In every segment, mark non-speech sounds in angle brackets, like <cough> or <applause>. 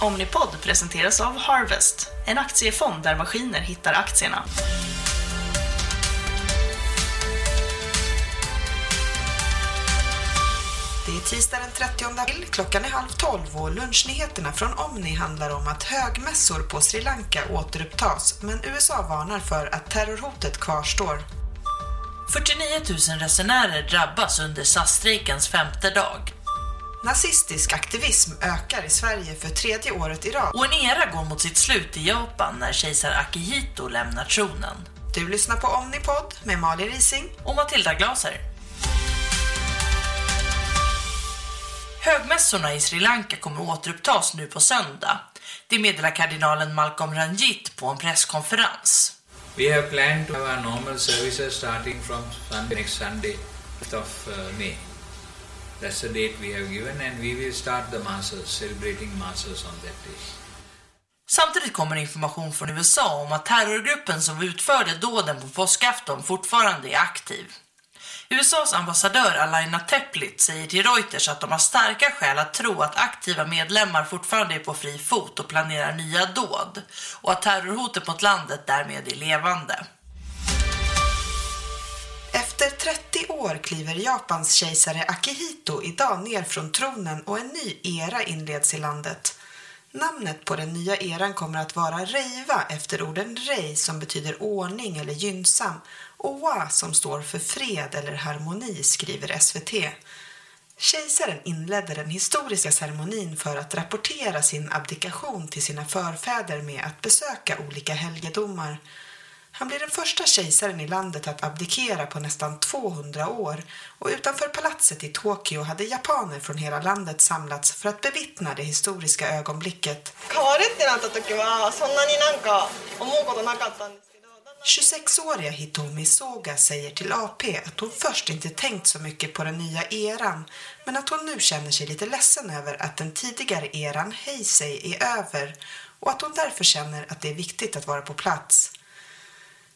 Omnipod presenteras av Harvest, en aktiefond där maskiner hittar aktierna. Det är tisdag den 30 april, klockan är halv tolv och lunchnyheterna från Omni handlar om att högmässor på Sri Lanka återupptas men USA varnar för att terrorhotet kvarstår. 49 000 resenärer drabbas under SAS-strejkens femte dag. Nazistisk aktivism ökar i Sverige för tredje året i rad. Och en era går mot sitt slut i Japan när kejsar Akihito lämnar tronen. Du lyssnar på Omnipod med Malin Rising och Matilda Glaser. Högmässorna i Sri Lanka kommer återupptas nu på söndag. Det meddelar kardinalen Malcolm Ranjit på en presskonferens. We have planned to have our normal services starting from Sunday, next Sunday, 5th of uh, May. That's the date we have given and we will start the masses, celebrating masses on that day. Samtidigt kommer information från USA om att terrorgruppen som utförde dåden på påskafton fortfarande är aktiv. USAs ambassadör Alaina Teplit säger till Reuters att de har starka skäl att tro att aktiva medlemmar fortfarande är på fri fot och planerar nya dåd och att terrorhotet mot landet därmed är levande. Efter 30 år kliver Japans kejsare Akihito idag ner från tronen och en ny era inleds i landet. Namnet på den nya eran kommer att vara Reiva efter orden rei som betyder ordning eller gynnsam och wa som står för fred eller harmoni, skriver SVT. Kejsaren inledde den historiska ceremonin för att rapportera sin abdikation till sina förfäder med att besöka olika helgedomar. Han blir den första kejsaren i landet att abdikera på nästan 200 år och utanför palatset i Tokyo hade japaner från hela landet samlats för att bevittna det historiska ögonblicket. 26-åriga Hitomi Soga säger till AP att hon först inte tänkt så mycket på den nya eran men att hon nu känner sig lite ledsen över att den tidigare eran Heisei är över och att hon därför känner att det är viktigt att vara på plats.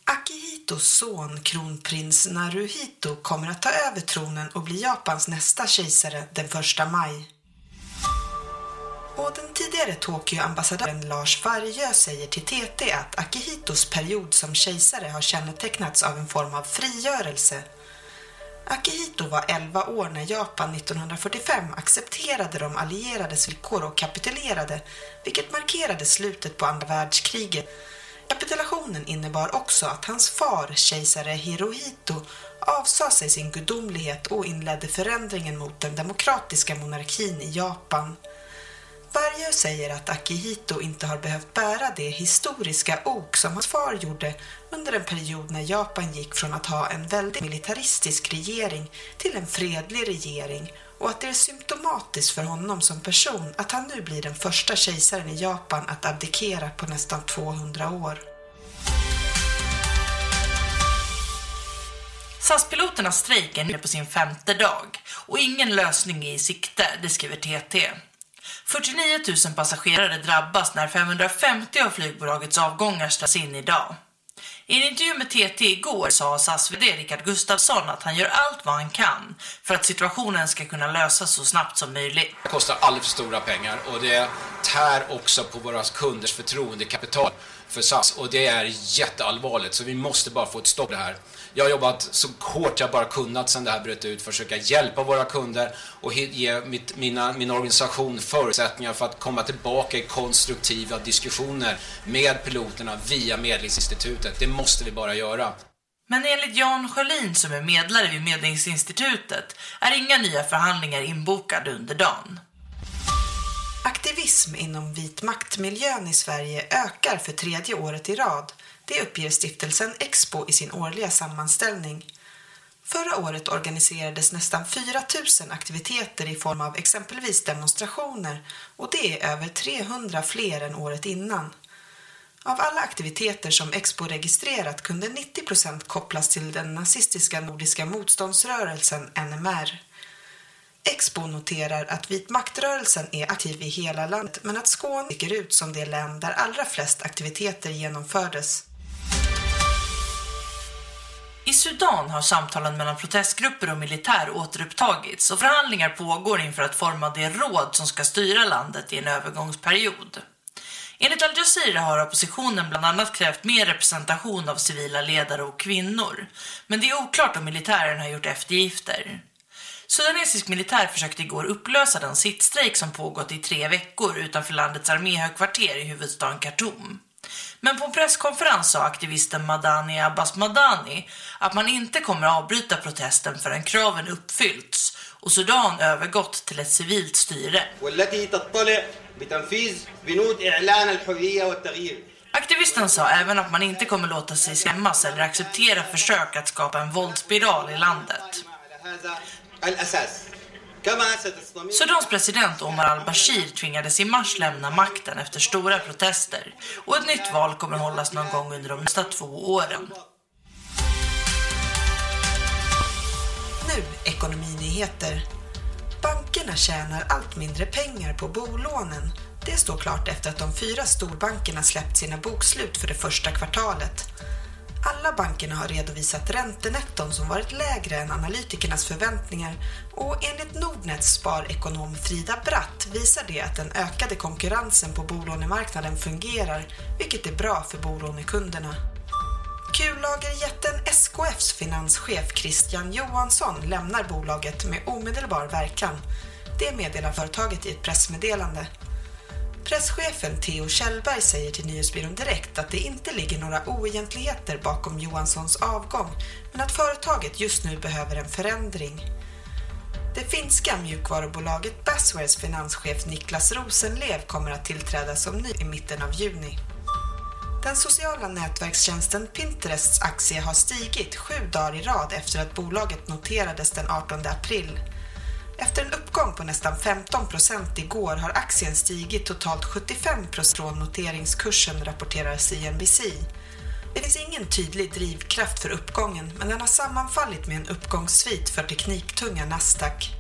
Akihitos son, kronprins Naruhito, kommer att ta över tronen och bli Japans nästa kejsare den 1 maj. Och den tidigare Tokyo-ambassadören Lars Vargö säger till TT att Akihitos period som kejsare har kännetecknats av en form av frigörelse. Akihito var 11 år när Japan 1945 accepterade de allierades villkor och kapitulerade, vilket markerade slutet på andra världskriget. Kapitulationen innebar också att hans far, kejsare Hirohito, avsade sig sin gudomlighet och inledde förändringen mot den demokratiska monarkin i Japan. Varje säger att Akihito inte har behövt bära det historiska ok som hans far gjorde under en period när Japan gick från att ha en väldigt militaristisk regering till en fredlig regering och att det är symptomatiskt för honom som person att han nu blir den första kejsaren i Japan att abdikera på nästan 200 år. SAS-piloternas strejk är nu på sin femte dag och ingen lösning är i sikte, det skriver TT. 49 000 passagerare drabbas när 550 av flygbolagets avgångar ställs in idag. I en intervju med TT igår sa SAS vd Rickard Gustafsson att han gör allt vad han kan för att situationen ska kunna lösas så snabbt som möjligt. Det kostar alldeles för stora pengar och det tär också på våra kunders förtroendekapital för SAS och det är jätteallvarligt så vi måste bara få ett stopp på det här. Jag har jobbat så hårt jag bara kunnat sedan det här bröt ut för att försöka hjälpa våra kunder och ge mitt, mina, min organisation förutsättningar för att komma tillbaka i konstruktiva diskussioner med piloterna via Medlingsinstitutet. Det måste vi bara göra. Men enligt Jan Sjölin som är medlare vid Medlingsinstitutet är inga nya förhandlingar inbokade under dagen. Aktivism inom vit maktmiljön i Sverige ökar för tredje året i rad. Det uppger stiftelsen Expo i sin årliga sammanställning. Förra året organiserades nästan 4 000 aktiviteter i form av exempelvis demonstrationer och det är över 300 fler än året innan. Av alla aktiviteter som Expo registrerat kunde 90 procent kopplas till den nazistiska nordiska motståndsrörelsen NMR. Expo noterar att vitmaktrörelsen är aktiv i hela landet men att Skåne sticker ut som det län där allra flest aktiviteter genomfördes. I Sudan har samtalen mellan protestgrupper och militär återupptagits och förhandlingar pågår inför att forma det råd som ska styra landet i en övergångsperiod. Enligt Al Jazeera har oppositionen bland annat krävt mer representation av civila ledare och kvinnor. Men det är oklart om militären har gjort eftergifter. Sudanesisk militär försökte igår upplösa den sittstrejk som pågått i tre veckor utanför landets arméhögkvarter i huvudstaden Khartoum. Men på en presskonferens sa aktivisten Madani Abbas Madani att man inte kommer avbryta protesten förrän kraven uppfyllts och Sudan övergått till ett civilt styre. Aktivisten sa även att man inte kommer låta sig skrämmas eller acceptera försök att skapa en våldsspiral i landet. Sudans president Omar al-Bashir tvingades i mars lämna makten efter stora protester och ett nytt val kommer hållas någon gång under de nästa två åren. Nu ekonominyheter. Bankerna tjänar allt mindre pengar på bolånen. Det står klart efter att de fyra storbankerna släppt sina bokslut för det första kvartalet. Alla bankerna har redovisat räntenetton som varit lägre än analytikernas förväntningar och enligt Nordnets sparekonom Frida Bratt visar det att den ökade konkurrensen på bolånemarknaden fungerar, vilket är bra för bolånekunderna. Kullagerjätten SKFs finanschef Christian Johansson lämnar bolaget med omedelbar verkan. Det meddelar företaget i ett pressmeddelande. Presschefen Theo Kjellberg säger till Nyhetsbyrån Direkt att det inte ligger några oegentligheter bakom Johanssons avgång men att företaget just nu behöver en förändring. Det finska mjukvarubolaget Baswares finanschef Niklas Rosenlev kommer att tillträda som ny i mitten av juni. Den sociala nätverkstjänsten Pinterests aktie har stigit sju dagar i rad efter att bolaget noterades den 18 april. Efter en uppgång på nästan 15 procent igår har aktien stigit totalt 75 procent från noteringskursen, rapporterar CNBC. Det finns ingen tydlig drivkraft för uppgången men den har sammanfallit med en uppgångssvit för tekniktunga Nasdaq.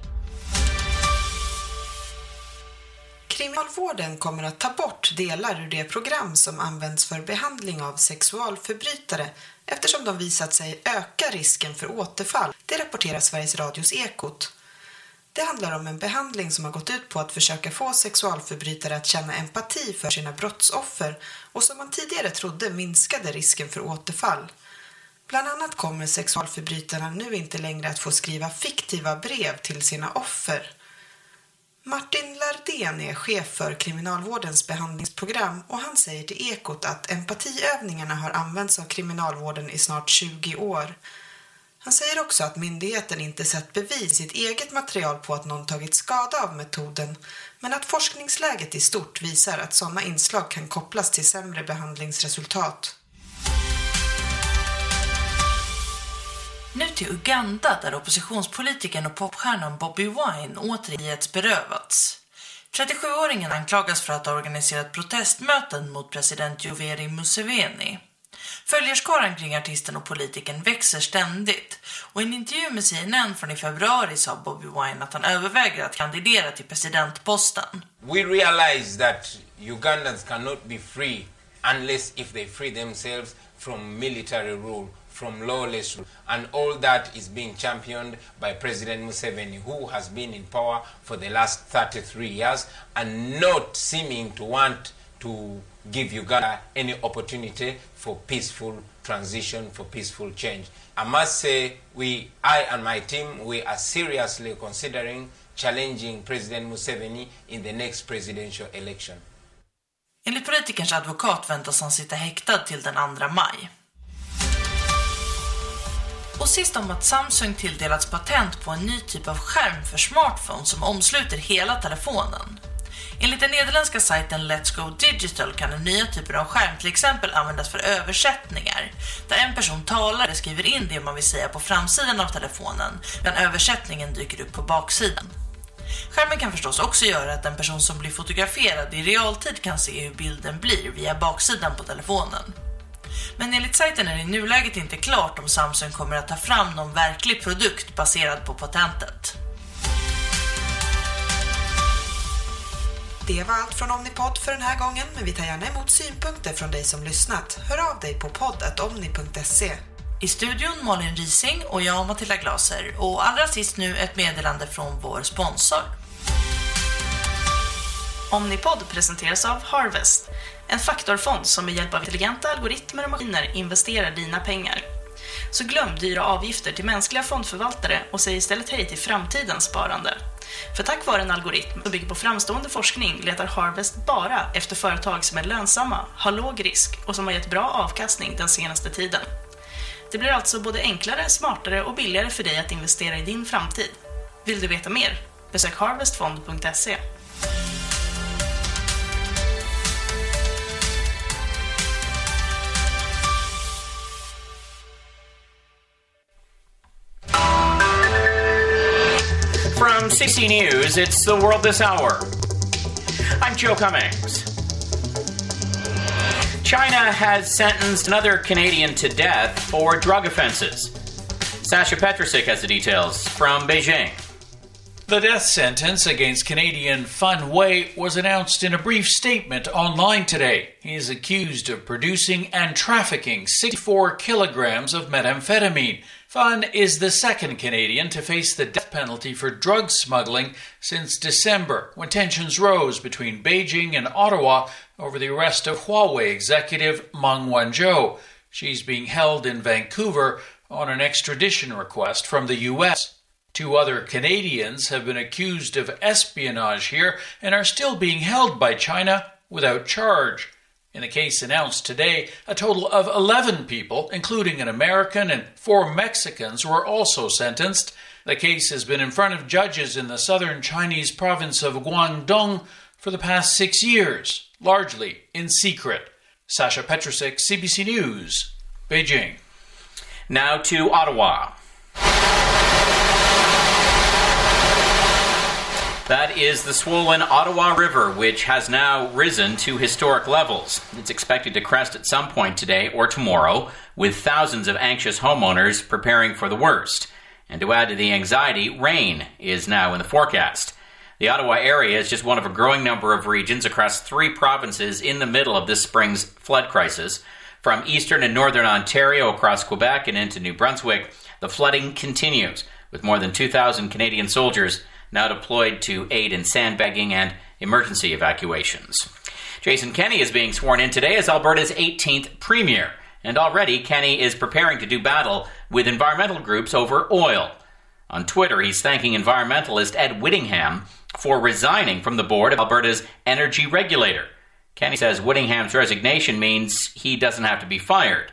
Kriminalvården kommer att ta bort delar ur det program som används för behandling av sexualförbrytare eftersom de visat sig öka risken för återfall. Det rapporterar Sveriges Radios Ekot. Det handlar om en behandling som har gått ut på att försöka få sexualförbrytare att känna empati för sina brottsoffer och som man tidigare trodde minskade risken för återfall. Bland annat kommer sexualförbrytarna nu inte längre att få skriva fiktiva brev till sina offer. Martin Lardén är chef för Kriminalvårdens behandlingsprogram och han säger till Ekot att empatiövningarna har använts av Kriminalvården i snart 20 år. Han säger också att myndigheten inte sett bevis i sitt eget material på att någon tagit skada av metoden men att forskningsläget i stort visar att sådana inslag kan kopplas till sämre behandlingsresultat. Nu till Uganda där oppositionspolitikern och popstjärnan Bobby Wine återigen berövats. 37-åringen anklagas för att ha organiserat protestmöten mot president Yoweri Museveni. Följarskaran kring artisten och politikern växer ständigt och i en intervju med CNN från i februari sa Bobby Wine att han överväger att kandidera till presidentposten. We realize that Ugandans cannot be free unless if they free themselves from military rule from lawless rule. And all that is being championed by President Museveni, who has been in power for the last 33 years and not seeming to want to give Uganda any opportunity for peaceful transition, for peaceful change. I must say, we, I and my team, we are seriously considering challenging President Museveni in the next presidential election. Enligt politikerns advokat väntas han sitta häktad till den 2 maj. Och sist om att Samsung tilldelats patent på en ny typ av skärm för smartphone som omsluter hela telefonen. Enligt den nederländska sajten Let's Go Digital kan den nya typen av skärm till exempel användas för översättningar där en person talar och skriver in det man vill säga på framsidan av telefonen medan översättningen dyker upp på baksidan. Skärmen kan förstås också göra att en person som blir fotograferad i realtid kan se hur bilden blir via baksidan på telefonen. Men enligt sajten är det i nuläget inte klart om Samsung kommer att ta fram någon verklig produkt baserad på patentet. Det var allt från Omnipod för den här gången, men vi tar gärna emot synpunkter från dig som lyssnat. Hör av dig på poddatomni.se. I studion Malin Rising och jag Matilda Glaser. Och allra sist nu ett meddelande från vår sponsor. Omnipod presenteras av Harvest, en faktorfond som med hjälp av intelligenta algoritmer och maskiner investerar dina pengar. Så glöm dyra avgifter till mänskliga fondförvaltare och säg istället hej till framtidens sparande. För tack vare en algoritm som bygger på framstående forskning letar Harvest bara efter företag som är lönsamma, har låg risk och som har gett bra avkastning den senaste tiden. Det blir alltså både enklare, smartare och billigare för dig att investera i din framtid. Vill du veta mer? Besök harvestfond.se. From CC News, it's the world this hour. I'm Joe Cummings. China has sentenced another Canadian to death for drug offenses. Sasha Petrusik has the details from Beijing. The death sentence against Canadian Fun Wei was announced in a brief statement online today. He is accused of producing and trafficking 64 kilograms of methamphetamine. Fun is the second Canadian to face the death penalty for drug smuggling since December, when tensions rose between Beijing and Ottawa over the arrest of Huawei executive Meng Wanzhou. She's being held in Vancouver on an extradition request from the U.S. Two other Canadians have been accused of espionage here and are still being held by China without charge. In a case announced today, a total of 11 people, including an American and four Mexicans, were also sentenced. The case has been in front of judges in the southern Chinese province of Guangdong for the past six years, largely in secret. Sasha Petrusik, CBC News, Beijing. Now to Ottawa. That is the swollen Ottawa River, which has now risen to historic levels. It's expected to crest at some point today or tomorrow, with thousands of anxious homeowners preparing for the worst. And to add to the anxiety, rain is now in the forecast. The Ottawa area is just one of a growing number of regions across three provinces in the middle of this spring's flood crisis. From eastern and northern Ontario across Quebec and into New Brunswick, the flooding continues, with more than 2,000 Canadian soldiers now deployed to aid in sandbagging and emergency evacuations. Jason Kenney is being sworn in today as Alberta's 18th Premier, and already Kenney is preparing to do battle with environmental groups over oil. On Twitter, he's thanking environmentalist Ed Whittingham for resigning from the board of Alberta's energy regulator. Kenney says Whittingham's resignation means he doesn't have to be fired.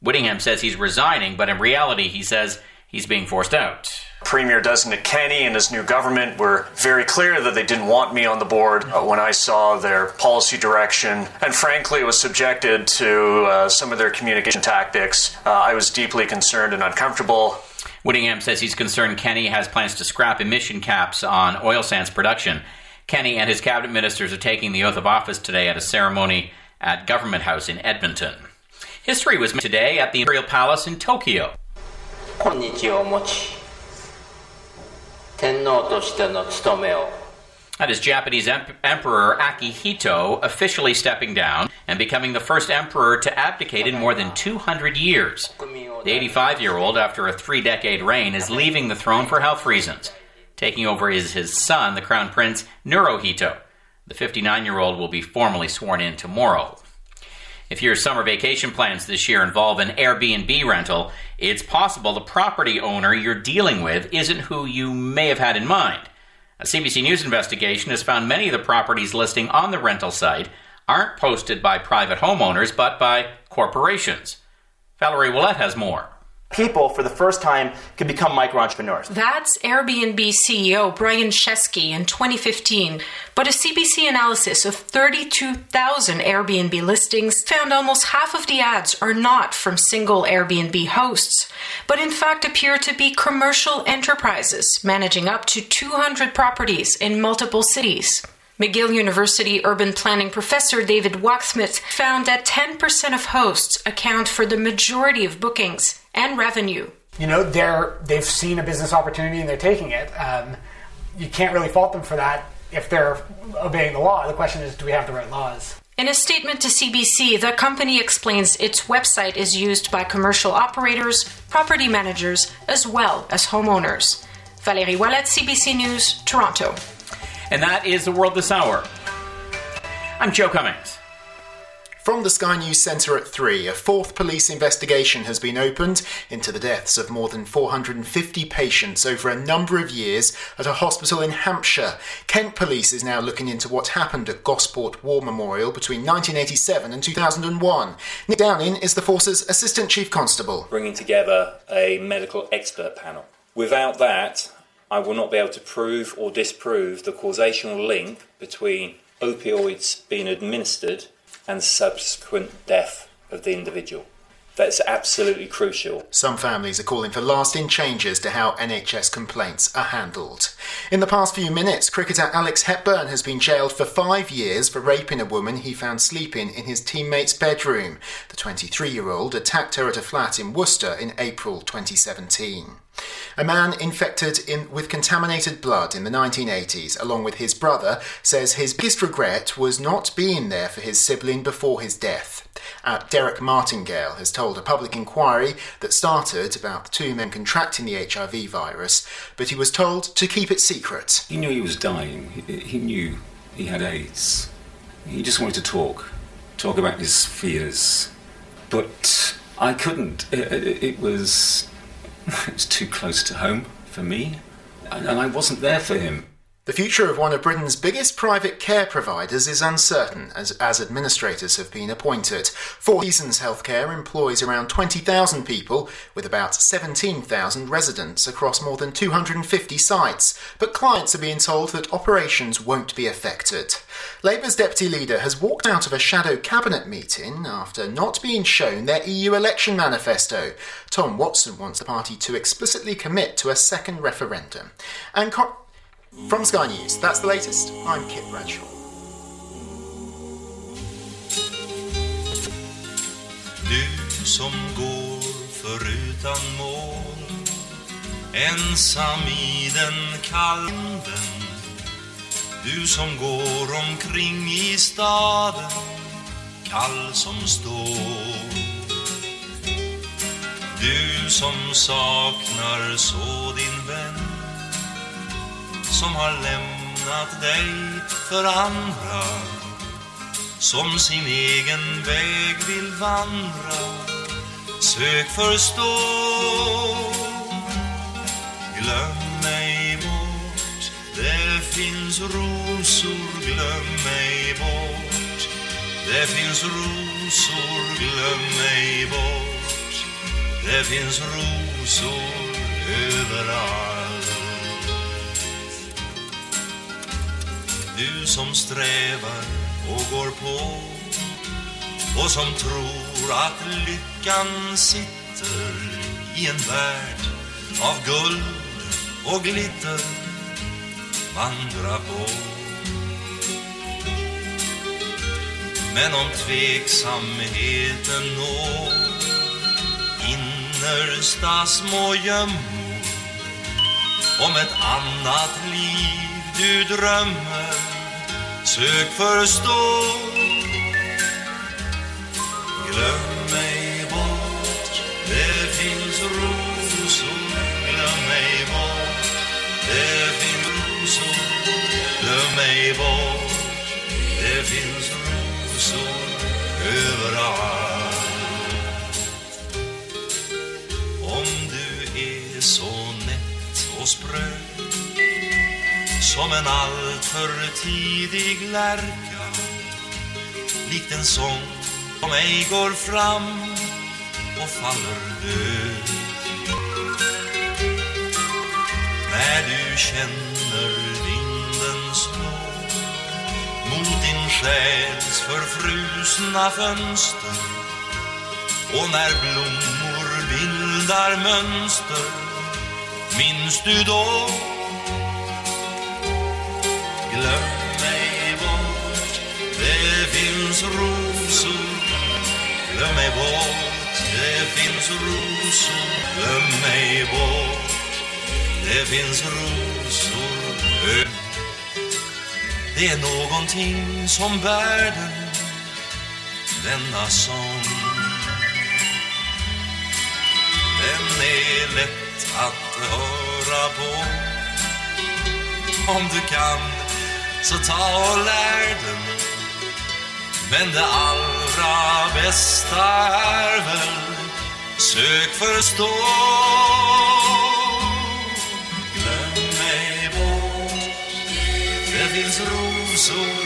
Whittingham says he's resigning, but in reality, he says he's being forced out. Premier Designate Kenny and his new government were very clear that they didn't want me on the board uh, when I saw their policy direction, and frankly was subjected to uh, some of their communication tactics. Uh, I was deeply concerned and uncomfortable. Whittingham says he's concerned Kenny has plans to scrap emission caps on oil sands production. Kenny and his cabinet ministers are taking the oath of office today at a ceremony at Government House in Edmonton. History was made today at the Imperial Palace in Tokyo. 今日をもち天皇としての務めを That is Japanese Em- Emperor Akihito officially stepping down and becoming the first emperor to abdicate in more than 200 years. The 85 year old, after a three decade reign, is leaving the throne for health reasons. Taking over is his son, the Crown Prince Nurohito. The 59 year old will be formally sworn in tomorrow. If your summer vacation plans this year involve an Airbnb rental, it's possible the property owner you're dealing with isn't who you may have had in mind. A CBC News investigation has found many of the properties listing on the rental site aren't posted by private homeowners but by corporations. Valerie Willette has more. People for the first time could become micro entrepreneurs. That's Airbnb CEO Brian Chesky in 2015. But a CBC analysis of 32,000 Airbnb listings found almost half of the ads are not from single Airbnb hosts, but in fact appear to be commercial enterprises managing up to 200 properties in multiple cities. McGill University urban planning professor David Waxsmith found that 10% of hosts account for the majority of bookings and revenue. You know, they're they've seen a business opportunity and they're taking it. Um, you can't really fault them for that if they're obeying the law. The question is, do we have the right laws? In a statement to CBC, the company explains its website is used by commercial operators, property managers, as well as homeowners. Valérie Wallet, CBC News, Toronto. And that is the world this hour. I'm Joe Cummings. From the Sky News Centre at 3, a fourth police investigation has been opened into the deaths of more than 450 patients over a number of years at a hospital in Hampshire. Kent Police is now looking into what happened at Gosport War Memorial between 1987 and 2001. Nick Downing is the force's Assistant Chief Constable. Bringing together a medical expert panel. Without that, I will not be able to prove or disprove the causational link between opioids being administered and subsequent death of the individual. That's absolutely crucial. Some families are calling for lasting changes to how NHS complaints are handled. In the past few minutes, cricketer Alex Hepburn has been jailed for five years for raping a woman he found sleeping in his teammate's bedroom. The 23 year old attacked her at a flat in Worcester in April 2017. A man infected in, with contaminated blood in the 1980s, along with his brother, says his biggest regret was not being there for his sibling before his death. Uh, Derek Martingale has told a public inquiry that started about the two men contracting the HIV virus, but he was told to keep it secret. He knew he was dying. He, he knew he had AIDS. He just wanted to talk, talk about his fears. But I couldn't. It, it, it was <laughs> it was too close to home for me, and I wasn't there for him. The future of one of Britain's biggest private care providers is uncertain as, as administrators have been appointed. Four Seasons Healthcare employs around 20,000 people with about 17,000 residents across more than 250 sites, but clients are being told that operations won't be affected. Labour's deputy leader has walked out of a shadow cabinet meeting after not being shown their EU election manifesto. Tom Watson wants the party to explicitly commit to a second referendum. And co- from Sky News, that's the latest. I'm Kit Bradshaw. Du som går förutan mål Ensam i den kalven Du som går omkring i staden Kall som stål Du som saknar så din vän som har lämnat dig för andra som sin egen väg vill vandra. Sök förstå glöm mig bort. Det finns rosor. Glöm mig bort. Det finns rosor. Glöm mig bort. Det finns rosor överallt. Du som strävar och går på och som tror att lyckan sitter i en värld av guld och glitter vandra på. Men om tveksamheten når innersta små gömmor om ett annat liv du drömmer. Sök förstå. Glöm mig bort. Det finns rosor Glöm mig bort. Det finns rosor Glöm mig bort. Det finns rosor överallt. Om du är så nätt och spröd som en alltför tidig lärka. Likt en sång som ej går fram och faller död. När du känner vinden slå mot din själs förfrusna fönster och när blommor bildar mönster minns du då glöm mig bort. Det finns rosor. Glöm mig bort. Det finns rosor. Glöm mig bort. Det finns rosor. Det är någonting som världen Denna sång. Den är lätt att höra på. Om du kan så ta och lär dig. Men det allra bästa är väl sök förstå. Glöm mig bort, det finns rosor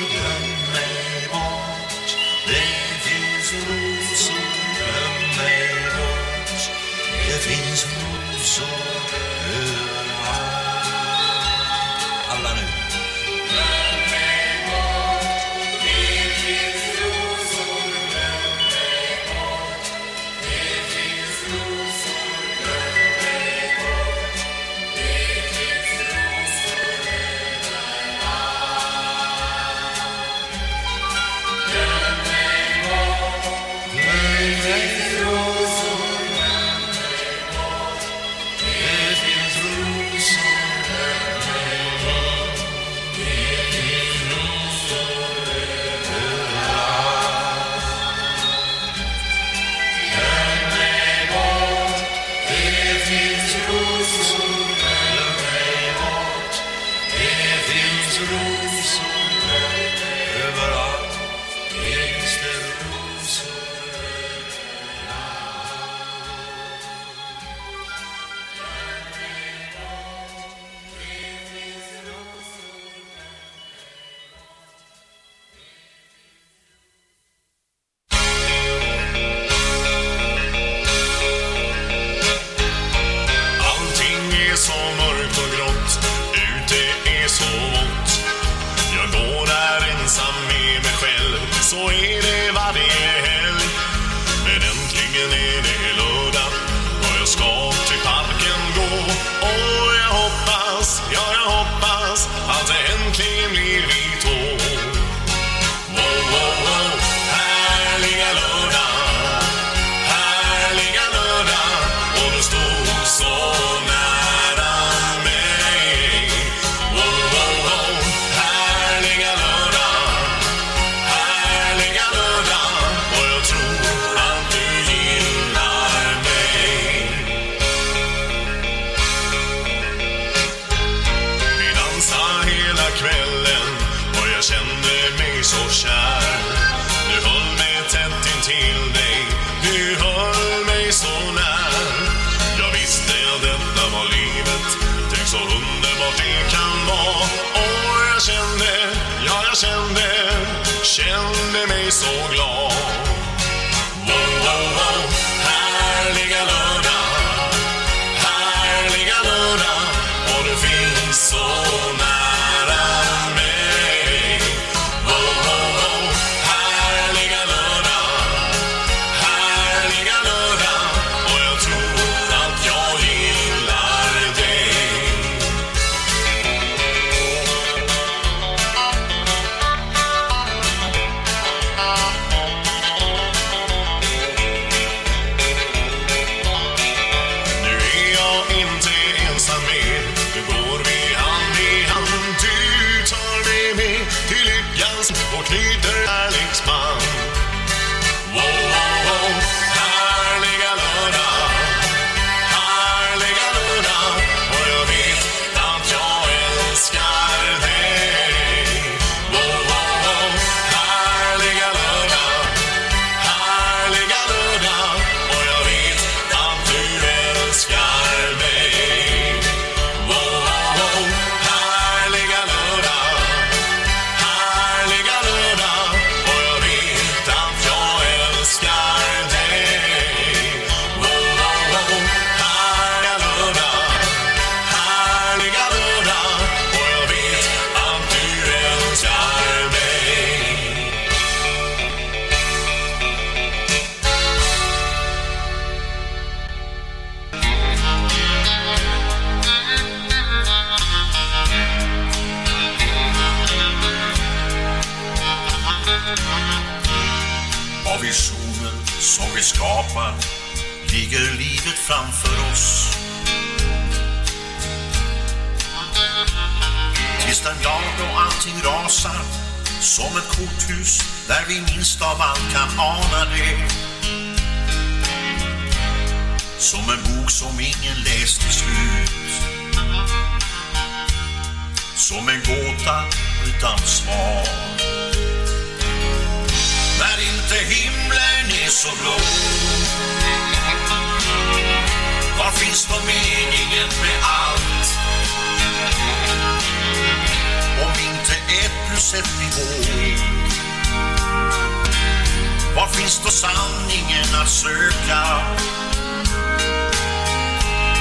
finns då sanningen att söka?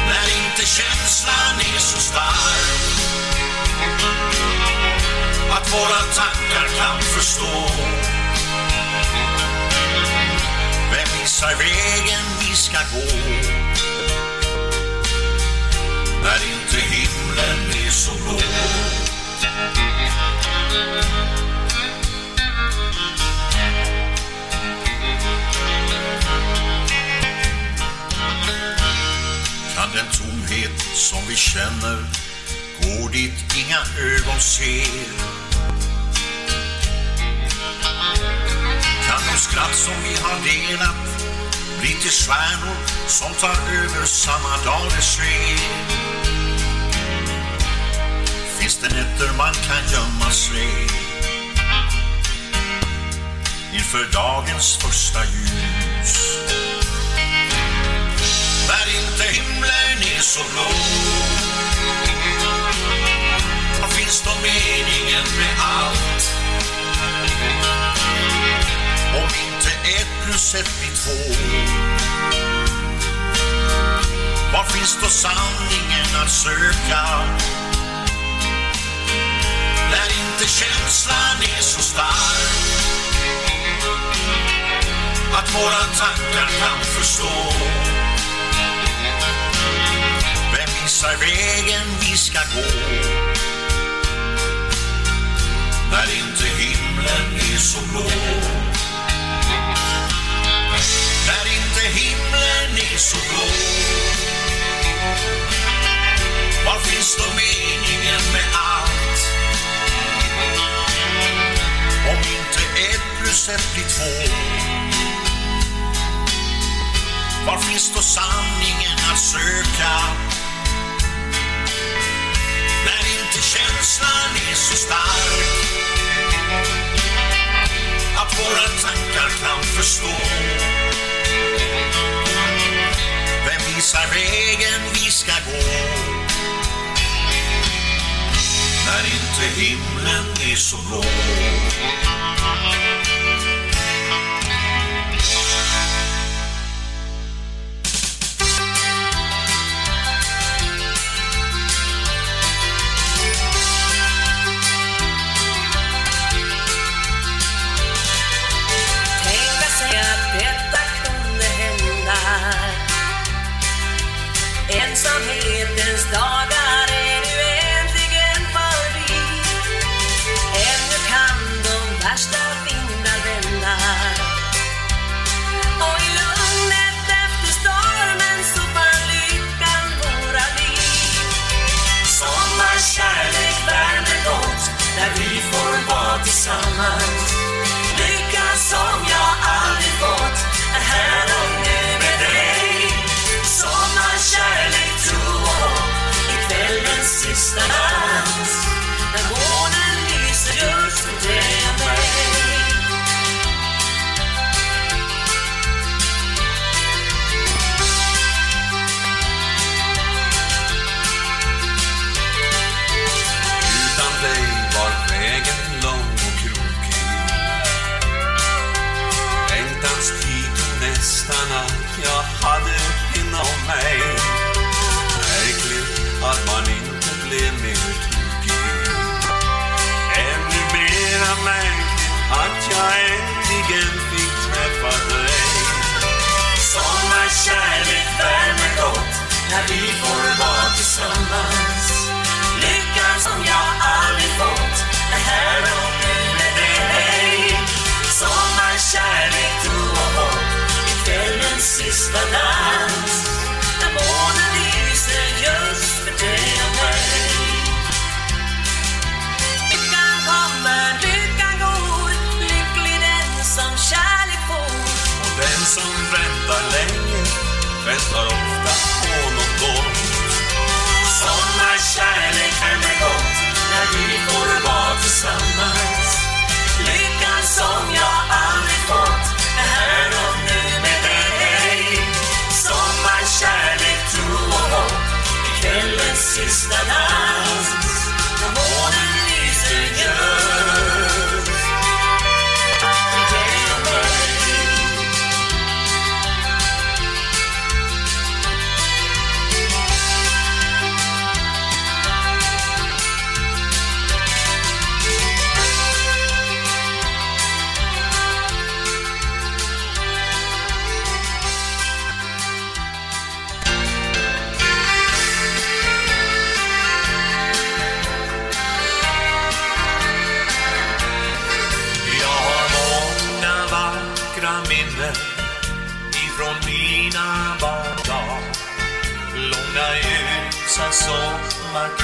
När inte känslan är så stark. Att våra tankar kan förstå. Vem visar vägen vi ska gå? När inte himlen är så blå. Den tomhet som vi känner går dit inga ögon ser? Kan de skratt som vi har delat bli till stjärnor som tar över samma dag det sker? Finns det nätter man kan gömma sig inför dagens första ljus? Är så blå Vad finns då meningen med allt? Om inte ett plus ett blir två Var finns då sanningen att söka? När inte känslan är så stark Att våra tankar kan förstå visar vägen vi ska gå När inte himlen är så blå När inte himlen är så blå Var finns då meningen med allt? Om inte ett plus ett blir två Var finns då sanningen att söka? Känslan är så stark Att våra tankar kan förstå Vem visar vägen vi ska gå? När inte himlen är så blå när vi får vara tillsammans. Lyckan som jag aldrig fått. Är här och nu med dig Sommarkärlek, tro och hopp. I kvällens sista dans. När månen lyser just för dig och mig. Lyckan kommer, lyckan går. Lycklig den som kärlek får. Och den som väntar länge väntar ofta på något gott. Sommarkärlek gott när vi får vara tillsammans. Lyckan som jag aldrig fått är här och nu med dig. Sommarkärlek, tro och hopp i kvällens sista dans.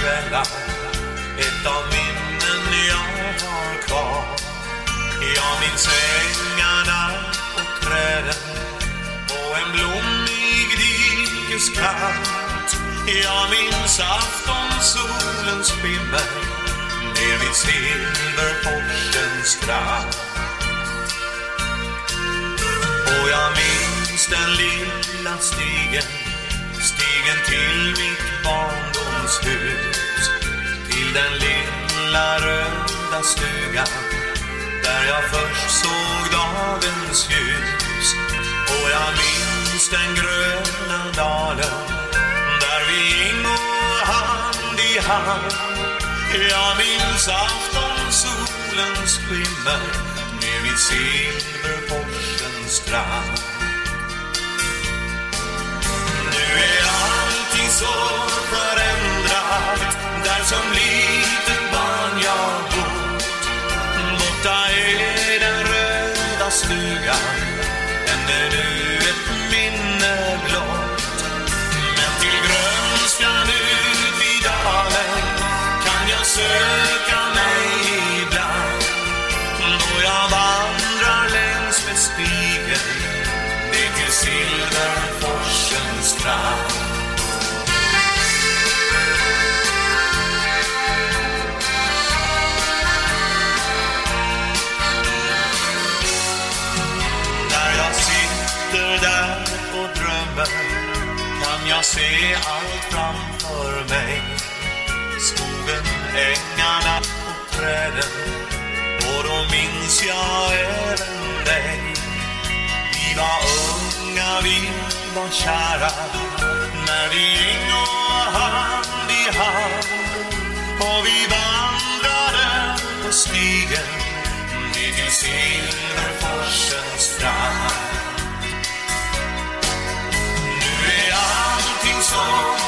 Kvällar ett av minnen jag har kvar. Jag minns ängarna och träden och en blommig dikeskant. Jag minns aftonsolens skimmer ner vid Silverforsens strand. Och jag minns den lilla stigen, stigen till mitt barndomshus. Till den lilla röda stugan, där jag först såg dagens ljus. Och jag minns den gröna dalen, där vi ingår hand i hand. Jag minns aftonsolens skimmer ner vid Silverforsens strand. Nu är allting så för där som litet barn jag bott. Borta är den röda stugan, den är nu ett minne blott. Men till grönskan ut vid dalen kan jag söka mig ibland då jag vandrar längs med stigen ner till Silverforsens strand. Se allt framför mig. Skogen, ängarna och träden och då minns jag även dig. Vi var unga, vi var kära när vi ingår hand i hand och vi vandrade på stigen ner till Silverforsens strand. Allting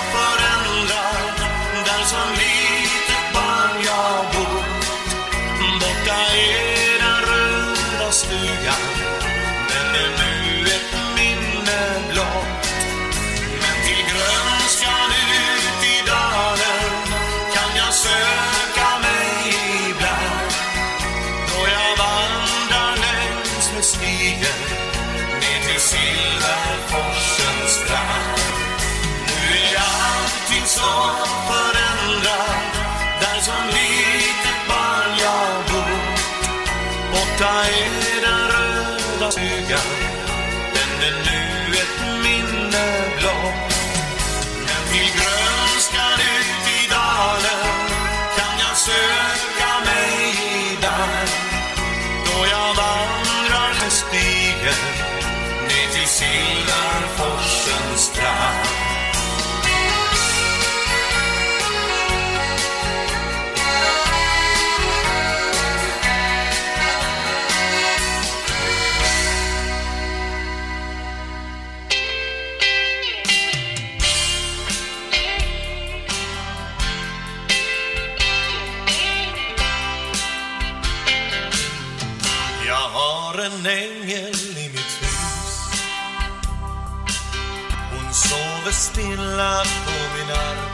stilla på min arm.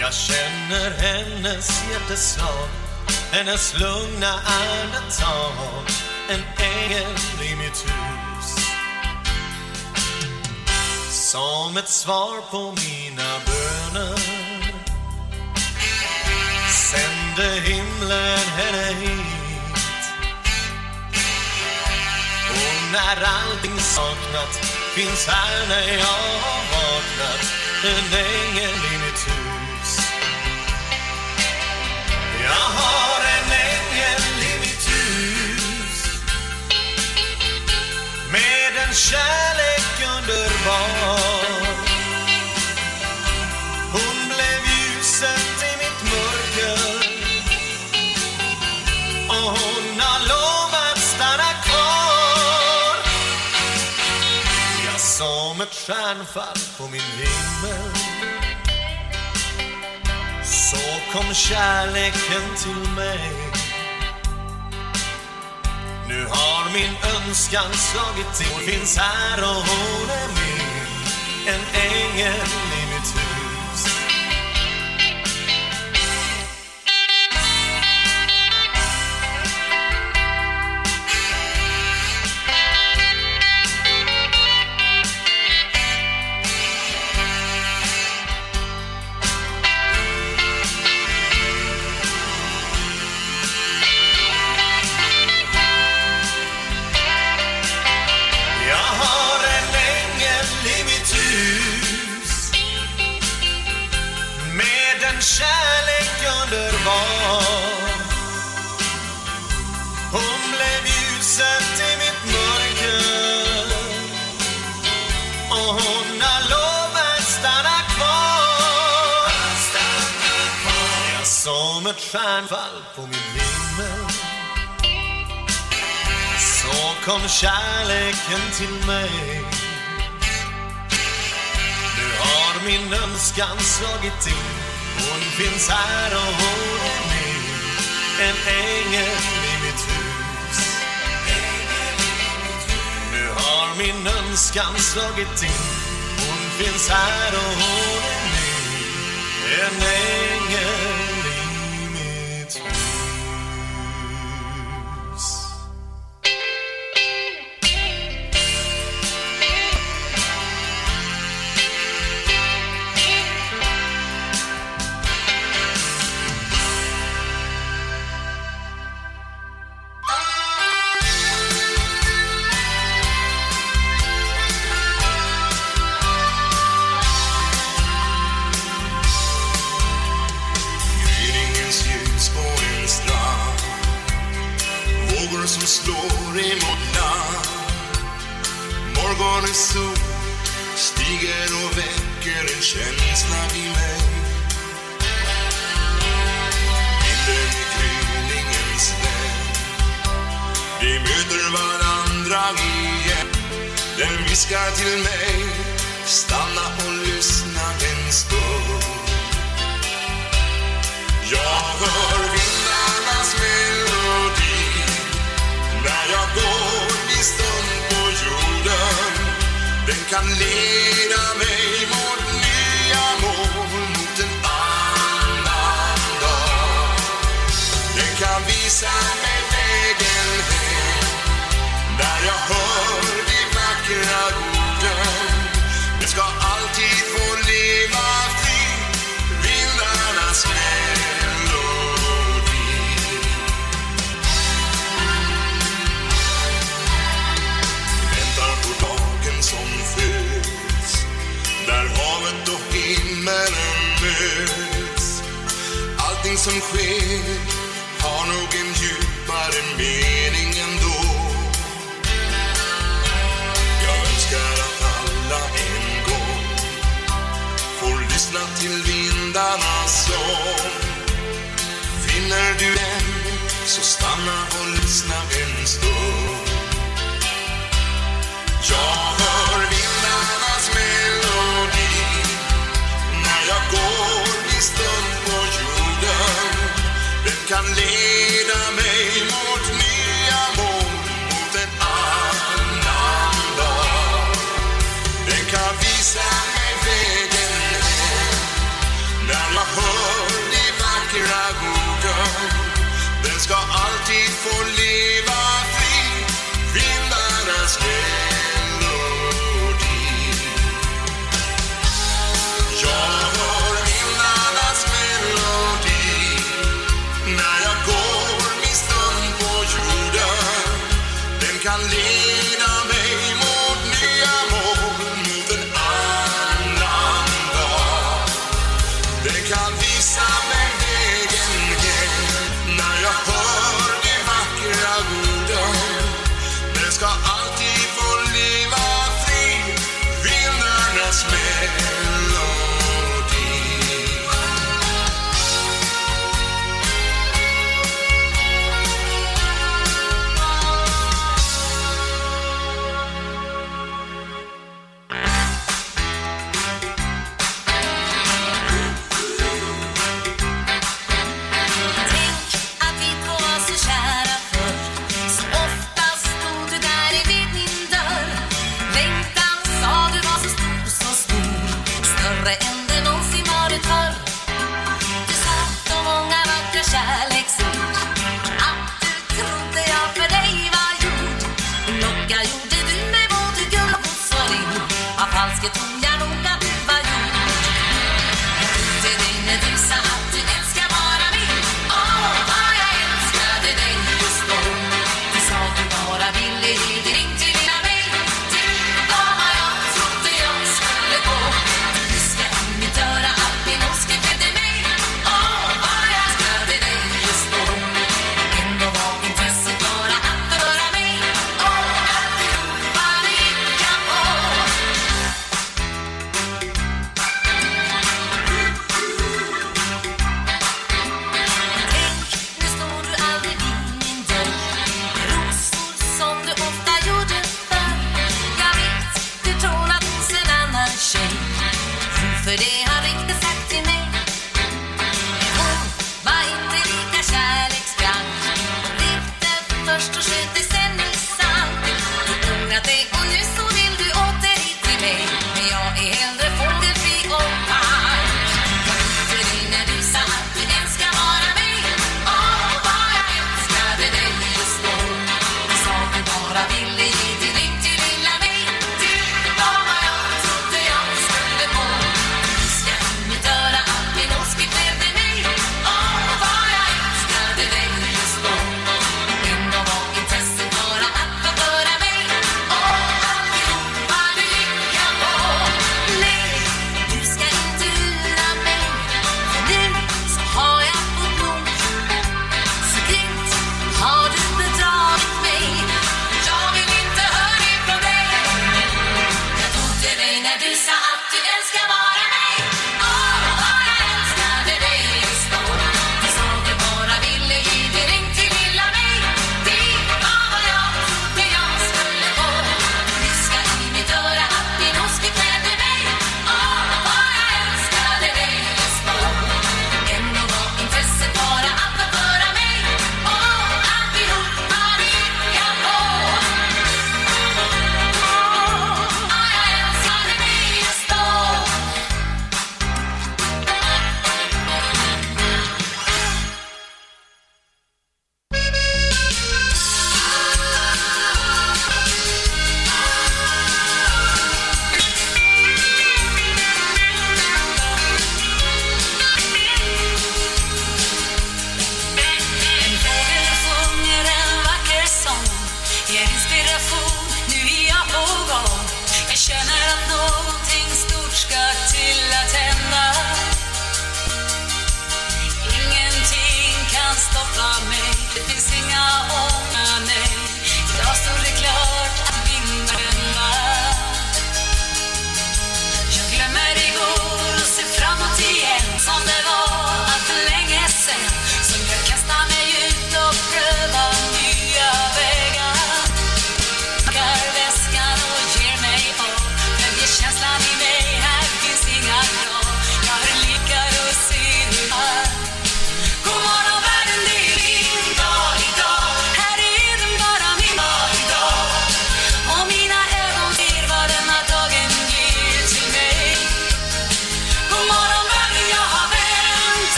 Jag känner hennes hjärteslag Hennes lugna andetag En ängel i mitt hus. Som ett svar på mina böner sände himlen henne hit. Och när allting saknat finns här när jag har vaknat. En ängel i mitt hus. Jag har en ängel i mitt hus. Med en kärlek underbar. Stjärnfall på min himmel. Så kom kärleken till mig. Nu har min önskan slagit till. Hon finns här och hon är min. En ängel stjärnfall på min himmel. Så kom kärleken till mig. Nu har min önskan slagit in Hon finns här och hon är min. En ängel i mitt hus. Nu har min önskan slagit in Hon finns här och hon är min. En ängel. Står emot Morgonens sol stiger och väcker en känsla i mig. Vinden i gryningens väg Vi möter varandra igen. Den viskar till mig Stanna och lyssna en stund. Jag hör Den kan leda mig mot nya mål, mot en annan dag. Den kan visa mig vägen hem där jag hör de vackra orden. Den ska alltid få som sker har nog en djupare mening ändå. Jag önskar att alla en gång får lyssna till vindarnas sång Finner du den så stanna och lyssna en stund. Jag kan leda mig.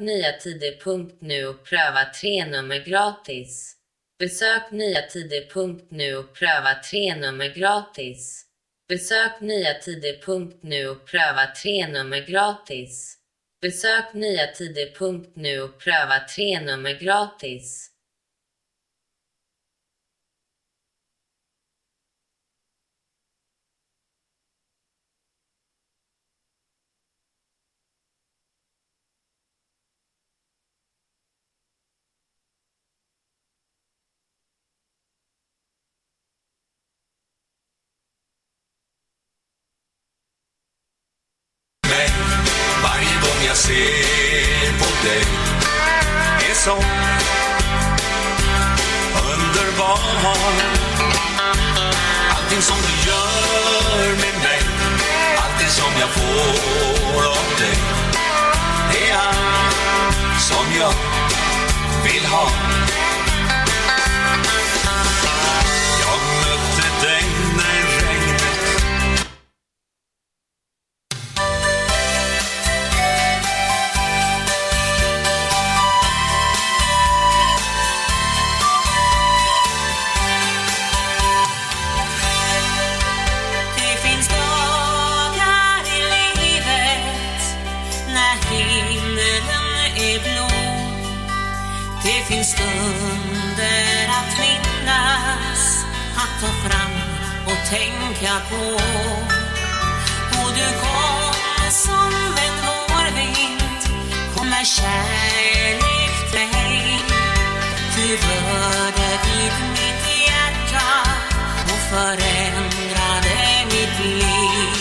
nyatider.nu och pröva tre nummer gratis. Besök nyatider.nu och pröva tre nummer gratis. Besök nyatider.nu och pröva tre nummer gratis. Besök nyatider.nu och pröva tre nummer gratis. mig Varje gång jag ser på dig. Är så underbar Allting som du gör med mig Allting som jag får av dig. Det är allt som jag vill ha. tänka på. Och du kom som en vårvind, kom med kärlek till mig. Du rörde vid mitt hjärta och förändrade mitt liv.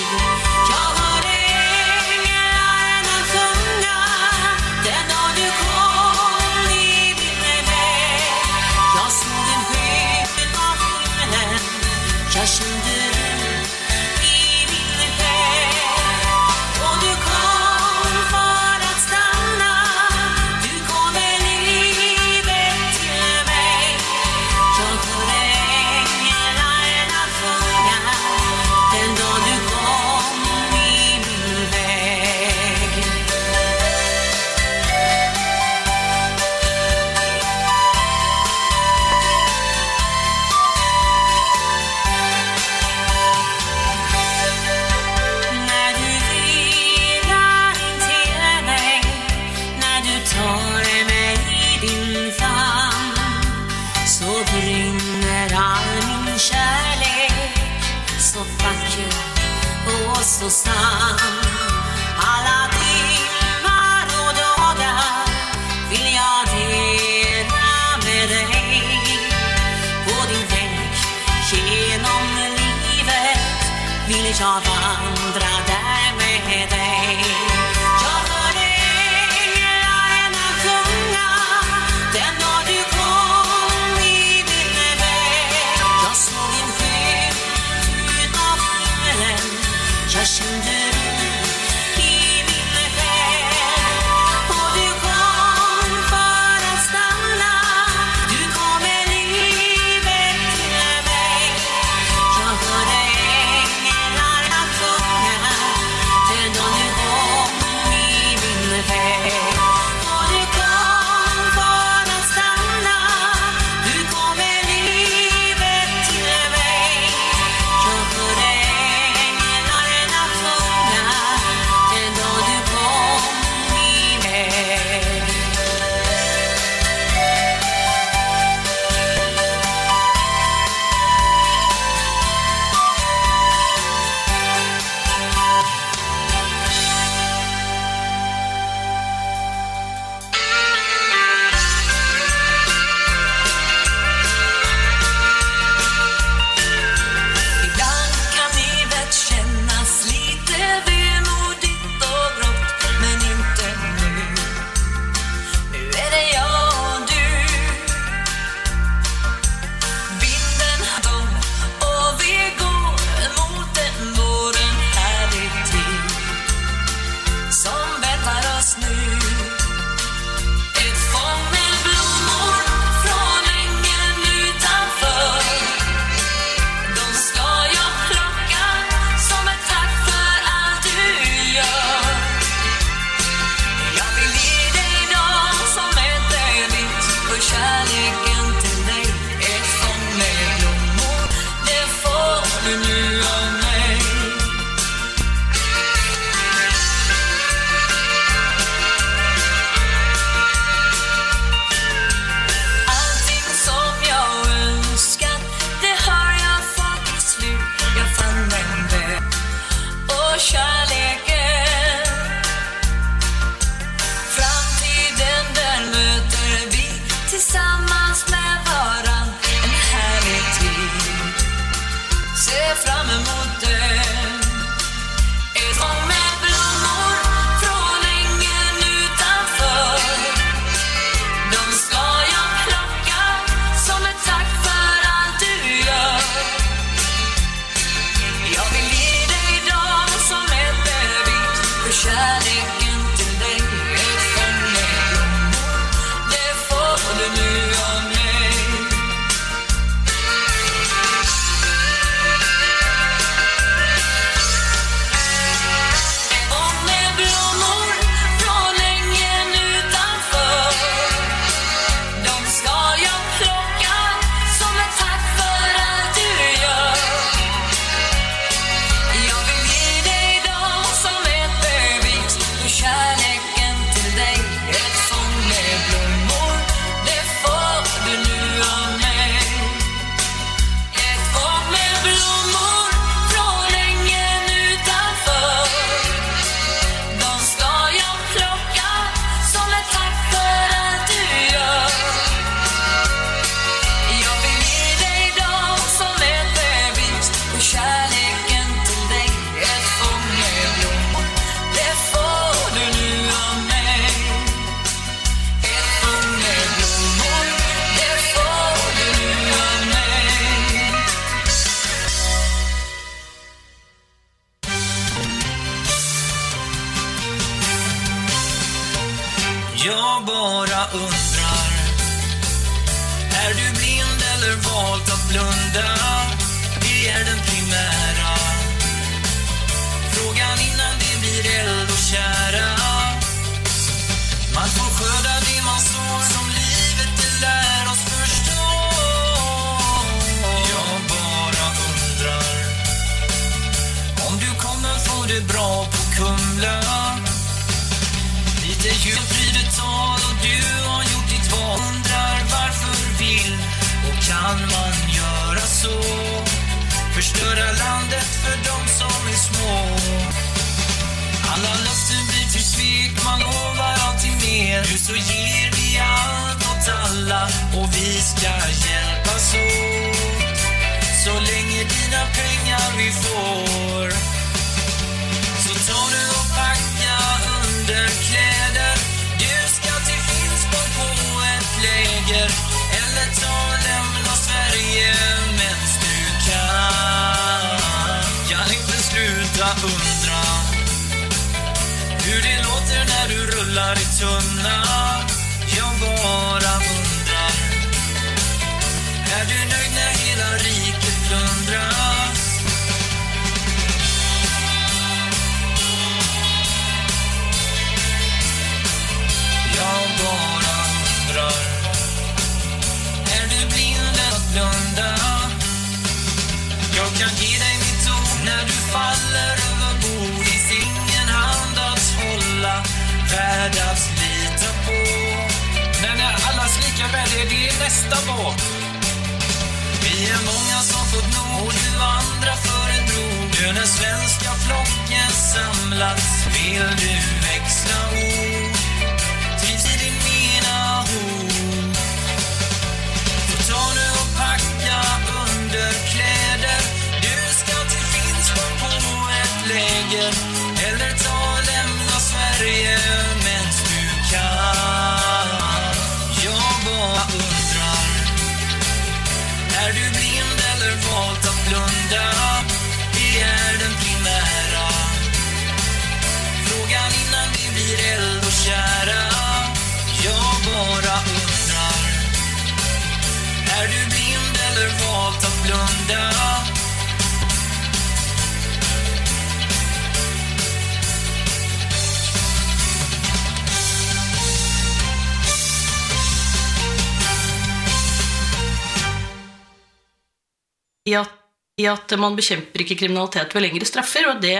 I at man bekjemper ikke kriminalitet ved lengre straffer, og det,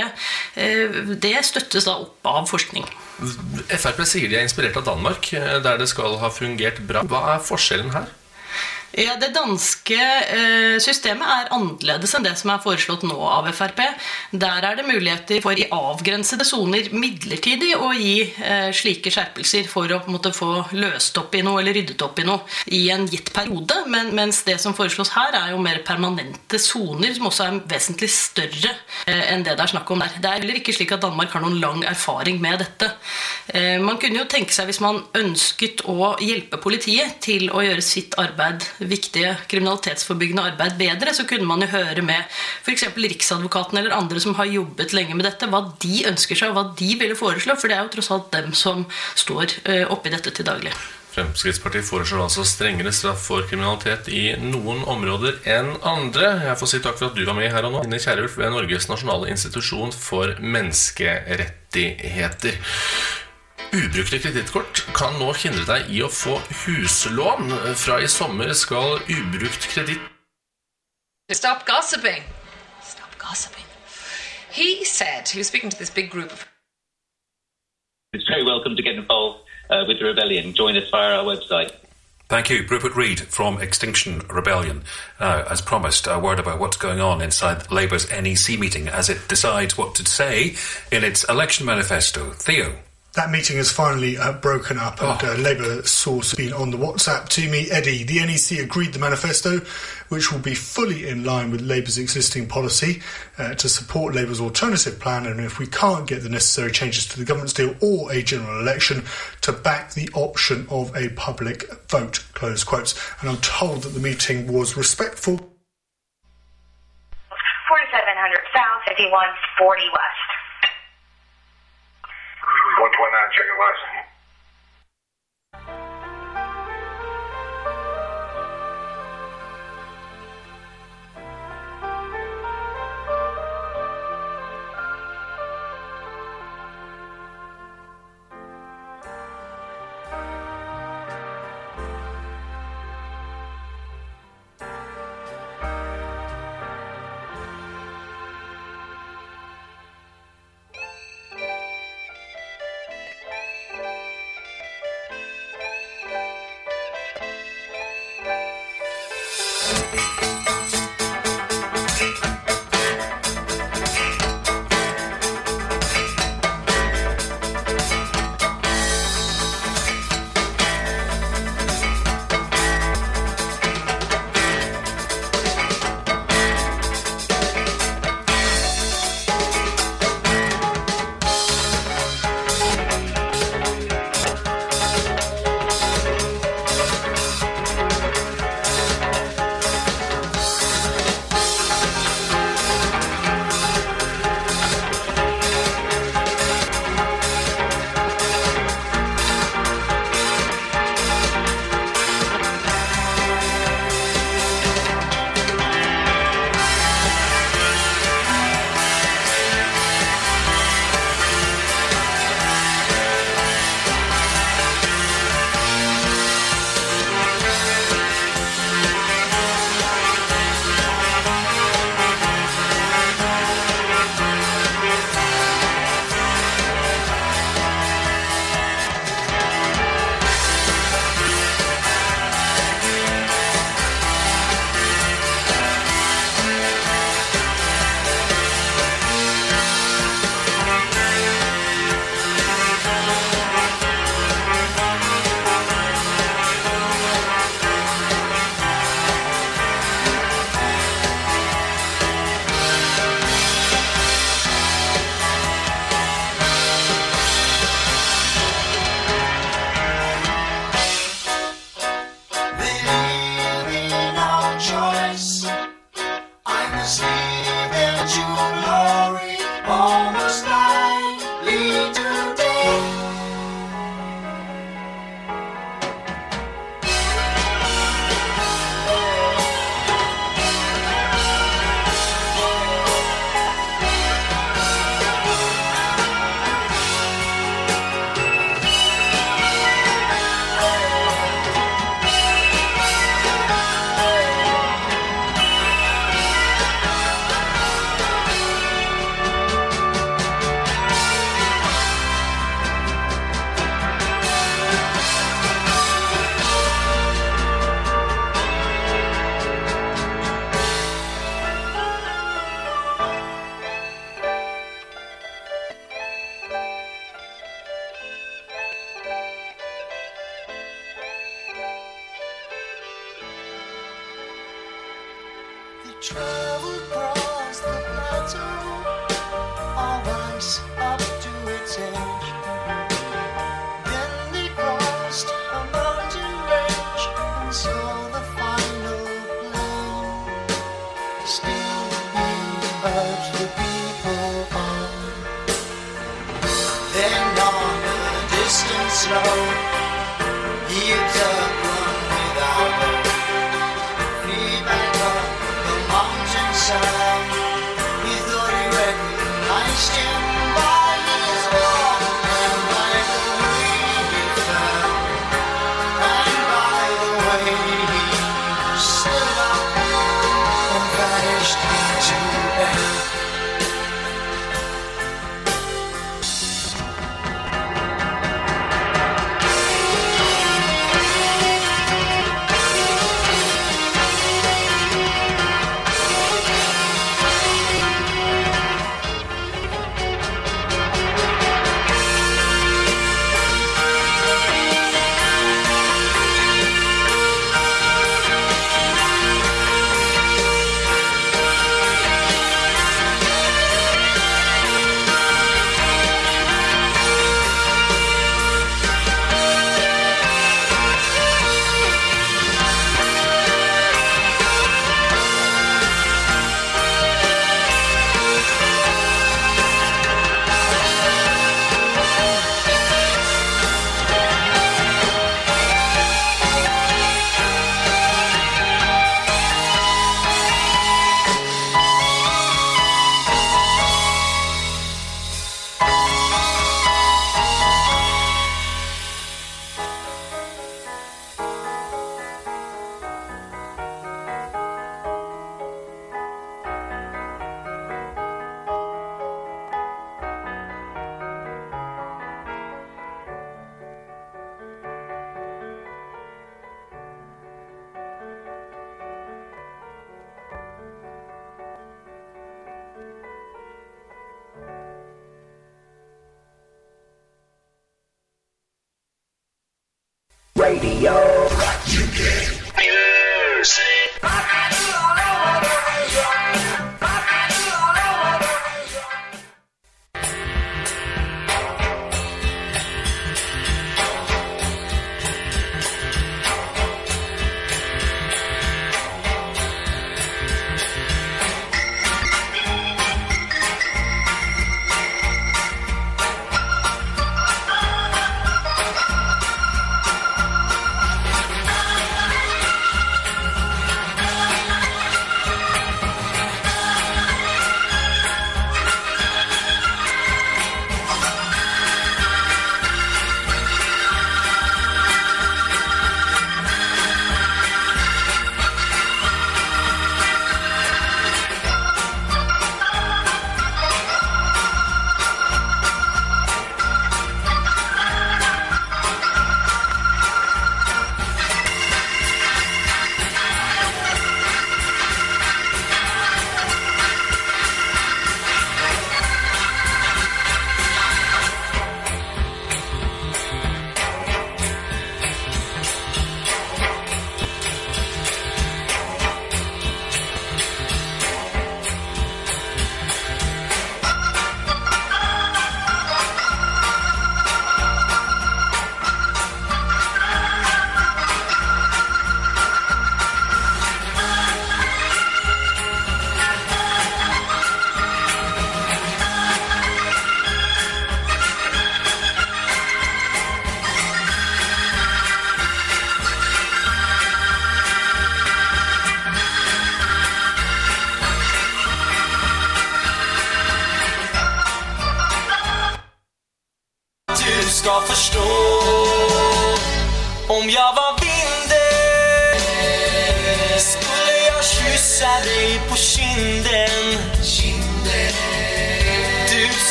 eh, det støttes da opp av forskning. Frp sier de er inspirert av Danmark, eh, der det skal ha fungert bra. Hva er forskjellen her? Ja, Det danske eh, systemet er annerledes enn det som er foreslått nå av Frp. Der er det muligheter for i avgrensede soner midlertidig å gi eh, slike skjerpelser for å måtte få løst opp i noe eller ryddet opp i noe i en gitt periode. Men, mens det som foreslås her, er jo mer permanente soner, som også er vesentlig større eh, enn det det er snakk om der. Det er heller ikke slik at Danmark har noen lang erfaring med dette. Eh, man kunne jo tenke seg, hvis man ønsket å hjelpe politiet til å gjøre sitt arbeid viktige kriminalitetsforebyggende arbeid bedre, så kunne man jo høre med f.eks. Riksadvokaten eller andre som har jobbet lenge med dette, hva de ønsker seg, og hva de ville foreslå, for det er jo tross alt dem som står eh, oppi dette til daglig. Fremskrittspartiet foreslår altså strengere straff for kriminalitet i noen områder enn andre. Jeg får si takk for at du var med her og nå. Ine Kierulf ved Norges nasjonale institusjon for menneskerettigheter. Ubrukte kredittkort kan nå hindre deg i å få huslån. Fra i sommer skal ubrukt kreditt Stop gossiping. Stop gossiping. He said he was speaking to this big group of It's very welcome to get involved uh, with the rebellion. Join us via our website. Thank you. Rupert Reid from Extinction Rebellion. Now, as promised, a word about what's going on inside Labour's NEC meeting as it decides what to say in its election manifesto. Theo. That meeting has finally uh, broken up, and uh, Labour source been on the WhatsApp to me. Eddie, the NEC agreed the manifesto, which will be fully in line with Labour's existing policy uh, to support Labour's alternative plan, and if we can't get the necessary changes to the government's deal or a general election, to back the option of a public vote. Close quotes. And I'm told that the meeting was respectful. 4700 South, 5140 West. 129 Jacob last.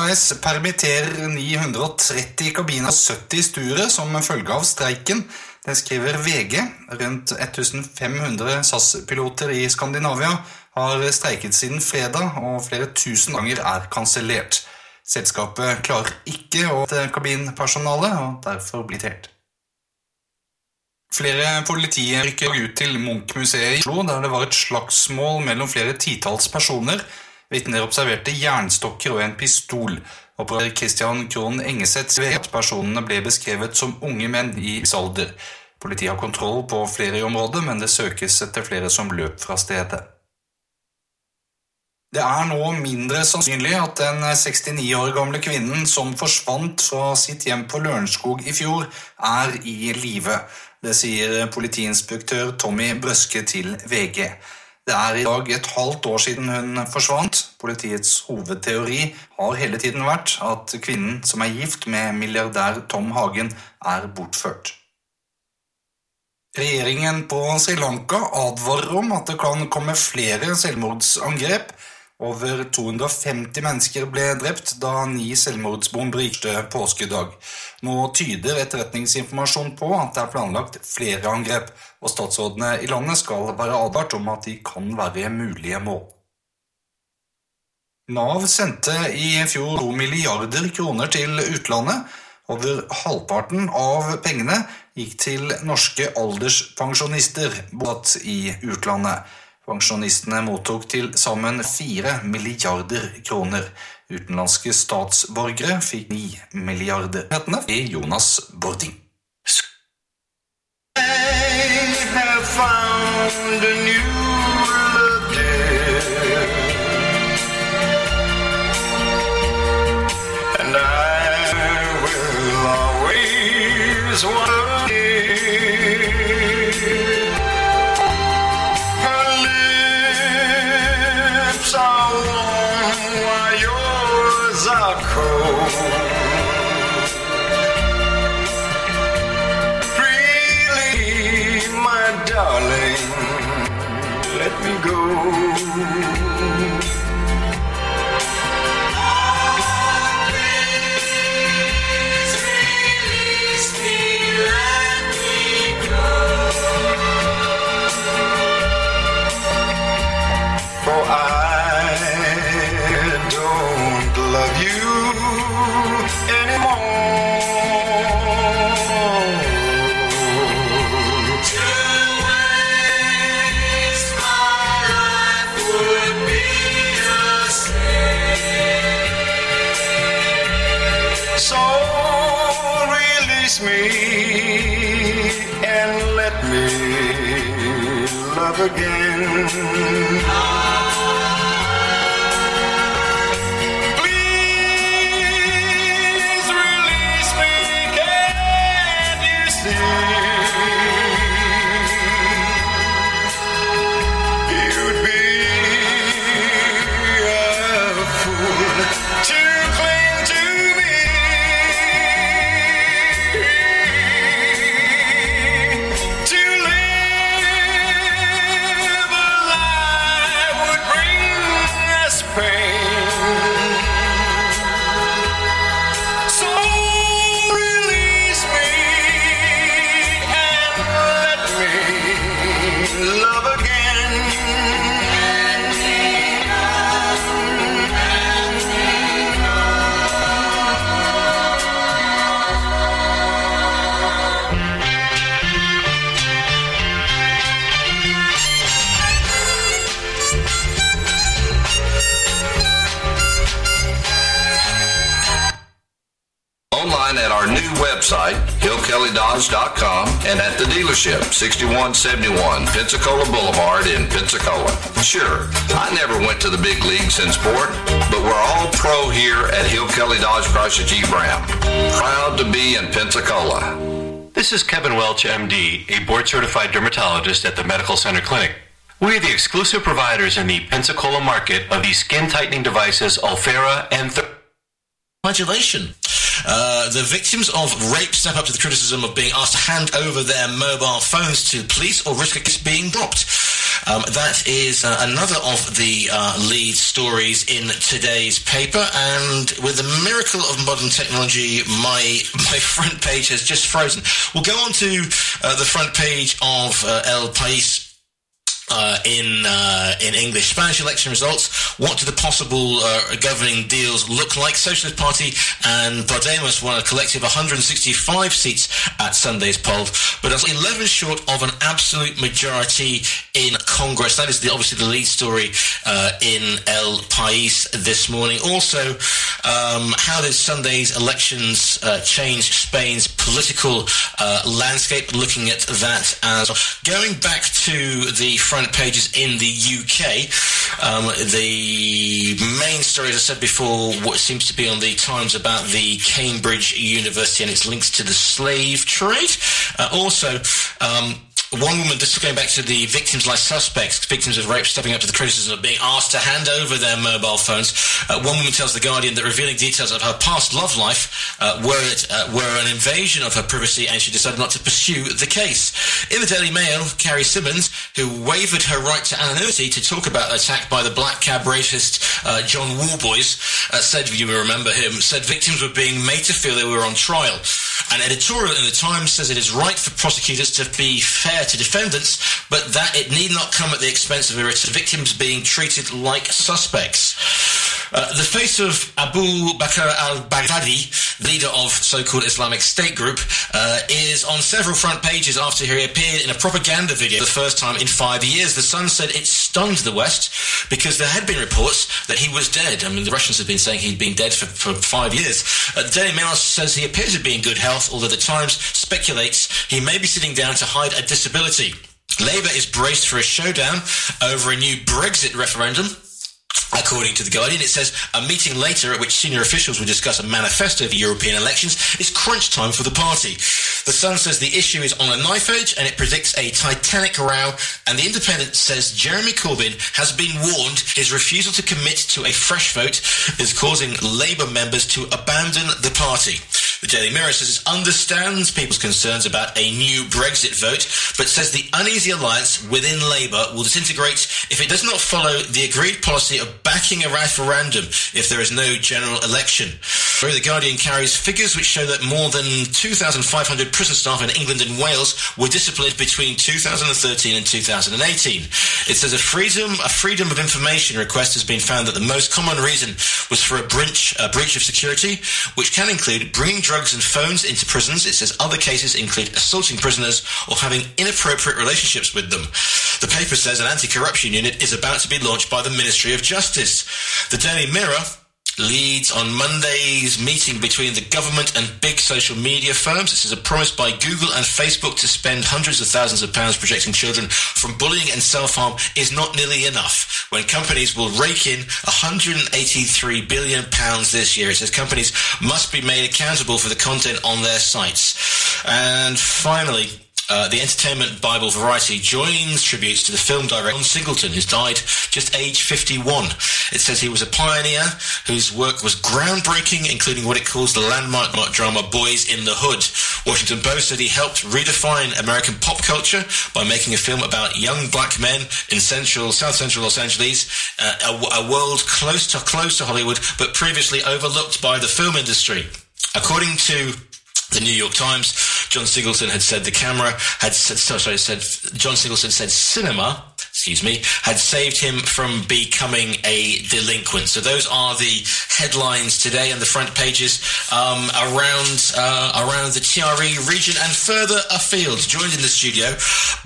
SAS permitterer 930 kabiner og 70 stuere som følge av streiken. Det skriver VG. Rundt 1500 SAS-piloter i Skandinavia har streiket siden fredag, og flere tusen ganger er kansellert. Selskapet klarer ikke å ha kabinpersonale, og derfor blir helt. Flere politiet rykker ut til Munch-museet i Oslo, der det var et slagsmål mellom flere titalls personer. Vitner observerte jernstokker og en pistol. Operatør Christian Krohn Engeseth sier at personene ble beskrevet som unge menn i alder. Politiet har kontroll på flere i området, men det søkes etter flere som løp fra stedet. Det er nå mindre sannsynlig at den 69 år gamle kvinnen som forsvant fra sitt hjem på Lørenskog i fjor, er i live. Det sier politiinspektør Tommy Brøske til VG. Det er i dag et halvt år siden hun forsvant. Politiets hovedteori har hele tiden vært at kvinnen som er gift med milliardær Tom Hagen, er bortført. Regjeringen på Sri Lanka advarer om at det kan komme flere selvmordsangrep. Over 250 mennesker ble drept da ni selvmordsbomber gikk påskedag. Nå tyder etterretningsinformasjon på at det er planlagt flere angrep, og statsrådene i landet skal være advart om at de kan være mulige mål. Nav sendte i fjor 2 milliarder kroner til utlandet. Over halvparten av pengene gikk til norske alderspensjonister bosatt i utlandet. Pensionisterna mottog til sammen 4 miljarder kronor. Utländska statsborgere fick 9 miljarder. Hetene i Jonas Bording. And I will always want let me go. Again. hillkellydodge.com, and at the dealership, 6171 Pensacola Boulevard in Pensacola. Sure, I never went to the big leagues in sport, but we're all pro here at Hill Kelly Dodge Chrysler Jeep Ram. Proud to be in Pensacola. This is Kevin Welch, MD, a board certified dermatologist at the Medical Center Clinic. We are the exclusive providers in the Pensacola market of the skin tightening devices Ulfera and Th- Congratulations. Uh, the victims of rape step up to the criticism of being asked to hand over their mobile phones to police or risk being dropped. Um, that is uh, another of the uh, lead stories in today's paper, and with the miracle of modern technology, my <laughs> my front page has just frozen. We'll go on to uh, the front page of uh, El País uh, in uh, in English. Spanish election results. What do the possible uh, governing deals look like? Socialist Party and Podemos won a collective 165 seats at Sunday's poll, but that's 11 short of an absolute majority in Congress. That is the, obviously the lead story uh, in El País this morning. Also, um, how did Sunday's elections uh, change Spain's political uh, landscape? Looking at that as going back to the pages in the UK. Um, the main story, as I said before, what seems to be on the Times about the Cambridge University and its links to the slave trade. Uh, also, um, one woman, just going back to the victims like suspects, victims of rape stepping up to the criticism of being asked to hand over their mobile phones. Uh, one woman tells The Guardian that revealing details of her past love life uh, were, it, uh, were an invasion of her privacy and she decided not to pursue the case. In the Daily Mail, Carrie Simmons, who wavered her right to anonymity to talk about the attack by the black cab racist uh, John Warboys, uh, said, you will remember him, said victims were being made to feel they were on trial. An editorial in the Times says it is right for prosecutors to be fair to defendants, but that it need not come at the expense of irritant victims being treated like suspects. Uh, the face of Abu Bakr al-Baghdadi, leader of so-called Islamic State group, uh, is on several front pages after he appeared in a propaganda video for the first time in five years. The Sun said it stunned the West because there had been reports that he was dead. I mean, the Russians had been saying he'd been dead for, for five years. Uh, the Daily Mail says he appears to be in good health, although the Times speculates he may be sitting down to hide a disability. Labour is braced for a showdown over a new Brexit referendum. According to The Guardian, it says a meeting later at which senior officials will discuss a manifesto for European elections is crunch time for the party. The Sun says the issue is on a knife edge and it predicts a titanic row. And The Independent says Jeremy Corbyn has been warned his refusal to commit to a fresh vote is causing Labour members to abandon the party. The Daily Mirror says it understands people's concerns about a new Brexit vote, but says the uneasy alliance within Labour will disintegrate if it does not follow the agreed policy of backing a referendum if there is no general election. The Guardian carries figures which show that more than 2,500 prison staff in England and Wales were disciplined between 2013 and 2018. It says a freedom, a freedom of information request has been found that the most common reason was for a breach, a breach of security, which can include bringing drugs and phones into prisons. It says other cases include assaulting prisoners or having inappropriate relationships with them. The paper says an anti-corruption unit is about to be launched by the Ministry of Justice. The Daily Mirror leads on Monday's meeting between the government and big social media firms. This is a promise by Google and Facebook to spend hundreds of thousands of pounds protecting children from bullying and self-harm is not nearly enough. When companies will rake in 183 billion pounds this year, it says companies must be made accountable for the content on their sites. And finally, uh, the Entertainment Bible Variety joins tributes to the film director John Singleton, who's died just age 51. It says he was a pioneer whose work was groundbreaking, including what it calls the landmark drama Boys in the Hood. Washington Post said he helped redefine American pop culture by making a film about young black men in central, South Central Los Angeles, uh, a, a world close to close to Hollywood, but previously overlooked by the film industry. According to the New York Times, John Singleton had said the camera had said, sorry, said John Singleton said cinema, excuse me, had saved him from becoming a delinquent. So those are the headlines today and the front pages um, around uh, around the TRE region and further afield. Joined in the studio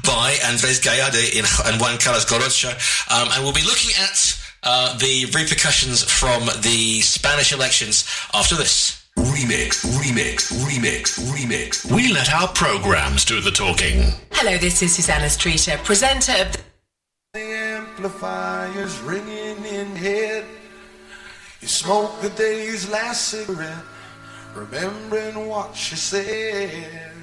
by Andres Gallardo and Juan Carlos Gorocha, um, and we'll be looking at uh, the repercussions from the Spanish elections after this. Remix, remix, remix, remix. We let our programs do the talking. Hello, this is Susanna Streeter, presenter of the The amplifier's ringing in head. You smoke the day's last cigarette, remembering what she said.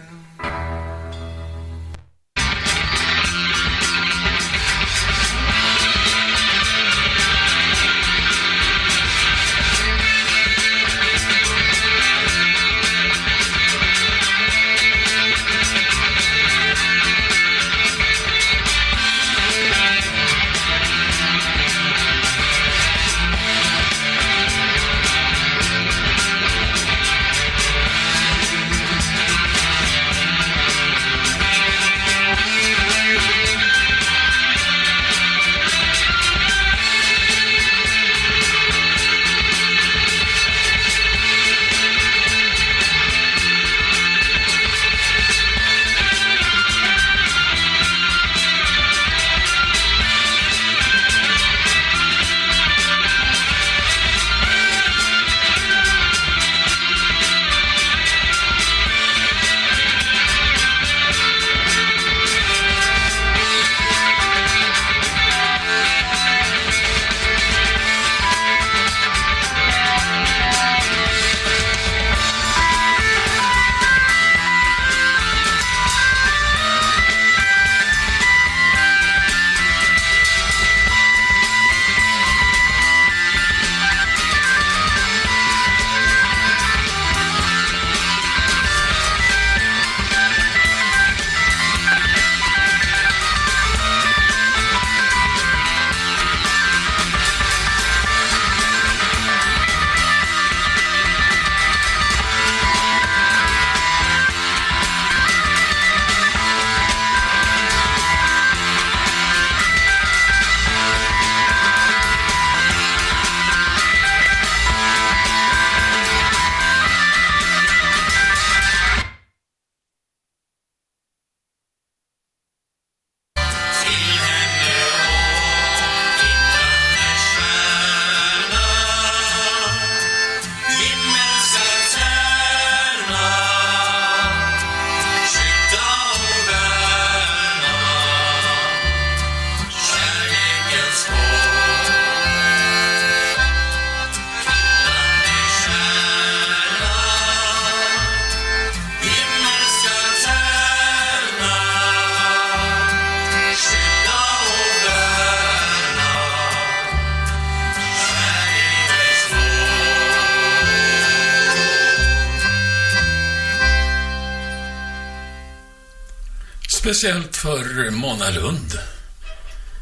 Speciellt för Mona Lund.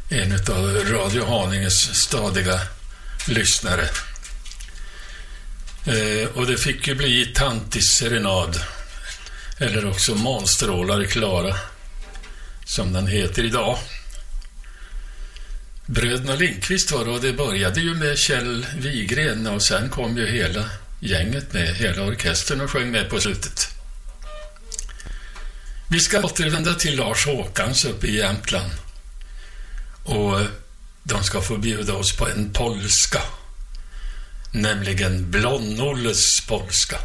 En av Radio Haninges stadiga lyssnare. Eh, och det fick ju bli Tantis serenad. Eller också Månstrålar Klara. Som den heter idag. Bröderna Lindqvist var det och det började ju med Kjell Wigren och sen kom ju hela gänget med, hela orkestern och sjöng med på slutet. Vi ska återvända till Lars Håkans uppe i Jämtland. Och de ska få bjuda oss på en polska. Nämligen Blonnolles polska.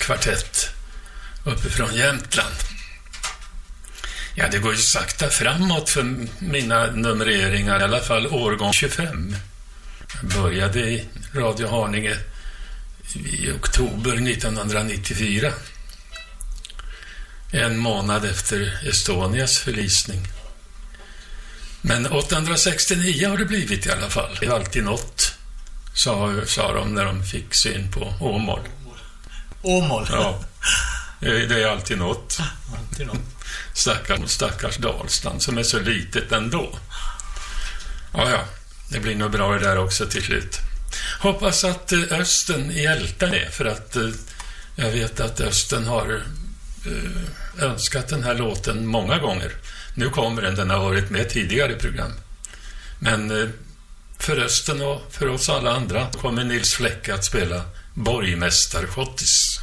Kvartett uppifrån Jämtland. Ja, det går ju sakta framåt för mina numreringar, i alla fall årgång 25. Jag började i Radio Haninge i oktober 1994. En månad efter Estonias förlisning. Men 869 har det blivit i alla fall. Det är alltid något, sa, sa de när de fick syn på Åmål. Åmål? Ja. Det är alltid något. Alltid något. Stackars, stackars Dalsland som är så litet ändå. Ja, ja. Det blir nog bra det där också till slut. Hoppas att eh, Östen hjältar det, för att eh, jag vet att Östen har eh, önskat den här låten många gånger. Nu kommer den, den har varit med tidigare i program. Men för Östen och för oss alla andra kommer Nils Fläcke att spela Borgmästarschottis.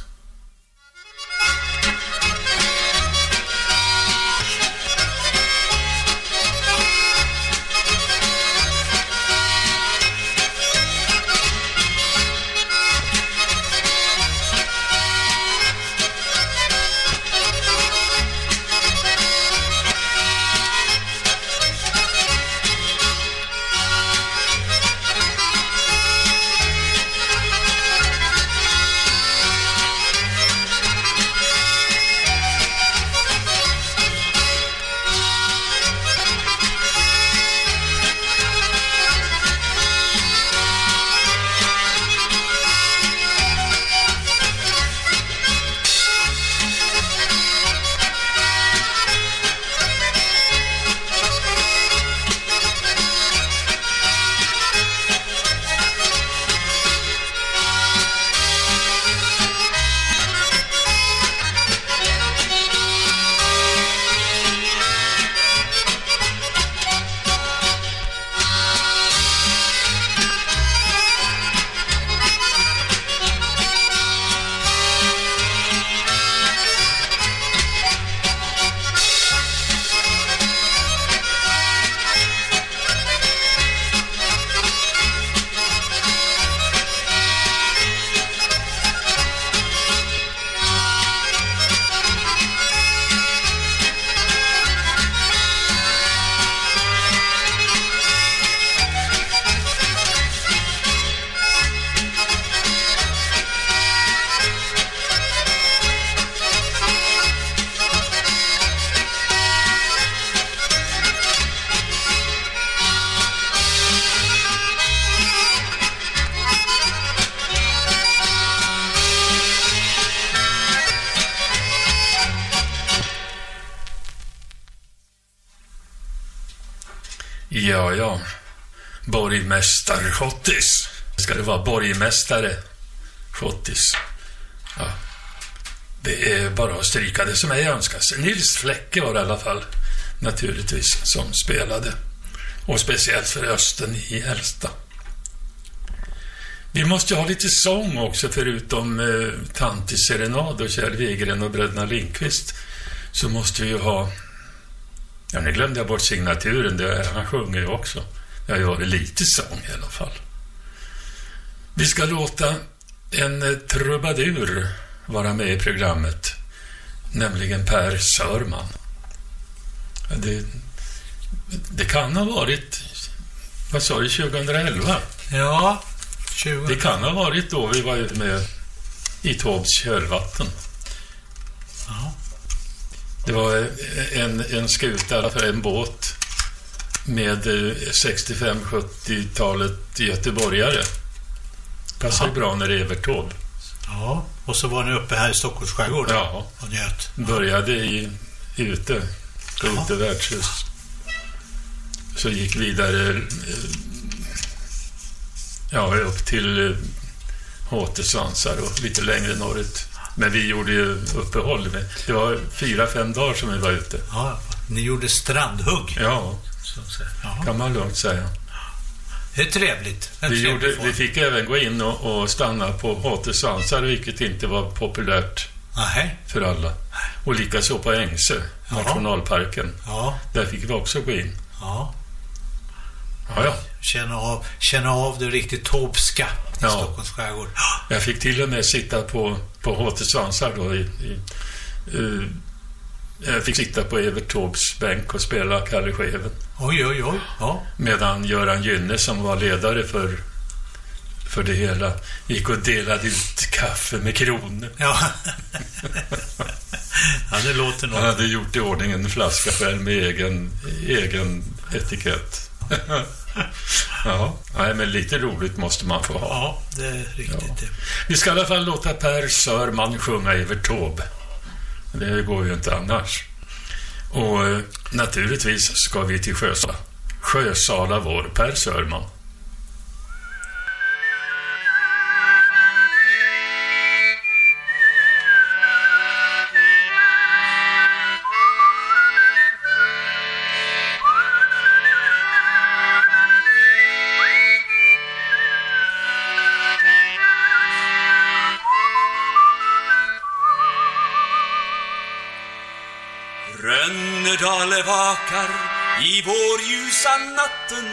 Schottis! Ska det vara borgmästare schottis? Ja. Det är bara att stryka det som ej önskas. Nils Fläcke var det i alla fall, naturligtvis, som spelade. Och speciellt för Östen i Älsta. Vi måste ju ha lite sång också, förutom eh, Tanti Serenad och Kjell Wigren och bröderna Lindqvist. Så måste vi ju ha... Ja, nu glömde jag bort signaturen. Det, han sjunger ju också. Det har ju varit lite sång i alla fall. Vi ska låta en trubadur vara med i programmet, nämligen Per Sörman. Ja, Det, det kan ha varit, vad sa du, 2011? Ja, 20. Det kan ha varit då vi var med i Taubes kölvatten. Det var en, en skuta, för en båt med eh, 65-70-talet göteborgare. Passar ju bra när det är Evertåb. Ja, och så var ni uppe här i Stockholms skärgård Ja. och njöt. Började i ute, på Ute värdshus. Så gick vidare eh, ja, upp till eh, Håtesvansar och lite längre norrut. Men vi gjorde ju uppehåll. Det var fyra, fem dagar som vi var ute. Ja, ni gjorde strandhugg. Ja, Så att säga. Ja. kan man lugnt säga. Det är trevligt. Vi, gjorde, vi fick även gå in och, och stanna på Håtesvansar, vilket inte var populärt Nej. för alla. Och likaså på Ängsö, nationalparken. Ja. Där fick vi också gå in. Ja. Ja, ja. Känna av, känna av det riktigt tobska i Ja. Stockholms skärgård. Jag fick till och med sitta på, på Håtesvansar då. I, i, eh, fick sitta på Evert Taubes bänk och spela Kalle Scheven. Oj, oj, oj. Ja. Medan Göran Gynne som var ledare för, för det hela gick och delade ut kaffe med kronor. Ja. ja, det låter något. Han hade gjort i ordning en flaska själv med egen, egen etikett. ja, nej, men lite roligt måste man få ha. Ja, det är riktigt. det. Vi ska i alla fall låta Per Sörman sjunga Evert Taube. Det går ju inte annars. Och eh, naturligtvis ska vi till Sjösala. Sjösala vår Per Sörman. Vakar i vår ljusa natten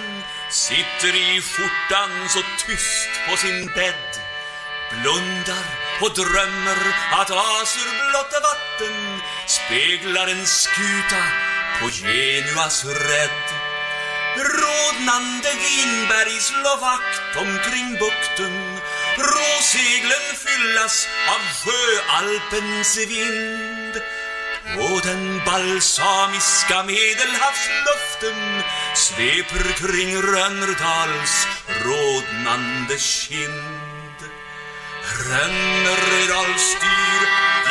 Sitter i skjortan så tyst på sin bädd Blundar och drömmer att azurblått vatten Speglar en skuta på Genuas rädd. Rodnande vinberg slår vakt omkring bukten Råseglen fyllas av sjöalpens vind och den balsamiska medelhavsluften sveper kring Rönnerdals rodnande kind. Rönnerdal styr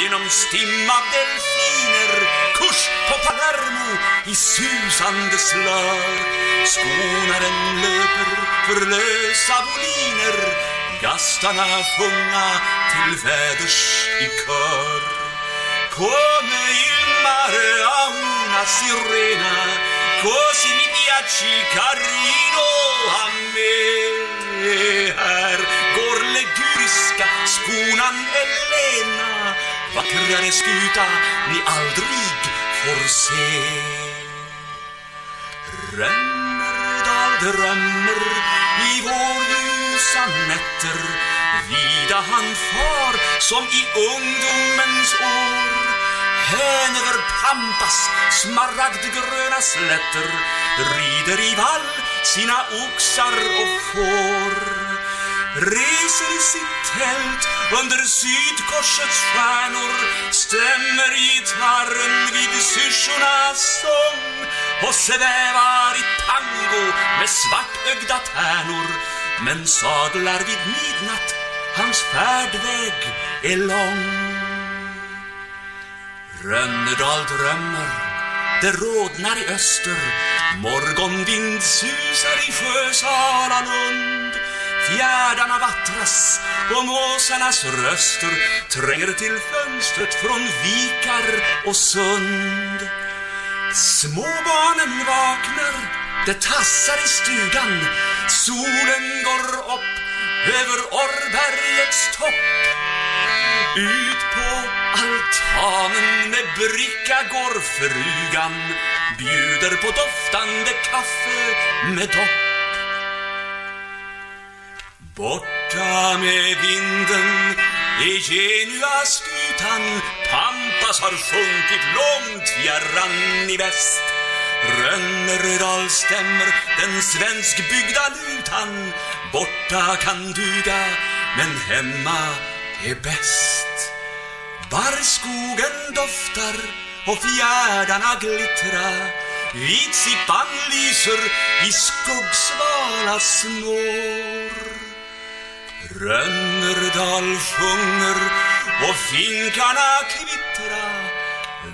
genom stim av delfiner kurs på Palermo i susande slör. Skonaren löper för lösa boliner gastarna sjunga till väders i kör. Come il mare a una sirena, così mi piaci carino a me. Här går leguriska skonan Elena, vackrare skuta ni aldrig får se. Rönnerdal drömmer i vår ljusa nätter Vida han far som i ungdomens år Hän över Pampas smaragdgröna slätter Rider i vall sina oxar och får. Reser i sitt tält under sydkorsets stjärnor Stämmer gitarren vid syrsornas sång och svävar i tango med svartögda tärnor men sadlar vid midnatt. Hans färdväg är lång. Rönnedal drömmer det rodnar i öster Morgonvind susar i Sjösala Lund Fjärdarna vattras och måsarnas röster tränger till fönstret från vikar och sund. Småbarnen vaknar, det tassar i stugan, solen går upp över Orrbergets topp. Ut på altanen med bricka går frugan, bjuder på doftande kaffe med dopp. Borta med vinden i Genua-skutan Pampas har sjunkit långt fjärran i väst Rönnerdal stämmer den svenskbyggda lutan Borta kan duga, men hemma är bäst. Barrskogen doftar och fjärdarna glittra Vitsippan lyser i skuggsvala snår. Rönnerdal sjunger och finkarna kvittra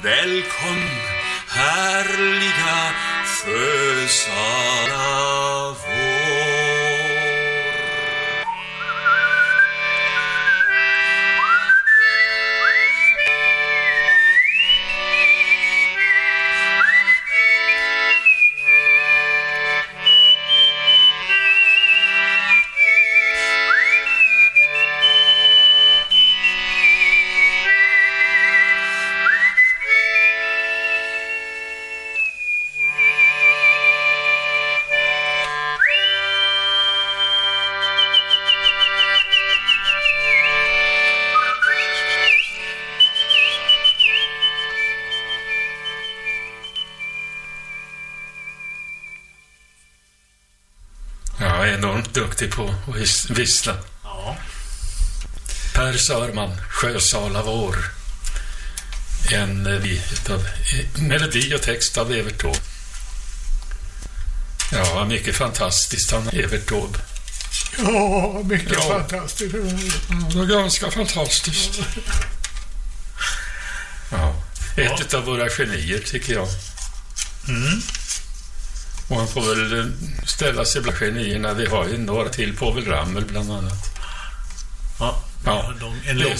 Välkommen härliga Sjösala vår. Duktig på att vis- vissla. Ja. Per Sörman, Sjösala vår. En eh, utav, melodi och text av Evert Taube. Ja, mycket fantastiskt han Evert Taube. Ja, mycket Ja. fantastiskt. Det var ganska fantastiskt. Ja. Ett av våra genier, tycker jag. Mm. Och han får väl eh, ställa sig bland genierna. Vi har ju några till, Povel Ramel bland annat. Ja, ja en lång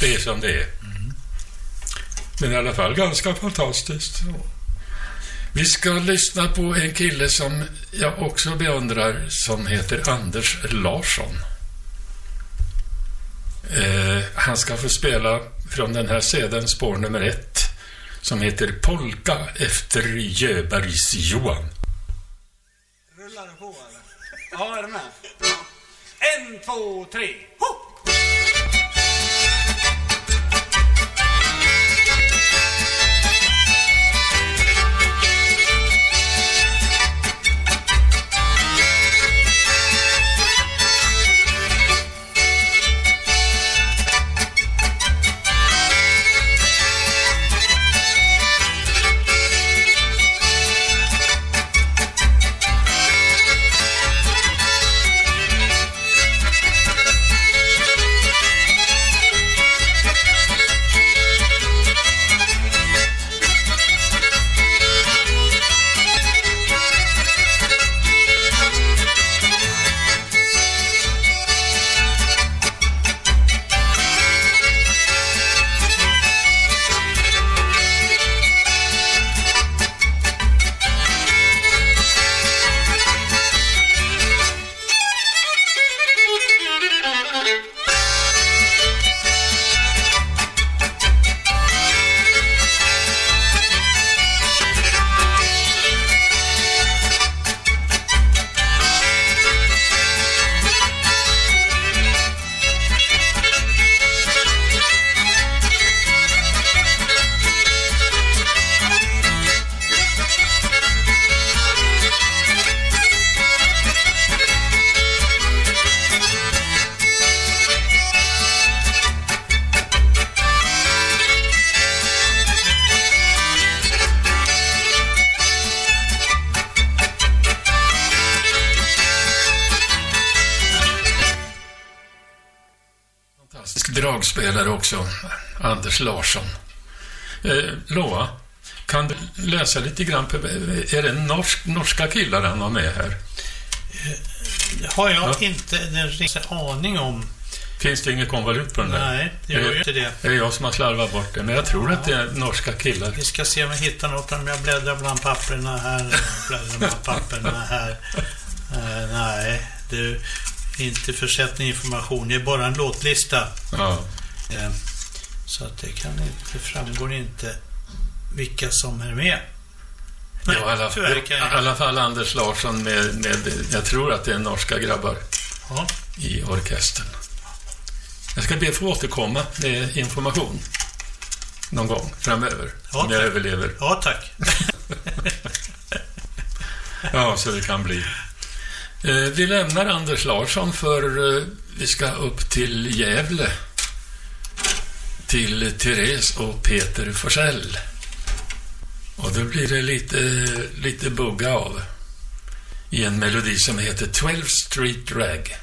det, är som det är. Men i alla fall ganska fantastiskt. Vi ska lyssna på en kille som jag också beundrar som heter Anders Larsson. Eh, han ska få spela från den här sedeln spår nummer ett som heter Polka efter Göbergs Johan. Ja, är du med? En, två, tre. Ho! Dragspelare också, Anders Larsson. Eh, Loa, Kan du läsa lite grann på, är det norsk, norska killar han har med här? Det har jag Ja. inte den ringaste aning om. Finns det inget konvolut på den där? Nej, det gör ju inte det. Är det jag som har slarvat bort det? Men jag tror att det är norska killar. Vi ska se om jag hittar något om jag bläddrar bland papperna här. Bläddrar bland <laughs> papperna här. Eh, nej, du. Inte försättning information. Det är bara en låtlista. Ja. Eh, så att det kan inte, framgår inte vilka som är med. Nej, ja, i alla, tyvärr kan i jag alla fall Anders Larsson med, med, jag tror att det är norska grabbar Ja. i orkestern. Jag ska be att få återkomma med information någon gång framöver. Ja, om jag överlever. Ja, tack. <laughs> Ja, så det kan bli. Eh, Vi lämnar Anders Larsson för eh, vi ska upp till Gävle. Till Therese och Peter Forsell. Och då blir det lite, lite bugga av. I en melodi som heter 12 Street Drag.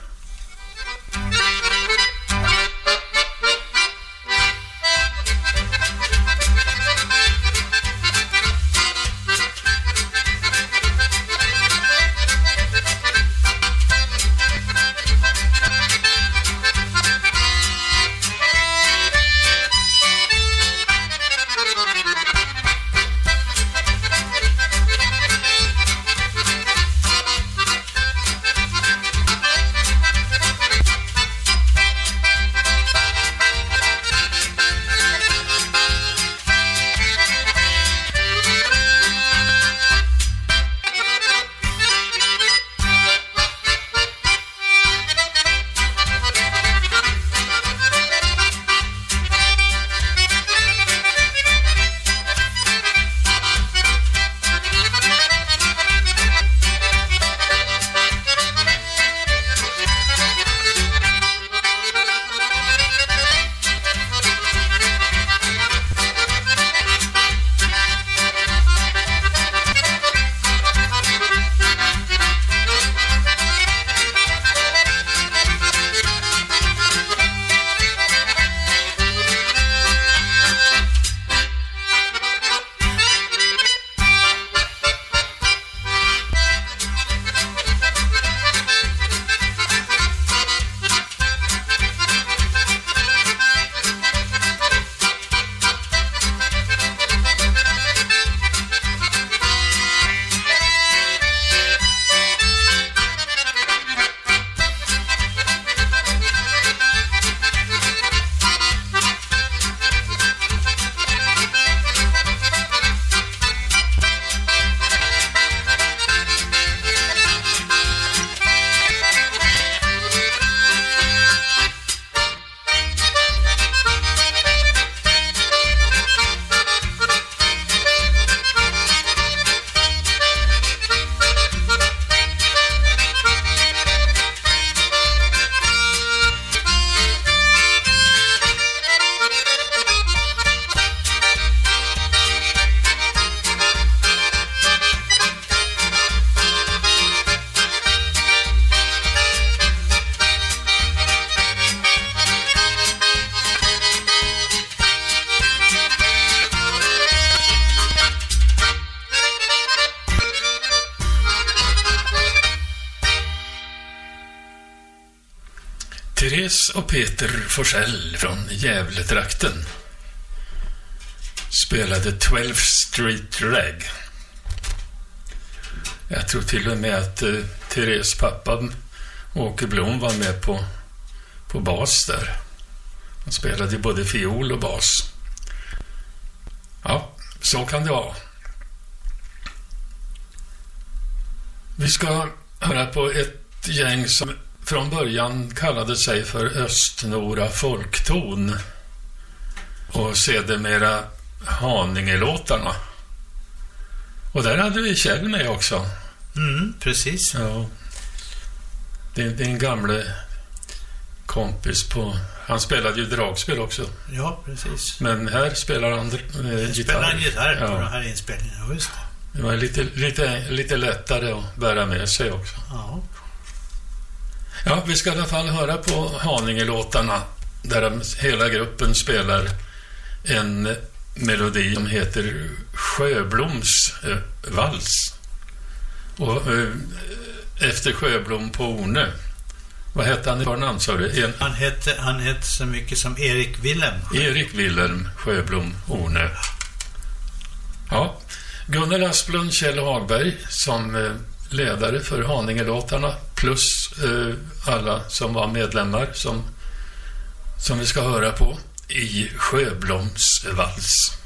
Forsell från Gävletrakten spelade 12 Street Rag. Jag tror till och med att eh, Therese pappa Åke Blom var med på, på bas där. Han spelade ju både fiol och bas. Ja, så kan det vara. Vi ska höra på ett gäng som från början kallade sig för Östnora Folkton och sedermera Haningelåtarna. Och där hade vi Kjell med också. Mm, precis. Ja. Din, din gamle kompis på... Han spelade ju dragspel också. Ja, precis. Men här spelar han eh, gitarr. Spelar han gitarr på Ja. den här inspelningen? Ja, just det. Det var lite, lite, lite lättare att bära med sig också. Ja. Vi ska i alla fall höra på Haningelåtarna där de, hela gruppen spelar en melodi som heter Sjöbloms eh, vals. Och eh, efter Sjöblom på Orne, vad hette han i förnamn sa du? En, Han hette, han hette så mycket som Erik Willem. Erik Wilhelm Sjöblom Orne. Ja, Gunnel Asplund, Kjell Hagberg som eh, ledare för Haningelåtarna plus eh, alla som var medlemmar som, som vi ska höra på i Sjöbloms vals.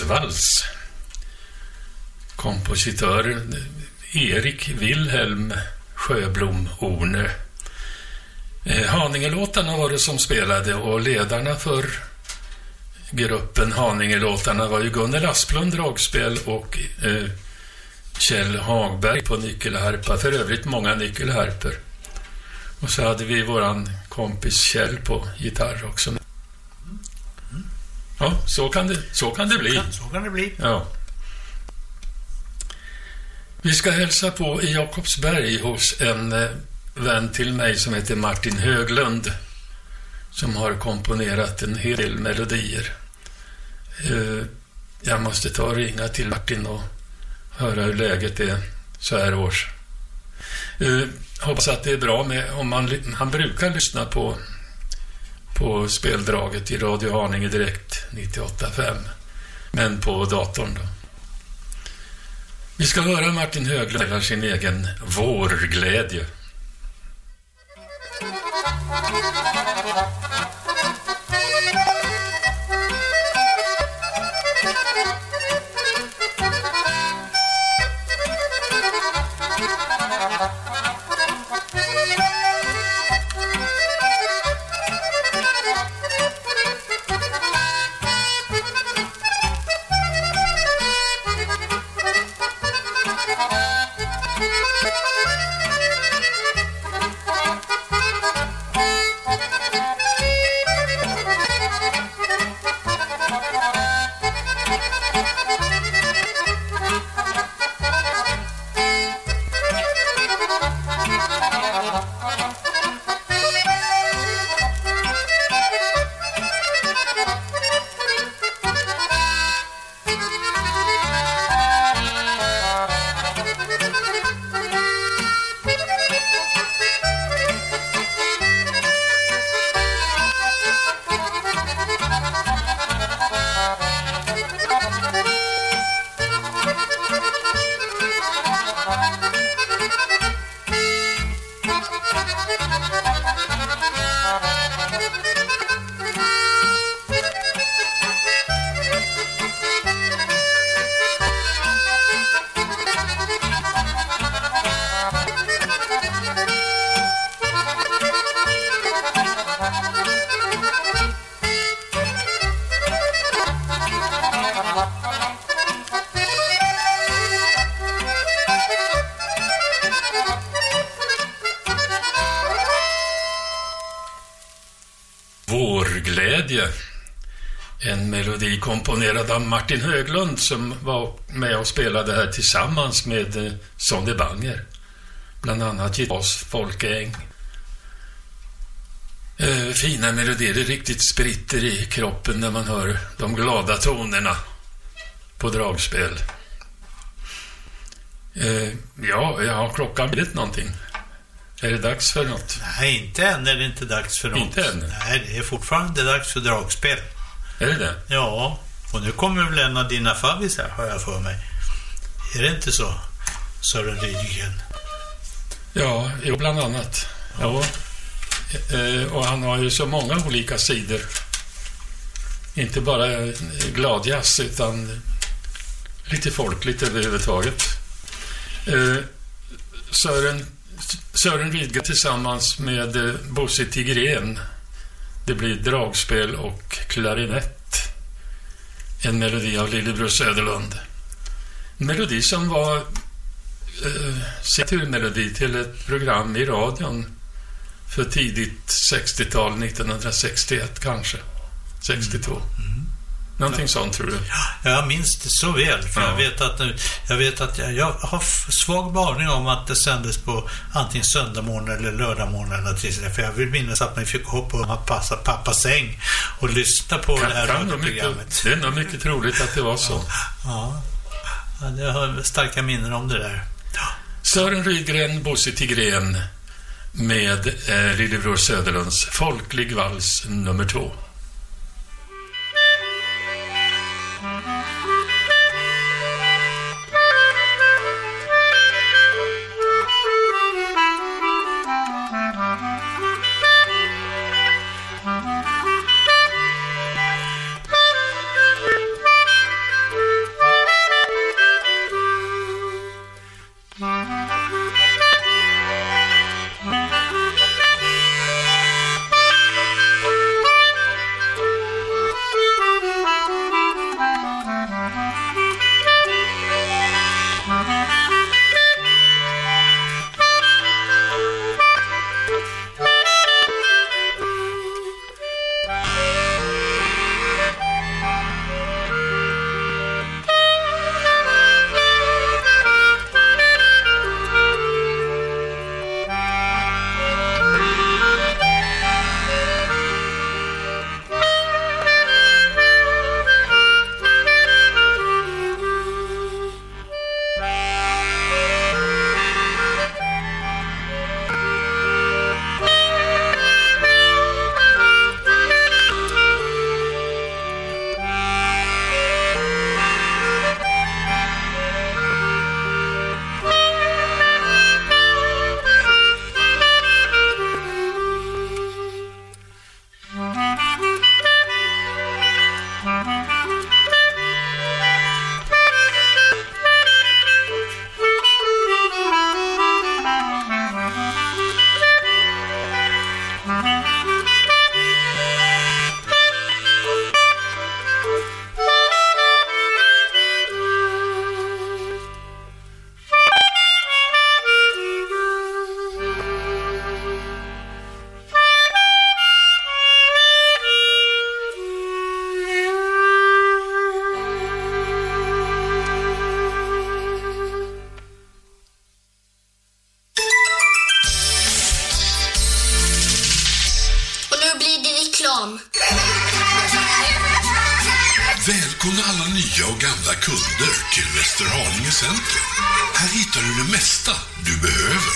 Sjöbloms. Kompositör Erik Wilhelm Sjöblom Orne. Eh, Haningelåtarna var det som spelade och ledarna för gruppen Haningelåtarna var ju Gunnel Asplund dragspel och eh, Kjell Hagberg på nyckelharpa. För övrigt många nyckelharper. Och så hade vi våran kompis Kjell på gitarr också. Ja, så kan det, så kan det bli. Så kan det bli. Ja. Vi ska hälsa på i Jakobsberg hos en eh, vän till mig som heter Martin Höglund som har komponerat en hel del melodier. Eh, jag måste ta och ringa till Martin och höra hur läget är så här års. Eh, hoppas att det är bra med, om man, han brukar lyssna på på speldraget i Radio Haninge Direkt 98.5. Men på datorn då. Vi ska höra Martin Höglund spela sin egen Vårglädje. Thank av Martin Höglund som var med och spelade här tillsammans med eh, Sonny Banger. Bland annat Gitas Folkäng. Eh, fina melodier, det riktigt spritter i kroppen när man hör de glada tonerna på dragspel. Eh, ja, jag har klockan blivit någonting. Är det dags för något? Nej, inte än är det inte dags för något. Inte än? Nej, det är fortfarande dags för dragspel. Är det det? Ja, och nu kommer väl en av dina favvisar, har jag för mig. Är det inte så, Sören Rydgren? Ja, jo, bland annat. Ja. Eh, och han har ju så många olika sidor. Inte bara eh, gladjazz, utan lite folkligt överhuvudtaget. Eh, Sören, Sören Rydgren tillsammans med Bosse Tigren. Det blir dragspel och klarinett. Melodi av Lillebror Söderlund. En melodi som var eh, signaturmelodi till ett program i radion för tidigt 60-tal, 1961 kanske. 62. Mm. mm. Någonting sånt tror du? Ja, jag minns det så väl. För Ja. jag vet att, jag, vet att jag, jag har svag aning om att det sändes på antingen söndagmorgon eller lördagmorgon eller tisdag. För jag vill minnas att man fick hoppa och passa pappas säng och lyssna på det här Kan radioprogrammet. det är nog mycket troligt att det var så. Ja. ja, jag har starka minnen om det där. Sören Rydgren, Bosse Tigren med eh, Lillebror Söderlunds Folklig vals nummer två. Centrum. Här hittar du det mesta du behöver.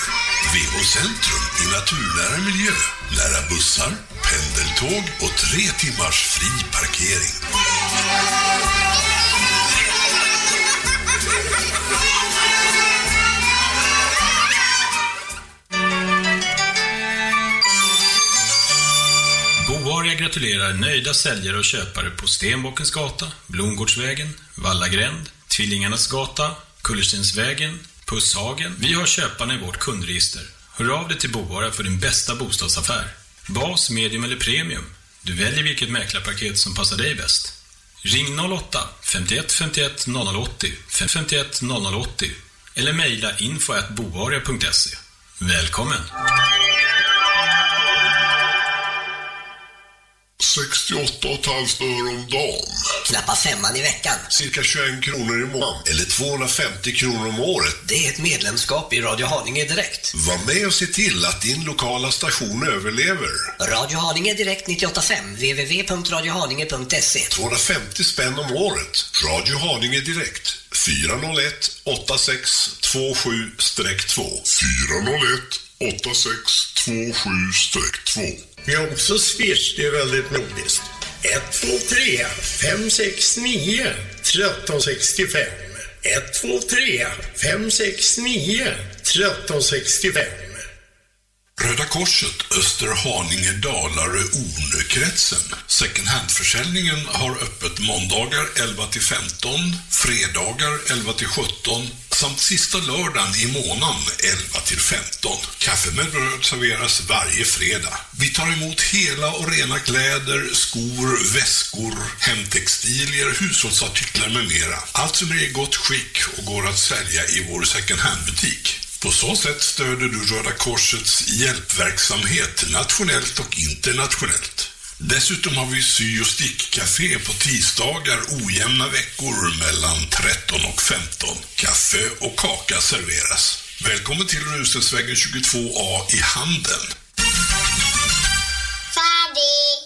VH Centrum i naturnära miljö, nära bussar, pendeltåg och tre timmars fri parkering. Bovaria gratulerar nöjda säljare och köpare på Stenbockens gata, Blomgårdsvägen, Vallagränd, Tvillingarnas gata, Kullerstensvägen, Pusshagen. Vi har köparna i vårt kundregister. Hör av dig till Boara för din bästa bostadsaffär. Bas, medium eller premium. Du väljer vilket mäklarpaket som passar dig bäst. Ring 08 51 51 0080 51 0080 eller mejla info at boaria.se. Välkommen! 68,5 öre om dagen. Knappa femman i veckan. Cirka 21 kronor i månaden. Eller 250 kronor om året. Det är ett medlemskap i Radio Haninge Direkt. Var med och se till att din lokala station överlever. Radio Haninge Direkt 98.5 www.radiohaninge.se 250 spänn om året. Radio Haninge Direkt. 401 8627-2. 401 8627-2. Vi har också Swish, det är väldigt nordiskt. 123 569 1365. 123 569 1365. Röda Korset, Österhaninge, Dalarö, Ornö-kretsen. Second hand-försäljningen har öppet måndagar 11 till 15, fredagar 11 till 17 samt sista lördagen i månaden 11 till 15. Kaffe med bröd serveras varje fredag. Vi tar emot hela och rena kläder, skor, väskor, hemtextilier, hushållsartiklar med mera. Allt som är i gott skick och går att sälja i vår second hand-butik. På så sätt stöder du Röda Korsets hjälpverksamhet nationellt och internationellt. Dessutom har vi sy- och stickcafé på tisdagar ojämna veckor mellan 13 och 15. Kaffe och kaka serveras. Välkommen till Rusensvägen 22A i Handen. Färdig!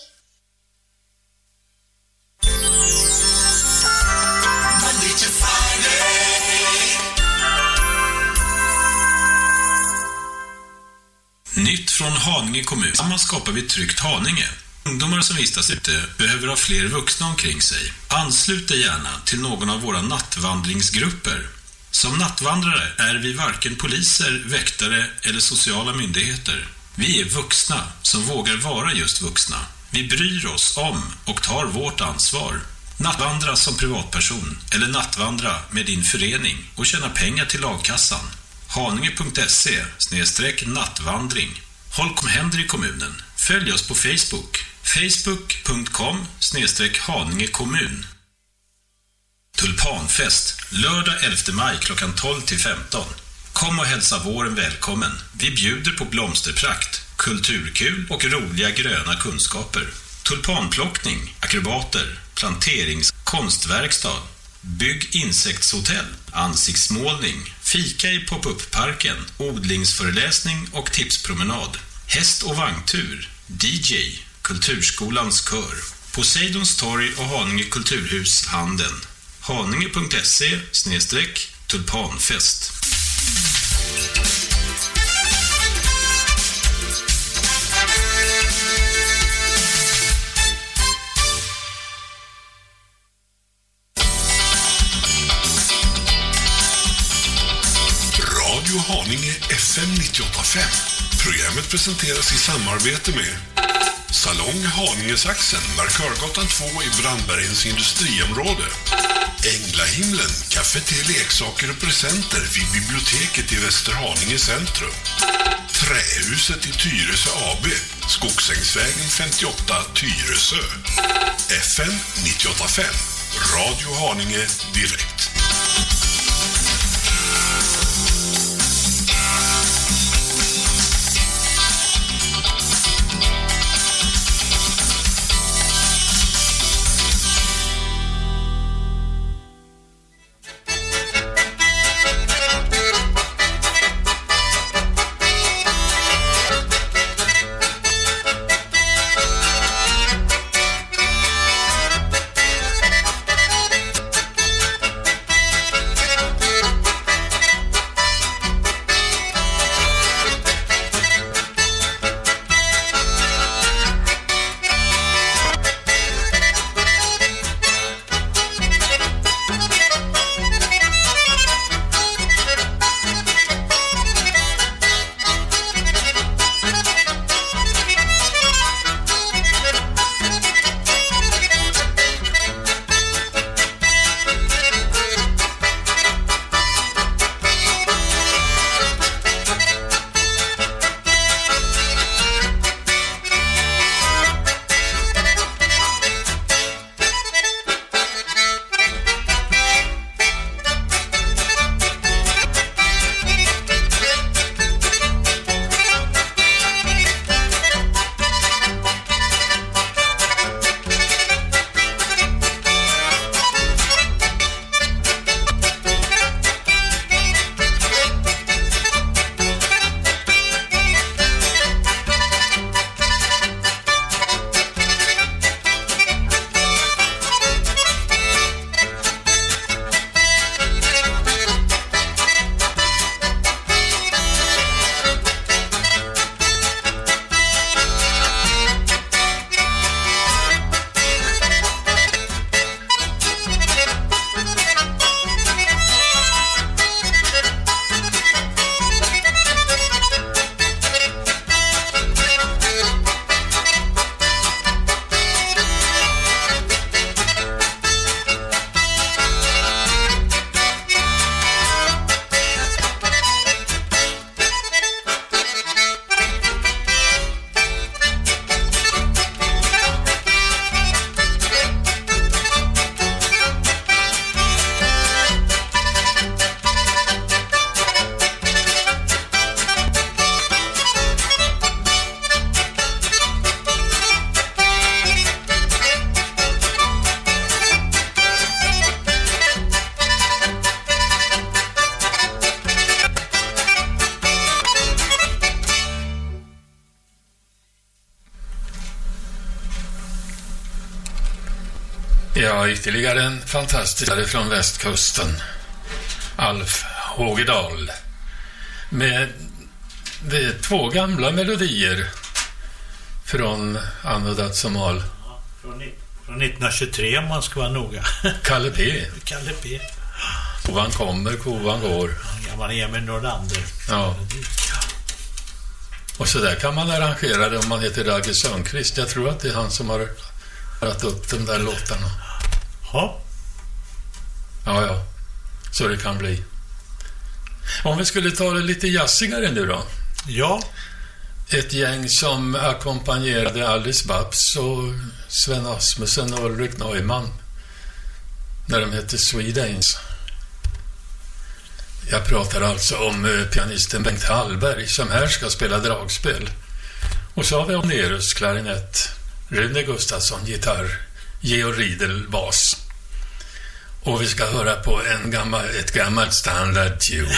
Nytt från Haninge kommun. Tillsammans skapar vi tryggt Haninge. Ungdomar som vistas ute behöver ha fler vuxna omkring sig. Anslut dig gärna till någon av våra nattvandringsgrupper. Som nattvandrare är vi varken poliser, väktare eller sociala myndigheter. Vi är vuxna som vågar vara just vuxna. Vi bryr oss om och tar vårt ansvar. Nattvandra som privatperson eller nattvandra med din förening och tjäna pengar till lagkassan. Haninge.se snedstreck nattvandring. Håll kom händer i kommunen. Följ oss på Facebook. Facebook.com snedstreck Haninge kommun. Tulpanfest, lördag 11 maj klockan 12 till 15. Kom och hälsa våren välkommen. Vi bjuder på blomsterprakt, kulturkul och roliga gröna kunskaper. Tulpanplockning, akrobater, planterings, konstverkstad, bygg insektshotell, ansiktsmålning, fika i pop-up-parken, odlingsföreläsning och tipspromenad, häst- och vagntur, DJ, Kulturskolans kör, Poseidons torg och Haninge kulturhus Handen. Haninge.se-tulpanfest. Haninge FM 98.5. Programmet presenteras i samarbete med Salong Haningesaxen, Markörgatan 2 i Brandbergens industriområde. Änglahimlen, kaffe till leksaker och presenter vid biblioteket i Västerhaninge centrum. Trähuset i Tyresö AB, Skogsängsvägen 58, Tyresö. FM 98.5, Radio Haninge direkt. Ytterligare en fantastikare från västkusten. Alf Hågedal. Med det är två gamla melodier från Anno Datsomal. Från, ni- från 1923 om man ska vara noga. <laughs> Kalle P. Kalle P. Kovan kommer, kovan går. Gammal Emil Nordlander. Ja. Och så där kan man arrangera det om man heter Ragge Sundqvist. Jag tror att det är han som har dragit upp de där låtarna. Ja. Ja, ja. Så det kan bli. Om vi skulle ta det lite jazzigare nu då. Ja. Ett gäng som ackompanjerade Alice Babs och Sven Asmussen och Ulrik Neumann när de hette Swedanes. Jag pratar alltså om eh, pianisten Bengt Hallberg som här ska spela dragspel. Och så har vi Onerus klarinett, Rune Gustafsson gitarr, Georg Riedel bas. Och vi ska höra på en gammal, ett gammalt standard tune.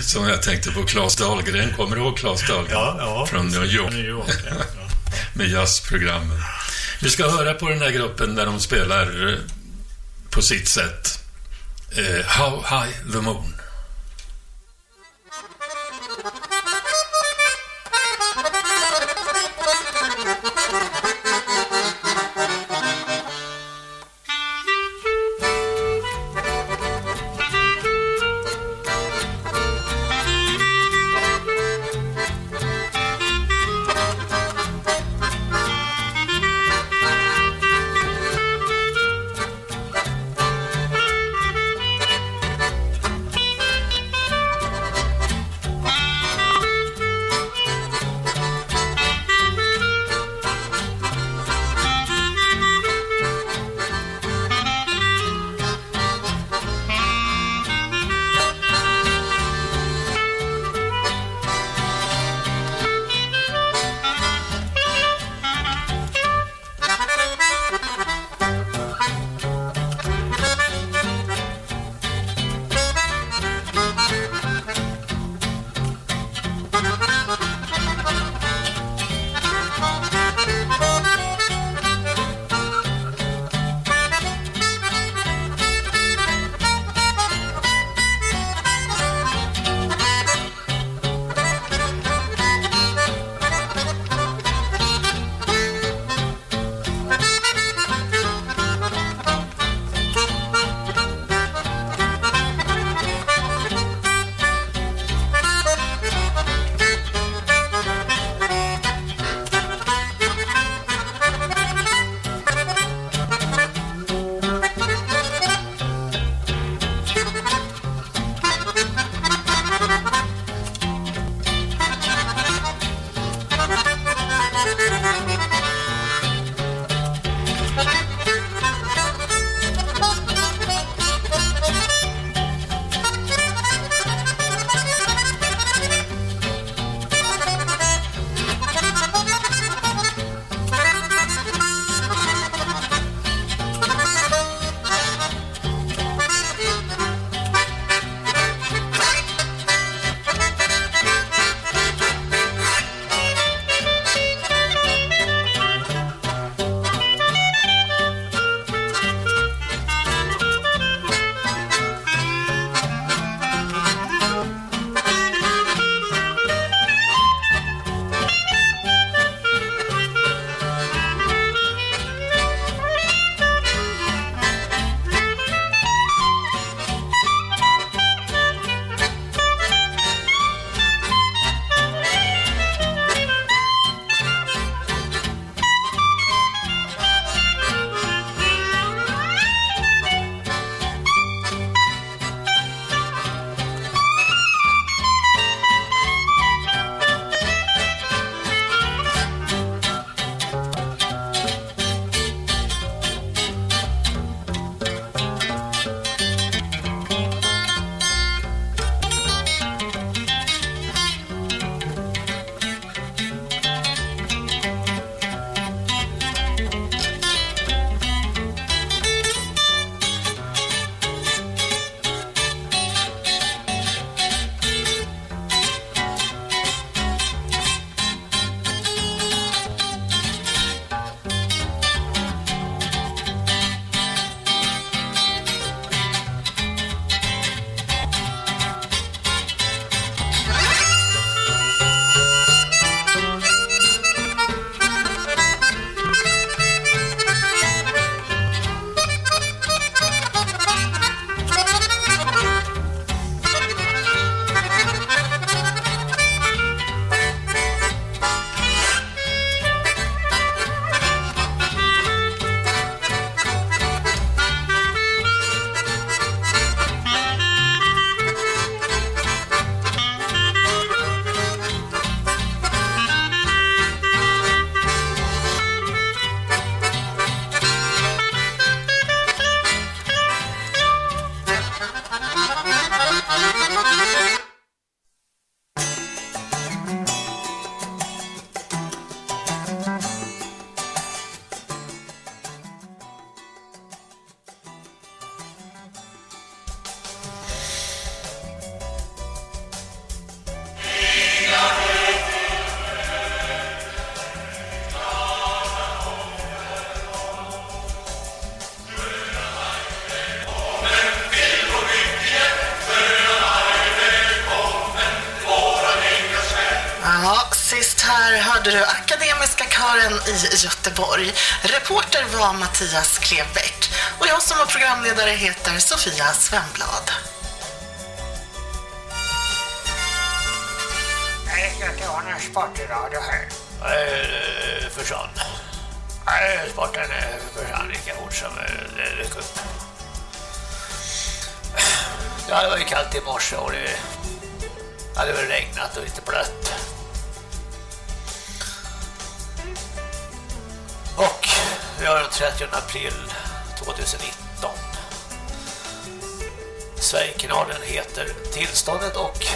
<laughs> Som jag tänkte på Claes Dahlgren. Kommer du ihåg Claes Dahlgren? Ja, ja. Från New York. New York, ja, Med jazzprogrammen. Vi ska höra på den här gruppen när de spelar eh, på sitt sätt. Eh, How High the Moon. Var Mattias Klebäck. Och jag som var programledare heter Sofia Svenblad. Ska inte vara någon sportradio här. Nej, försvann. Nej, sporten eh, försvann lika fort som eh, det dök upp. Ja, det var ju kallt i morse och det hade väl regnat och lite blött. 30 april 2019. Sverigekanalen heter Tillståndet och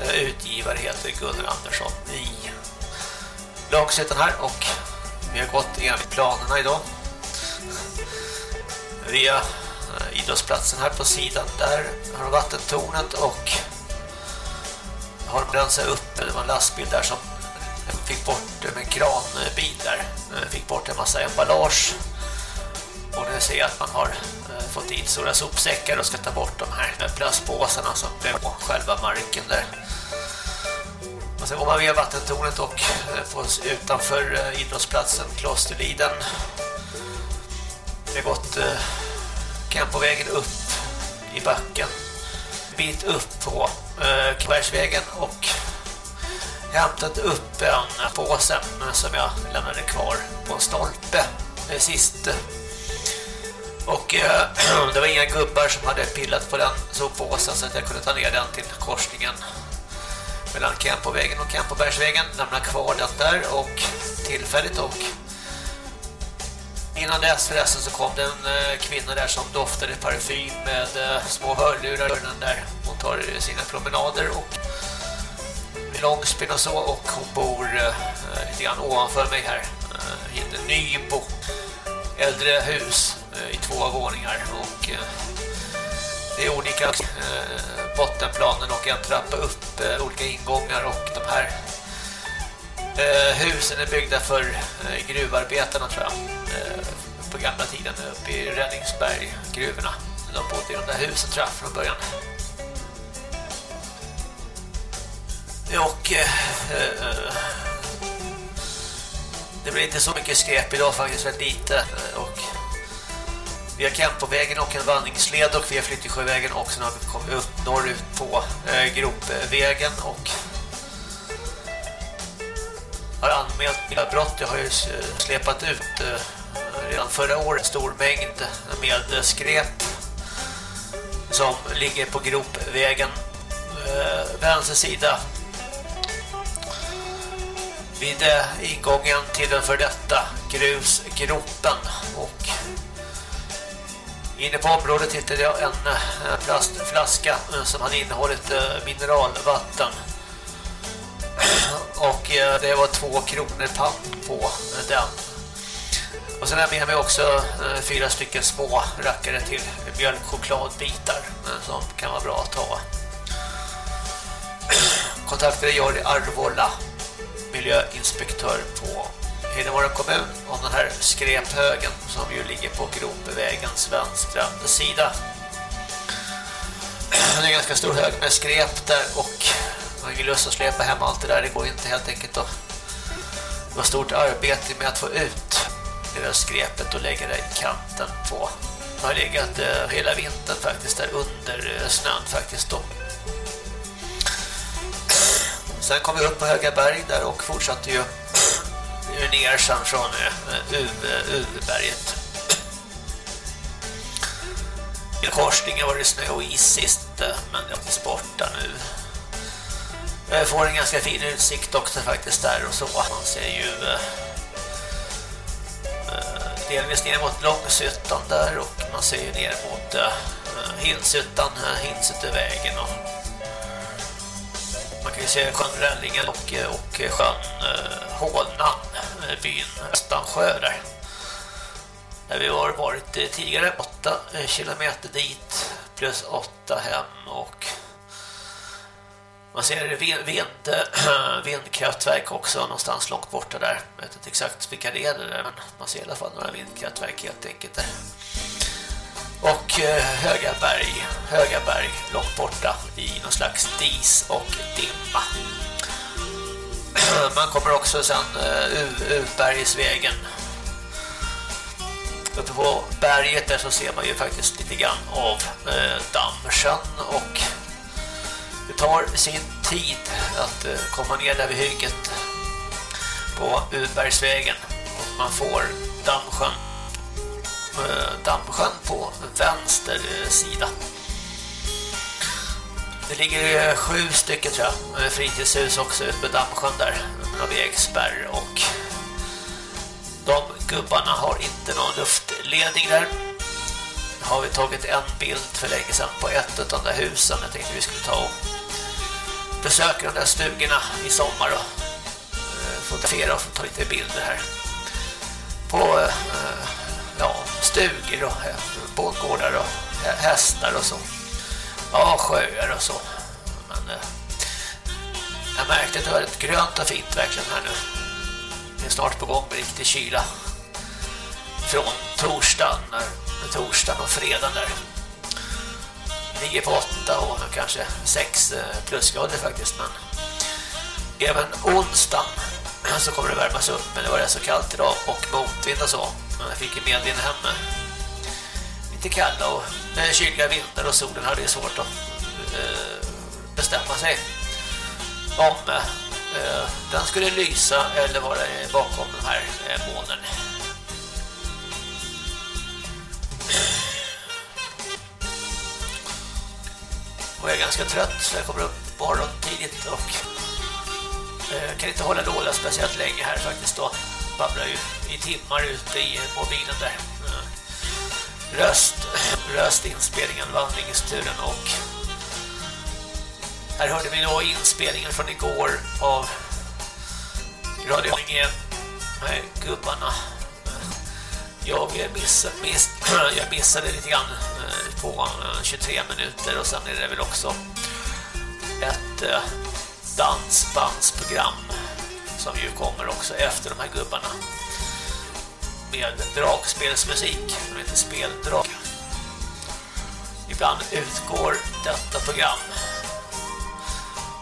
eh, utgivare heter Gunnar Andersson i lagsätten här och vi har gått enligt planerna idag. Via eh, idrottsplatsen här på sidan där har de vattentornet och har rensat upp, det var en lastbil där som fick bort med en kranbil där, eh, fick bort en massa emballage se att man har eh, fått dit stora sopsäckar och ska ta bort de här plastpåsarna som blev på själva marken där. Och sen går man via vattentornet och eh, får utanför eh, idrottsplatsen Klosterliden. Vi har gått eh, Kempovägen upp i backen. Bit upp på eh, Kvargsvägen och hämtat upp en påse som jag lämnade kvar på en stolpe sist och eh, <clears throat> det var inga gubbar som hade pillat på den soppåsen så att jag kunde ta ner den till korsningen mellan Kempovägen och Kempobergsvägen. Lämna kvar den där och tillfälligt och innan dess förresten så kom det en eh, kvinna där som doftade parfym med eh, små hörlurar den där. Hon tar eh, sina promenader och vid Långspin och så och hon bor eh, lite grann ovanför mig här. Eh, I heter Nybo. Äldre hus Eh, i två våningar. Och eh, det är olika eh, bottenplanen och en trappa upp olika ingångar. Och de här husen är byggda för gruvarbetarna tror jag på gamla tiden uppe i Ränningsberg gruvorna. De bodde i de där husen tror jag från början. Och det blir inte så mycket skräp idag faktiskt väldigt lite. Och via Kempovägen och en vandringsled och via Flyttesjövägen och sen har vi kommit upp norrut på eh, Gropvägen och har anmält brott. Jag har ju eh, släpat ut eh, redan förra året en stor mängd med skräp som ligger på Gropvägen eh, vänster sida vid eh, ingången till den för detta grusgropen och Inne på området hittade jag en eh, plastflaska eh, som hade innehållit eh, mineralvatten. <clears throat> Och det var två kronor pant på den. Och sen har jag med mig också fyra stycken små rackare till mjölkchokladbitar som kan vara bra att ta. <clears throat> Kontaktade Jörg Arvola, miljöinspektör på Hedemora kommun om den här skräphögen som ju ligger på Gropevägens vänstra sida. Det är en ganska stor hög med skräp där och man har ingen lust att släpa hem allt det där. Det går inte helt enkelt att det var stort arbete med att få ut det där skräpet och lägga det i kanten på. Det har legat eh, hela vintern faktiskt där under eh, snön faktiskt då. Sen kom vi upp på Höga berg där och fortsatte ju ner sen från Uveberget. I korsningen var det snö och is sist, eh, men det är borta nu. Jag får en ganska fin utsikt också faktiskt där och så. Man ser ju eh, eh delvis ner mot Långshyttan där och man ser ju ner mot eh, eh Hinshyttan, uh, Hinsyttevägen och kan vi se sjön Rällingen och, och sjön eh, Hålnan eh, byn Östansjö där. Där vi har varit eh, tidigare 8 kilometer dit plus 8 hem och man ser vind, vindkraftverk också någonstans långt borta där. Jag vet inte exakt vilka det är där, men man ser i alla fall några vindkraftverk helt enkelt där. Och eh, höga berg, höga berg långt borta i någon slags dis och dimma. <clears throat> man kommer också sen eh, uh, Utbergsvägen. Uppe på berget där så ser man ju faktiskt lite grann av eh, Dammsjön och det tar sin tid att komma ner där vid hygget på Utbergsvägen och man får Dammsjön Eh, dammsjön på vänster eh, sida. Det ligger sju stycken tror jag, eh, fritidshus också ute på Dammsjön där, med någon vägspärr och de gubbarna har inte någon luftledning där. Har vi tagit en bild för länge sedan på ett av de där husen. Jag tänkte vi skulle ta och besöka de där stugorna i sommar och fotografera och ta lite bilder här. På ja, stugor och båtgårdar och hästar och så. Ja, sjöar och så. Men eh, jag märkte att det var rätt grönt och fint verkligen här nu. Det är snart på gång med riktig kyla. Från torsdagen, torsdagen och fredagen där. Ligger på åtta och kanske sex eh, plusgrader faktiskt. Men även onsdagen <clears throat> så kommer det värmas upp. Men det var rätt så kallt idag och motvind och så. Men jag fick ju medvind hemma lite kalla och med kyliga vindar och solen hade ju svårt att eh, bestämma sig om eh, den skulle lysa eller vara bakom den här eh, månen. Och jag är ganska trött så jag kommer upp morgon tidigt och eh, kan inte hålla låda speciellt länge här faktiskt då. Babblar ju i timmar ute i mobilen där. Eh, röst, röstinspelningen, vandringsturen och här hörde vi då inspelningen från igår av Radio Haninge med gubbarna. Jag missade, miss, <clears throat> jag missade lite grann eh, på 23 eh, minuter och sen är det väl också ett dansbandsprogram som ju kommer också efter de här gubbarna med dragspelsmusik som heter Speldrag. Ibland utgår detta program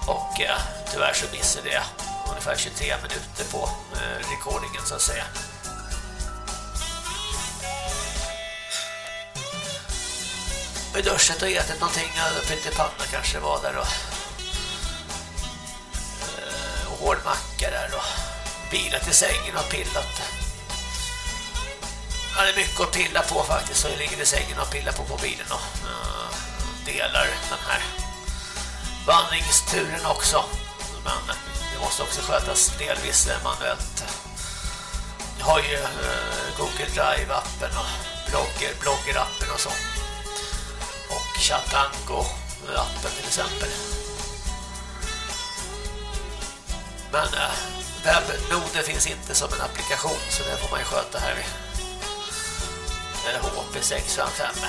och eh, tyvärr så missar det ungefär 23 minuter på eh, recordingen så att säga. Jag duschat och ätit någonting pyttipanna kanske var där och hård macka där och bilat till sängen och pillat Ja, det är mycket att pilla på faktiskt. Så jag ligger i sängen och pillar på mobilen och uh, delar den här vandringsturen också. Men det måste också skötas delvis manuellt. Jag har ju uh, Google Drive-appen och blogger, blogger-appen och så. Och Chatango-appen till exempel. Men eh, uh, webbnoden finns inte som en applikation så det får man ju sköta här vid eh, HP655.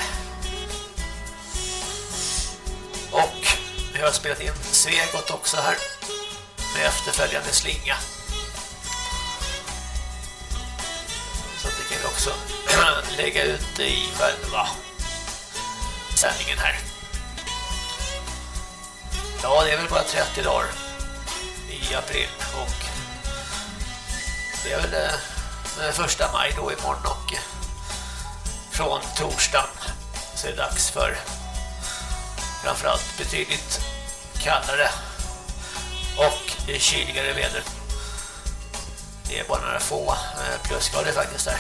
Och jag har spelat in Svegot också här med efterföljande slinga. Så att det kan vi också <clears throat> lägga ut i själva sändningen här. Ja, det är väl bara 30 dagar i april och det är väl eh, eh första maj då imorgon och eh, från torsdagen så är det dags för framförallt betydligt kallare och kyligare väder. Det är bara några få eh, plusgrader faktiskt där.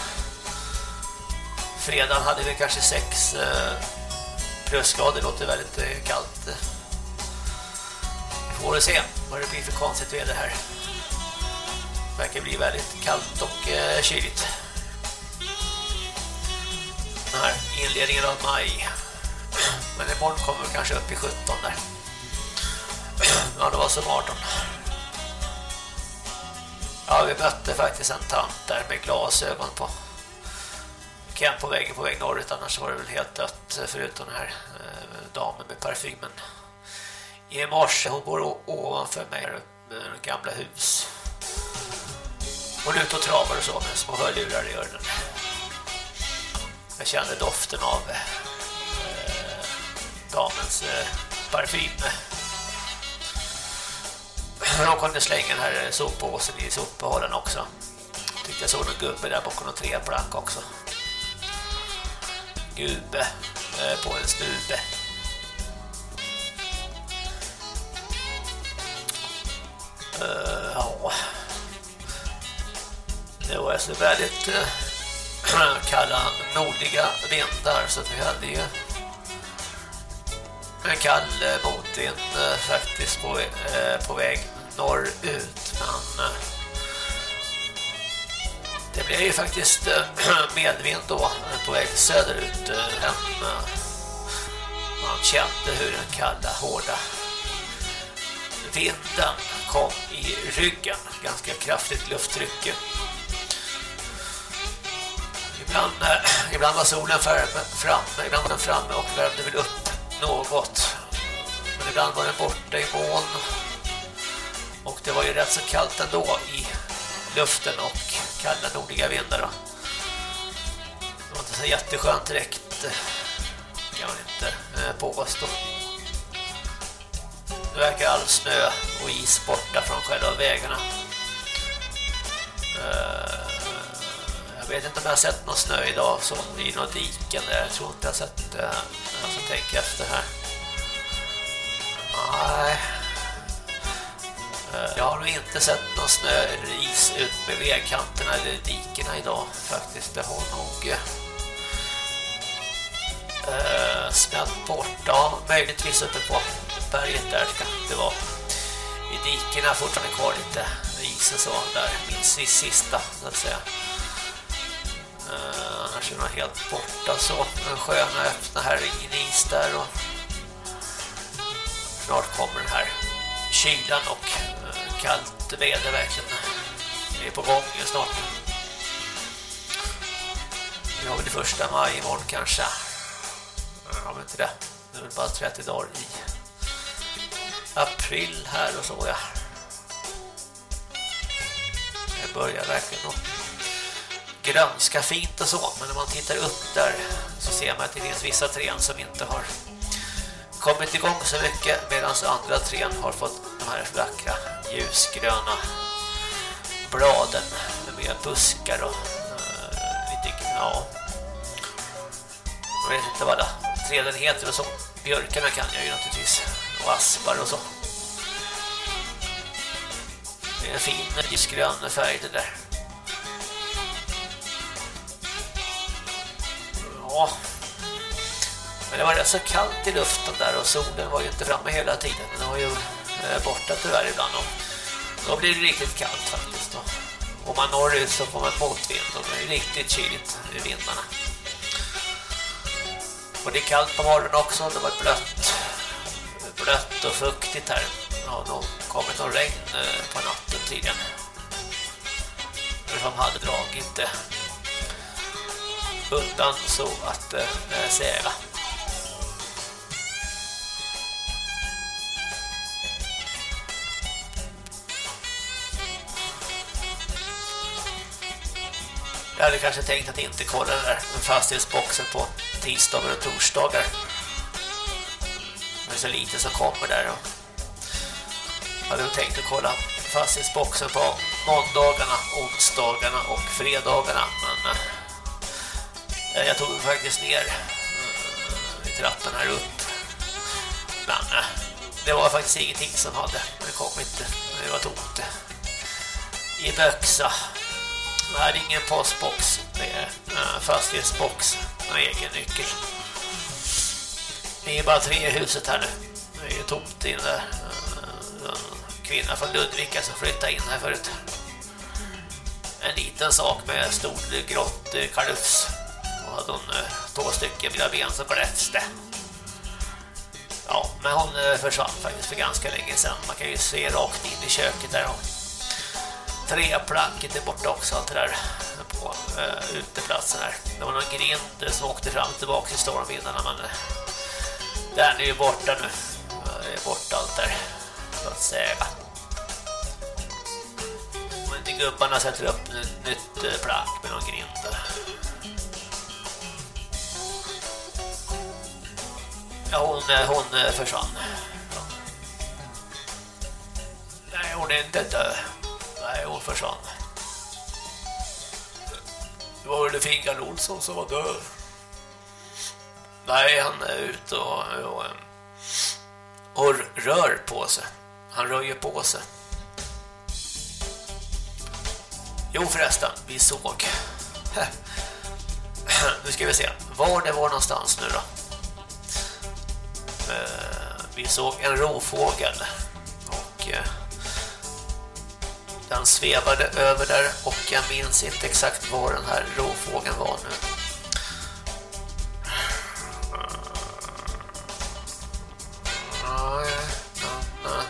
Fredagen hade vi kanske sex eh, plusgrader, det låter väldigt eh, kallt. Vi får se vad det blir för konstigt väder här. Det verkar bli väldigt kallt och eh, kyligt den här inledningen av maj. <clears throat> Men imorgon kommer vi kanske upp i 17 där. <clears throat> Ja, det var som 18. Ja, vi mötte faktiskt en tant där med glasögon på. Ken på vägen på väg norrut, annars var det väl helt dött eh, förutom den här eh, damen med parfymen. I morse, hon bor ovanför mig, eh, med gamla hus. Hon är ute och travar och så med små hörlurar i öronen. Jag kände doften av eh, damens eh, parfym. de kunde slänga den här eh, soppåsen i sopbehållaren också. Tyckte jag såg någon gubbe där bakom någon treplank också. Gubbe eh, på en stube. Uh, ja. Det var alltså väldigt uh, <clears throat> kalla nordliga vindar så vi hade ju en kall uh, motvind uh, faktiskt på, uh, på väg norrut men uh, det blev ju faktiskt uh, <clears throat> medvind då på väg söderut uh, uh, man kände hur den kalla hårda vinden kom i ryggen. Ganska kraftigt lufttryck. Ibland, eh, ibland var solen framme, ibland var den framme och värmde väl upp något. Men ibland var den borta i moln. Och det var ju rätt så kallt ändå i luften och kalla nordliga vindar. Då. Det var inte så jätteskönt direkt eh, kan man inte eh, påstå. Nu verkar all snö och is borta från själva vägarna. Eh, jag vet inte om jag har sett någon snö idag så i något diken där. Jag tror inte jag har sett det. Jag får tänka efter här. Nej. Eh, jag har nog inte sett någon snö eller is ut med vägkanterna eller dikena idag faktiskt. Det har nog uh, smält bort. Ja, möjligtvis uppe på berget där ska det vara. I dikena fortfarande kvar lite is och så där. Minst i sista så att säga. Uh, annars är det helt borta så. Den sköna öppna här ingen is där och snart kommer den här kylan och uh, kallt väder verkligen. Det är på gång snart. Vi har väl det första maj imorgon kanske. Ja, men inte det. Det är väl bara 30 dagar i april här och så, ja. Det börjar verkligen att grönska fint och så, men när man tittar upp där så ser man att det finns vissa trän som inte har kommit igång så mycket medan andra trän har fått de här vackra ljusgröna bladen med buskar och uh, lite, ja. Jag vet inte vad det träden heter och så. Björkarna kan jag ju naturligtvis och aspar och så det är en fin ljusgrön färg det där ja men det var rätt så kallt i luften där och solen var ju inte framme hela tiden den var ju eh, borta tyvärr ibland och då blir det riktigt kallt faktiskt då. Om man norrut så får man motvind och det är riktigt kyligt i vindarna. Och det är kallt på morgonen också, det var blött. Blött och fuktigt här. Ja, då kommit någon regn eh, på natten tydligen. Som hade dragit eh, undan så att eh, säga. Jag hade kanske tänkt att inte kolla den där fastighetsboxen på tisdagar och torsdagar. Det är så lite som kommer där. Och jag hade tänkt att kolla fastighetsboxen på måndagarna, onsdagarna och fredagarna. Men eh, jag tog faktiskt ner eh, i trappan här upp. Men eh, det var faktiskt ingenting som hade. Det kom inte. Det var tomt. I Böxa det här är ingen postbox. Det är fastighetsbox med egen nyckel. Det är bara tre i huset här nu. Det är ju tomt inne. där. Eh, eh, en kvinna från Ludvika som flyttade in här förut. En liten sak med stor grått eh, kalufs. Och hade hon två stycken mina ben som klätste. Ja, men hon försvann faktiskt för ganska länge sedan. Man kan ju se rakt in i köket där hon tre planket är borta också allt det där på uh, uteplatsen här. Det var någon grind som åkte fram och tillbaka i stormvindarna men den är ju borta nu. Det är borta allt där så att säga. Om inte gubbarna sätter upp ett nytt eh, plank med någon grind. Ja, hon, eh, hon eh, försvann. Nej, hon är inte död. Nej, hon försvann. Det var väl Fingal Olsson som var död. Nej, han är ute och, och, och rör på sig. Han rör ju på sig. Jo förresten, vi såg. <laughs> Nu ska vi se. Var det var någonstans nu då? Eh, vi såg en rovfågel. Och eh, den svävade över där och jag minns inte exakt var den här rovfågeln var nu. Ja, ja,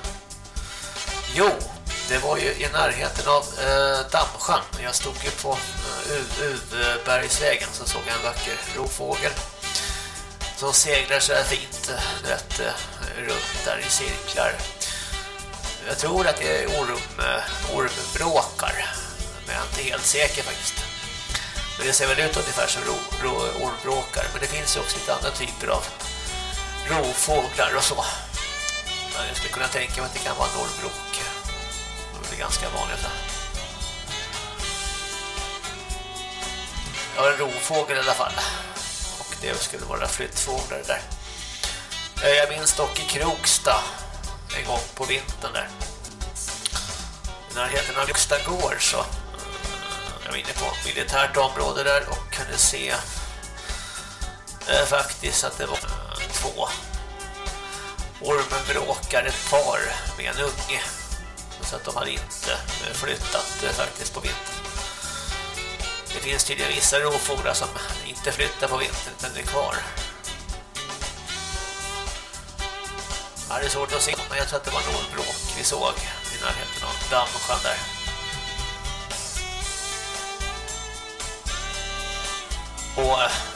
Jo, det var ju i närheten av eh, Dammsjön. Jag stod ju på eh, Uvbergsvägen så såg jag en vacker rovfågel som seglar så här fint eh, rätt, runt där i cirklar. Jag tror att det är orm, eh, ormbråkar, men jag är inte helt säker faktiskt. Men det ser väl ut ungefär som ro, ro, ormbråkar, men det finns ju också lite andra typer av rovfåglar och så. Men jag skulle kunna tänka mig att det kan vara Norrbrok. Det är ganska vanligt. Jag har en rovfågel i alla fall. Och det skulle vara flyttfåglar där. Eh, jag minns dock i Kroksta en gång på vintern där. I närheten av Kroksta gård så eh, jag var inne på ett militärt område där och kunde se eh, faktiskt att det var eh, två ormenbråkar, ett par med en unge. Så att de hade inte eh, flyttat eh, faktiskt på vintern. Det finns tydligen vissa rovfåglar som inte flyttar på vintern utan är kvar. Ja, det är svårt att se, men jag tror att det var någon ormbråk vi såg i närheten av Dammsjön där. Och eh,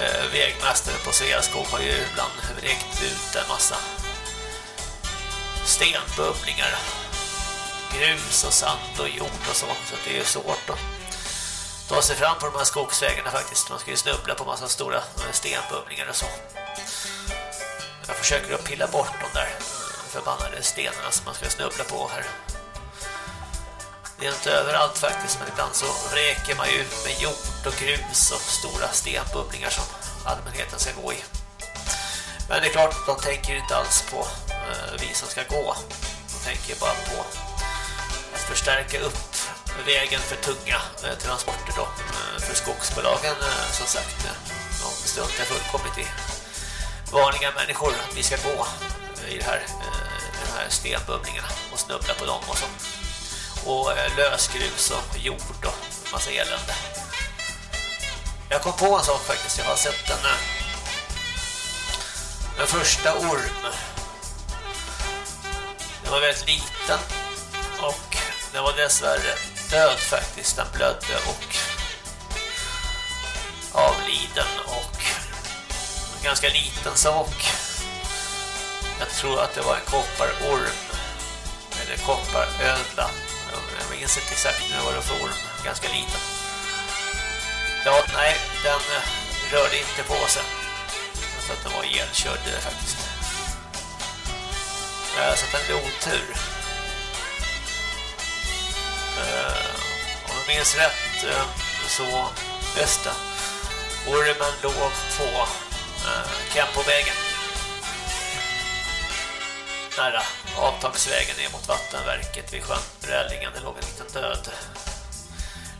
eh, vägmästaren på Sveaskog har ju ibland räckt ut en massa stenbubblingar grus och sand och jord och så så det är ju svårt att ta sig fram på de här skogsvägarna faktiskt. Man ska ju snubbla på massa stora eh, stenbubblingar och så. Jag försöker att pilla bort de där förbannade stenarna som man ska snubbla på här det är inte överallt faktiskt men ibland så räker man ju ut med jord och grus och stora stenbubblingar som allmänheten ska gå i men det är klart, de tänker inte alls på eh, vi som ska gå. De tänker bara på att förstärka upp vägen för tunga eh, transporter då. Eh, för skogsbolagen, eh, som sagt, eh, de struntar fullkomligt i vanliga människor att vi ska gå eh, i det här, eh, den här stenbubblingarna och snubbla på dem och så. Och eh, lösgrus och jord och massa elände. Jag kom på en sak faktiskt, jag har sett en eh, den första orm. Den var väldigt liten och den var dessvärre död faktiskt. Den blödde och avliden och en ganska liten sak. Jag tror att det var en kopparorm eller kopparödla. Jag minns inte exakt nu vad det var för orm. Ganska liten. Ja, nej, den eh, rörde inte på sig eh, så att den var ihjälkörd faktiskt. Så att den blev otur. Eh, om jag minns rätt så just det. Ormen låg på eh, Kempovägen. Nära avtagsvägen ner mot vattenverket vid sjön Rällingen. Det låg en liten död.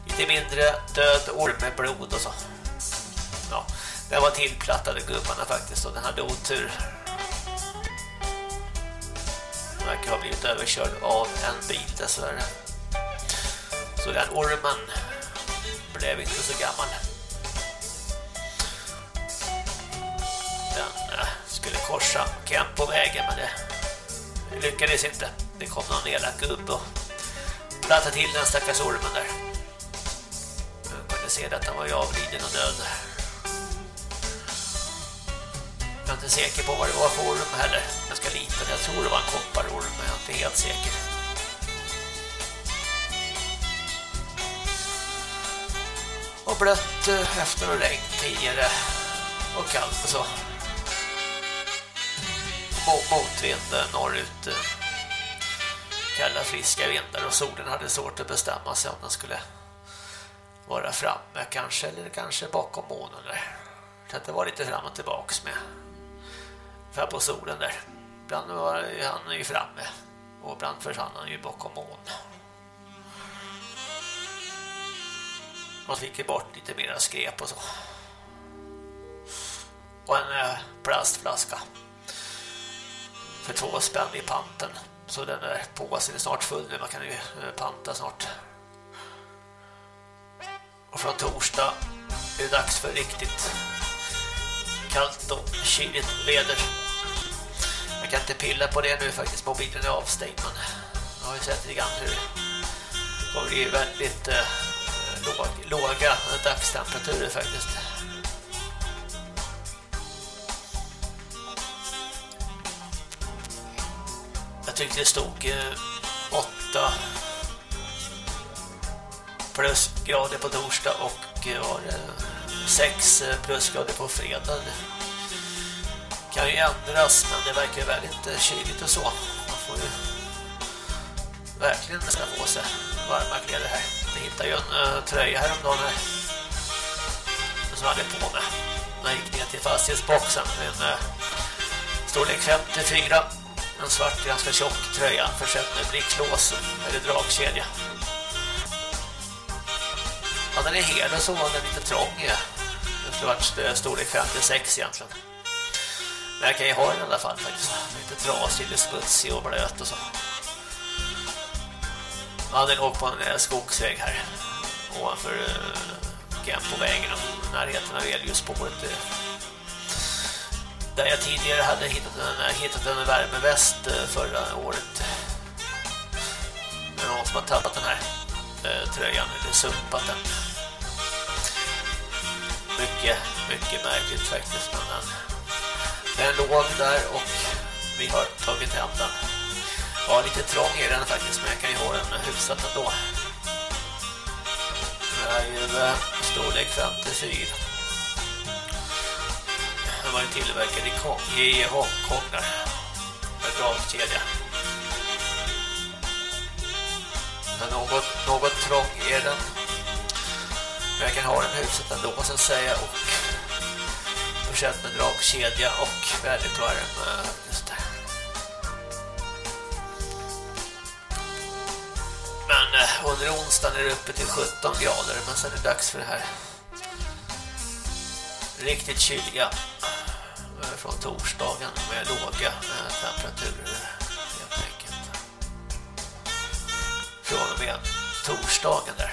Lite mindre död orm med blod och så. Ja, den var tillplattade gubbarna faktiskt och den hade otur. Den verkar ha blivit överkörd av en bil dessvärre. Så den ormen blev inte så gammal. Den eh, skulle korsa Kemp på vägen men det lyckades inte. Det kom någon elak gubbe och plattade till den stackars ormen där. Man kunde se att han var avliden och död. Jag är inte säker på vad det var för orm heller. Ganska liten. Jag tror det var en kopparorm, men jag är inte helt säker. Och blött eh, efter och regn tidigare. Och kallt och så. Motvind norrut. Eh, kalla friska vindar och solen hade svårt att bestämma sig om den skulle vara framme kanske eller kanske bakom månen där. Så det var lite fram och tillbaks med för på solen där. Ibland var han ju framme och ibland försvann han ju bakom månen. Man fick ju bort lite mera skräp och så. Och en eh, plastflaska. För två spänn i panten. Så den där påsen är snart full nu. Man kan ju eh, panta snart. Och från torsdag är det dags för riktigt kallt och kyligt väder. Jag kan inte pilla på det nu faktiskt. Mobilen är avstängd men jag har ju sett lite grann hur det kommer bli väldigt eh, låg, låga dagstemperaturer faktiskt. Jag tyckte det stod eh, 8 plusgrader på torsdag och eh, var 6 eh, plusgrader på fredag. Det kan ju ändras men det verkar väldigt kyligt och så. Man får ju verkligen nästan på sig varma kläder här. Jag hittade ju en tröja häromdagen här. Som jag hade på mig. När jag gick ner till fastighetsboxen. En storlek 54. En svart ganska tjock tröja. Försett med bricklås eller dragkedja. Ja, den är hel och så var den lite trång. Den skulle varit eh, storlek 56 egentligen. Men jag kan ju ha den i alla fall faktiskt. Lite trasig, lite smutsig och blöt och så. Ja, den låg på en eh, skogsväg här. Ovanför eh, Gempovägen på och närheten av elljusspåret. Eh där jag tidigare hade hittat en, eh, hittat en värmeväst eh, förra året. Det är någon som har tappat den här eh, tröjan eller sumpat den. Mycket, mycket märkligt faktiskt. Men eh, den, den låg där och vi har tagit hem den. Ja, lite trång är den faktiskt, men jag kan ju ha den hyfsat ändå. Det här är ju storlek 54. Den var ju tillverkad i, i Hongkong där. Med dragkedja. Men något, något trång är den. Men jag kan ha den huset ändå, så att säga. Och försett med dragkedja och väldigt varm. Eh, just det. Men eh, under onsdagen är det uppe till 17 grader. Men sen är det dags för det här riktigt kyliga eh, från torsdagen med låga eh, temperaturer helt enkelt. Från och med torsdagen där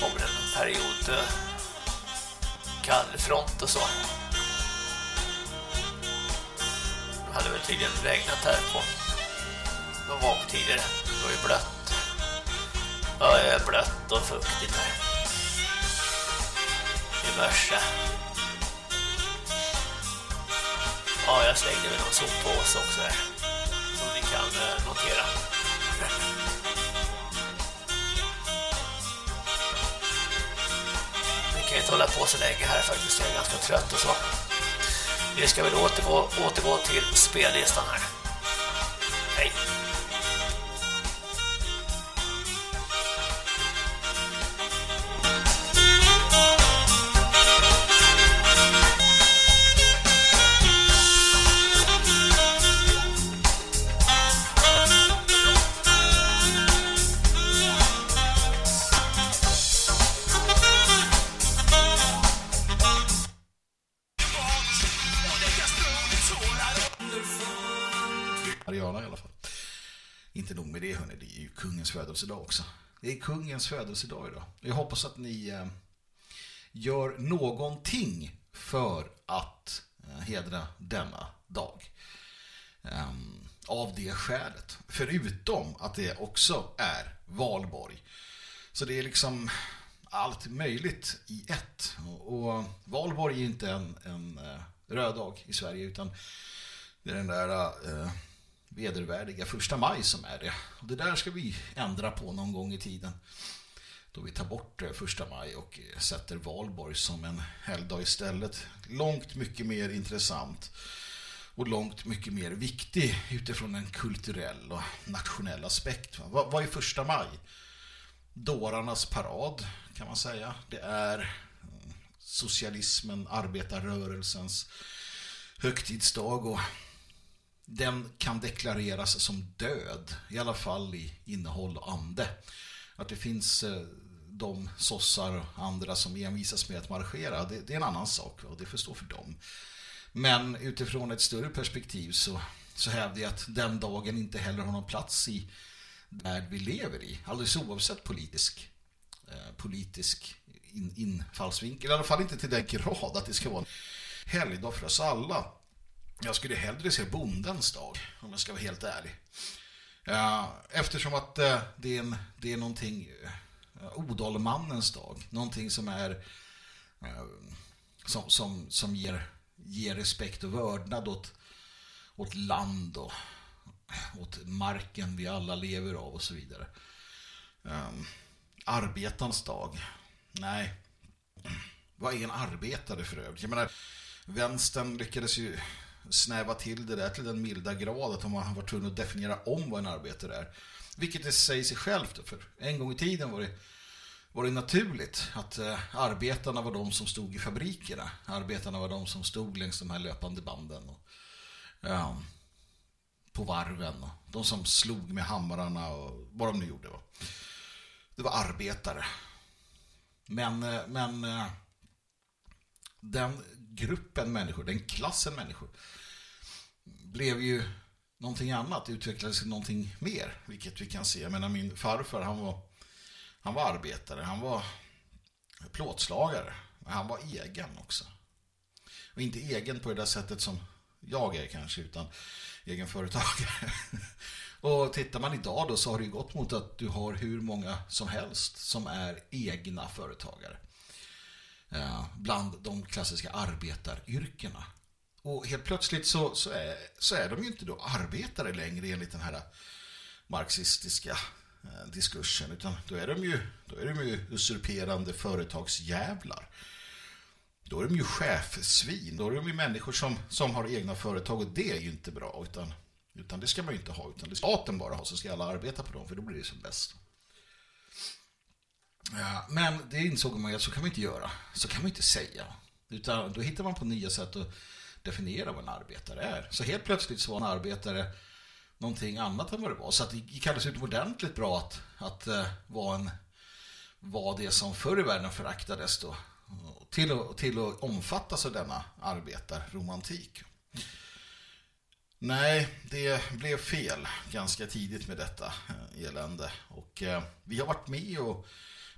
kommer en period eh, kallfront och så. Det hade väl tydligen regnat här på någon gång tidigare. Det var ju blött. Ja, det är blött och fuktigt här diverse. Ja, jag slängde väl någon soppåse också här. Som ni kan notera. Vi kan eh, inte hålla på så länge här faktiskt. Jag är ganska trött och så. Vi ska väl återgå, återgå till spellistan här. Det födelsedag idag. Jag hoppas att ni eh, gör någonting för att eh, hedra denna dag. Ehm, av det skälet. Förutom att det också är valborg. Så det är liksom allt möjligt i ett. Och, och valborg är inte en, en eh, röd dag i Sverige utan det är den där uh, vedervärdiga första maj som är det. Och det där ska vi ändra på någon gång i tiden. Då vi tar bort eh, första maj och eh, sätter valborg som en helgdag istället. Långt mycket mer intressant. och långt mycket mer viktig utifrån en kulturell och nationell aspekt. Vad, vad är första maj? Dårarnas parad kan man säga. Det är mm, socialismen, arbetarrörelsens högtidsdag och den kan deklareras som död, i alla fall i innehåll och ande. Att det finns eh, de sossar och andra som envisas med att marschera, det, det är en annan sak och det får stå för dem. Men utifrån ett större perspektiv så, så hävdar jag att den dagen inte heller har någon plats i värld vi lever i, alldeles oavsett politisk eh, politisk in, infallsvinkel, i alla fall inte till den grad att det ska vara en helgdag för oss alla. Jag skulle hellre se bondens dag, om jag ska vara helt ärlig. Eh, eftersom att eh, det, är en, det är någonting eh, odalmannens dag, någonting som är som, som, som ger, ger respekt och vördnad åt, åt land och åt marken vi alla lever av och så vidare. Um, arbetarens dag. Nej. Vad är en arbetare för övrigt? Jag menar, vänstern lyckades ju snäva till det där till den milda grad att man var tvungen att definiera om vad en arbetare är. Vilket det säger sig självt. För en gång i tiden var det, var det naturligt att eh, arbetarna var de som stod i fabrikerna. Arbetarna var de som stod längs de här löpande banden. Och, ja, på varven. Och de som slog med hammararna och vad de nu gjorde. Va? Det var arbetare. Men, eh, men eh, den gruppen människor, den klassen människor blev ju någonting annat, utvecklades till någonting mer, vilket vi kan se. Jag menar, min farfar, han var, han var arbetare, han var plåtslagare, men han var egen också. Och inte egen på det där sättet som jag är kanske, utan egen företagare. <laughs> Och tittar man idag då så har det ju gått mot att du har hur många som helst som är egna företagare. Eh, bland de klassiska arbetaryrkena. Och helt plötsligt så, så, är, så är de ju inte då arbetare längre enligt den här marxistiska eh, diskursen utan då är de ju, då är de ju usurperande företagsjävlar. Då är de ju chefsvin, då är de ju människor som, som har egna företag och det är ju inte bra utan, utan det ska man ju inte ha utan det ska staten bara ha så ska alla arbeta på dem för då blir det som bäst. Ja, men det insåg man ju att så kan man inte göra. Så kan man inte säga. Utan då hittar man på nya sätt att definiera vad en arbetare är. Så helt plötsligt så var en arbetare någonting annat än vad det var. Så att det kallades utomordentligt bra att, att uh, vara, en, var det som förr i världen föraktades då. Till att, till att omfattas av denna arbetarromantik. Nej, det blev fel ganska tidigt med detta eh, elände. Och eh, vi har varit med och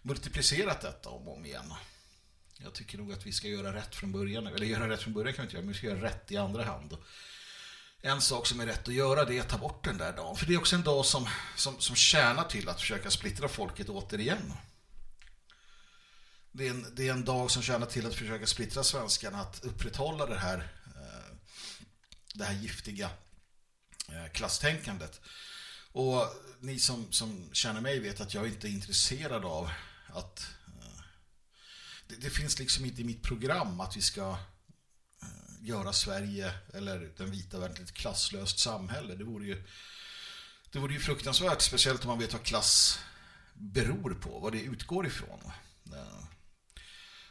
multiplicerat detta om och om igen. Jag tycker nog att vi ska göra rätt från början. Eller göra rätt från början kan vi inte göra, men vi ska göra rätt i andra hand. En sak som är rätt att göra det är att ta bort den där dagen. För det är också en dag som, som, som tjänar till att försöka splittra folket återigen. Det är, en, det är en dag som tjänar till att försöka splittra svenskarna att upprätthålla det här, eh, det här giftiga eh, klasstänkandet. Och ni som, som känner mig vet att jag inte är intresserad av att det, det, finns liksom inte i mitt program att vi ska eh, göra Sverige eller den vita världen till ett klasslöst samhälle. Det vore ju det vore ju fruktansvärt, speciellt om man vet vad klass beror på, vad det utgår ifrån. Eh,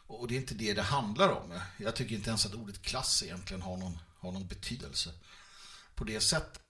och det är inte det det handlar om. Jag tycker inte ens att ordet klass egentligen har någon, har någon betydelse på det sättet.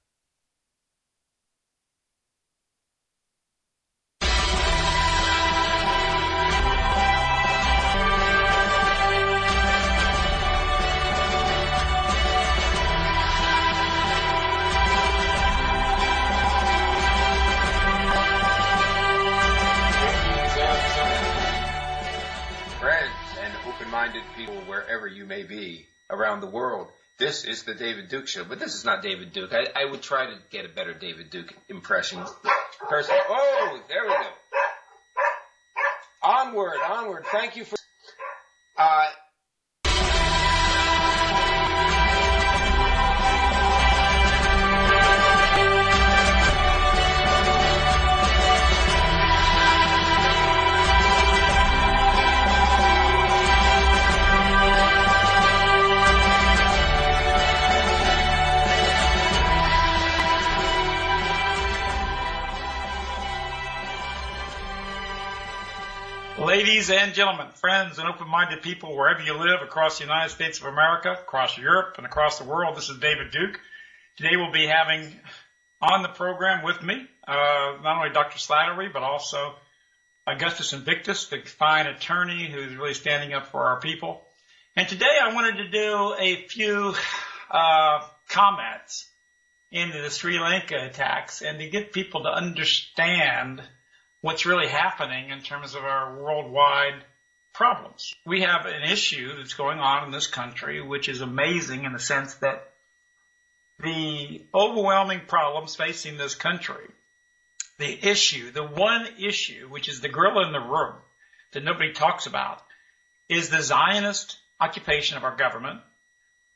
People wherever you may be around the world. This is the David Duke show, but this is not David Duke. I, I would try to get a better David Duke impression. Person. Oh, there we go. Onward, onward. Thank you for. Uh, and gentlemen, friends and open-minded people wherever you live across the United States of America, across Europe, and across the world, this is David Duke. Today we'll be having on the program with me uh, not only Dr. Slattery, but also Augustus Invictus, the fine attorney who's really standing up for our people. And today I wanted to do a few uh, comments into the Sri Lanka attacks and to get people to understand what's really happening in terms of our worldwide problems. We have an issue that's going on in this country, which is amazing in the sense that the overwhelming problems facing this country, the issue, the one issue, which is the gorilla in the room that nobody talks about, is the Zionist occupation of our government,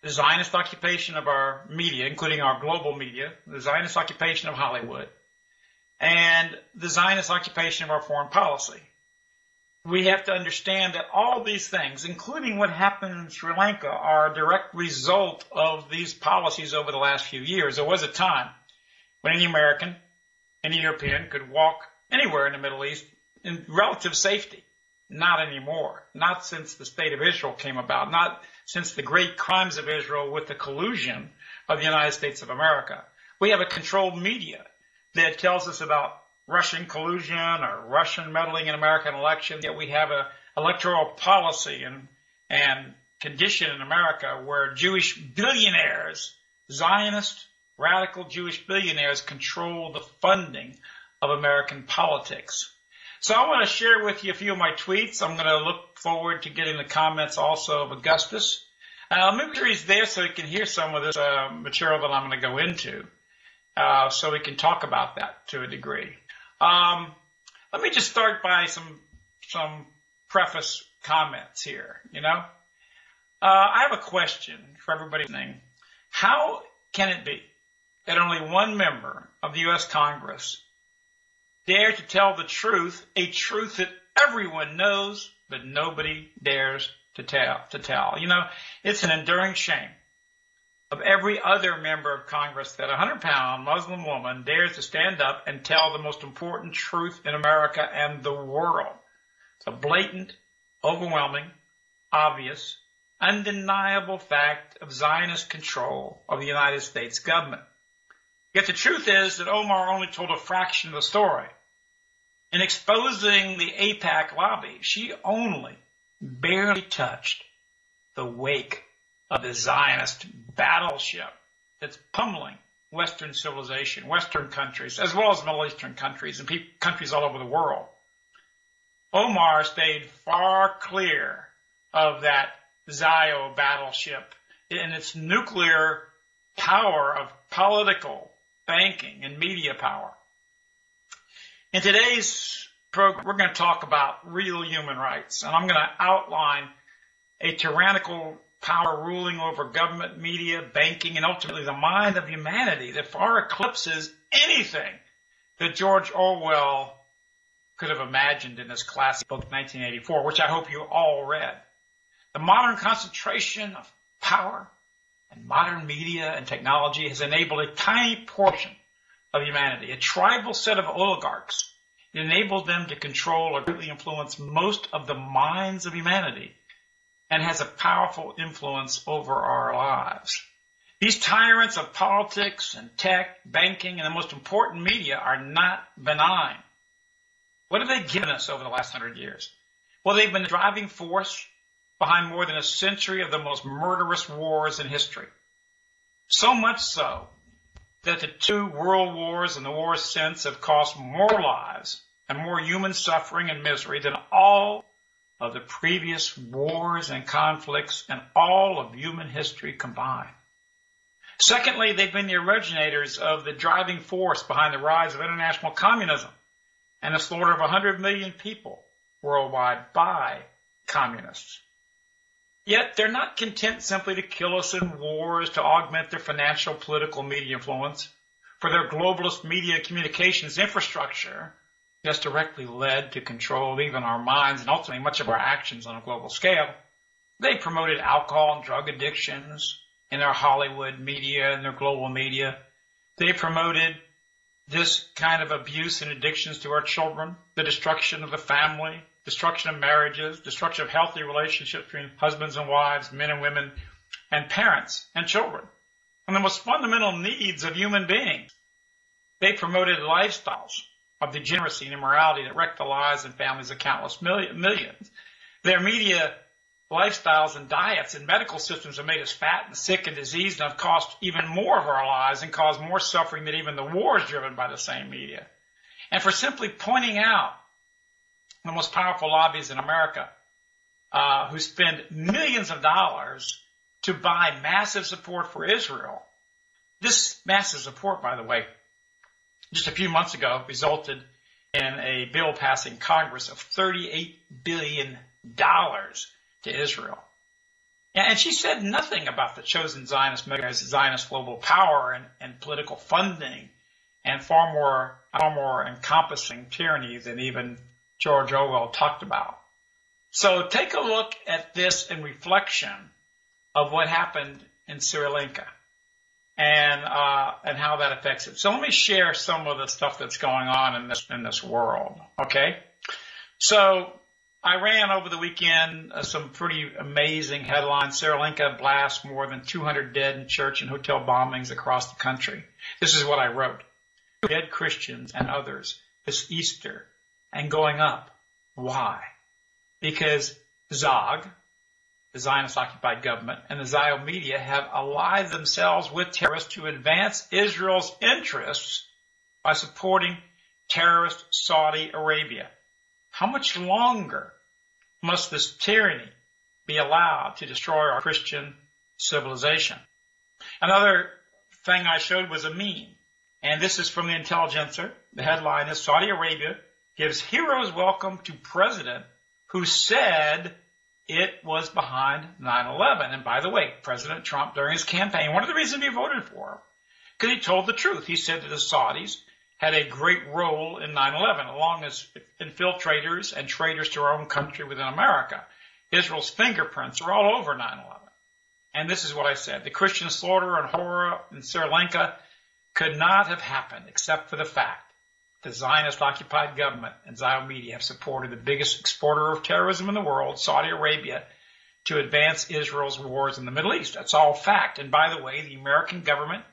the Zionist occupation of our media, including our global media, the Zionist occupation of Hollywood, and the Zionist occupation of our foreign policy. We have to understand that all these things, including what happened in Sri Lanka, are a direct result of these policies over the last few years. There was a time when any American, any European could walk anywhere in the Middle East in relative safety. Not anymore. Not since the state of Israel came about. Not since the great crimes of Israel with the collusion of the United States of America. We have a controlled media that tells us about Russian collusion or Russian meddling in American elections, yet we have a electoral policy and, and condition in America where Jewish billionaires, Zionist, radical Jewish billionaires control the funding of American politics. So I want to share with you a few of my tweets. I'm going to look forward to getting the comments also of Augustus. Uh, make sure he's there so he can hear some of this uh, material that I'm going to go into uh, so we can talk about that to a degree. Um, let me just start by some some preface comments here. You know, uh, I have a question for everybody listening. How can it be that only one member of the U.S. Congress dare to tell the truth, a truth that everyone knows but nobody dares to tell? To tell, you know, it's an enduring shame of every other member of Congress that a 100 pound Muslim woman dares to stand up and tell the most important truth in America and the world. It's a blatant, overwhelming, obvious, undeniable fact of Zionist control of the United States government. Yet the truth is that Omar only told a fraction of the story. In exposing the AIPAC lobby, she only barely touched the wake of the Zionist battleship that's pummeling Western civilization, Western countries, as well as Middle Eastern countries and pe- countries all over the world. Omar stayed far clear of that Zio battleship and its nuclear power of political, banking, and media power. In today's program, we're going to talk about real human rights, and I'm going to outline a tyrannical power ruling over government, media, banking, and ultimately the mind of humanity that far eclipses anything that George Orwell could have imagined in his classic book 1984, which I hope you all read. The modern concentration of power and modern media and technology has enabled a tiny portion of humanity, a tribal set of oligarchs. It enables them to control or greatly influence most of the minds of humanity and has a powerful influence over our lives. These tyrants of politics and tech, banking, and the most important media are not benign. What have they given us over the last hundred years? Well, they've been the driving force behind more than a century of the most murderous wars in history. So much so that the two world wars and the wars since have cost more lives and more human suffering and misery than all of the previous wars and conflicts and all of human history combined. Secondly, they've been the originators of the driving force behind the rise of international communism and the slaughter of 100 million people worldwide by communists. Yet they're not content simply to kill us in wars to augment their financial, political, media influence. For their globalist media communications infrastructure has directly led to control even our minds and ultimately much of our actions on a global scale. They promoted alcohol and drug addictions in their Hollywood media and their global media. They promoted this kind of abuse and addictions to our children, the destruction of the family, destruction of marriages, destruction of healthy relationships between husbands and wives, men and women, and parents and children, and the most fundamental needs of human beings. They promoted lifestyles of degeneracy and immorality that wrecked the lives and families of countless million, millions. Their media lifestyles and diets and medical systems have made us fat and sick and diseased and have cost even more of our lives and caused more suffering than even the wars driven by the same media. And for simply pointing out the most powerful lobbies in America uh, who spend millions of dollars to buy massive support for Israel. This massive support, by the way, just a few months ago resulted in a bill passing Congress of $38 billion to Israel. And she said nothing about the chosen Zionist as Zionist global power and, and political funding and far more, far more encompassing tyranny than even George Orwell talked about. So take a look at this in reflection of what happened in Sri Lanka and uh, and how that affects it. So let me share some of the stuff that's going on in this in this world. Okay, so I ran over the weekend uh, some pretty amazing headlines. Sri Lanka blasts more than 200 dead in church and hotel bombings across the country. This is what I wrote. Dead Christians and others this Easter and going up. Why? Because Zog, the Zionist occupied government, and the Zio media have allied themselves with terrorists to advance Israel's interests by supporting terrorist Saudi Arabia. How much longer must this tyranny be allowed to destroy our Christian civilization? Another thing I showed was a meme, and this is from the Intelligencer. The headline is Saudi Arabia gives hero's welcome to president who said it was behind 9-11. And by the way, President Trump during his campaign, one of the reasons he voted for him, because he told the truth. He said that the Saudis had a great role in 9-11, along as infiltrators and traitors to our own country within America. Israel's fingerprints are all over 9-11. And this is what I said. The Christian slaughter and horror in Sri Lanka could not have happened except for the fact the Zionist occupied government and Zion media have supported the biggest exporter of terrorism in the world, Saudi Arabia, to advance Israel's wars in the Middle East. That's all fact. And by the way, the American government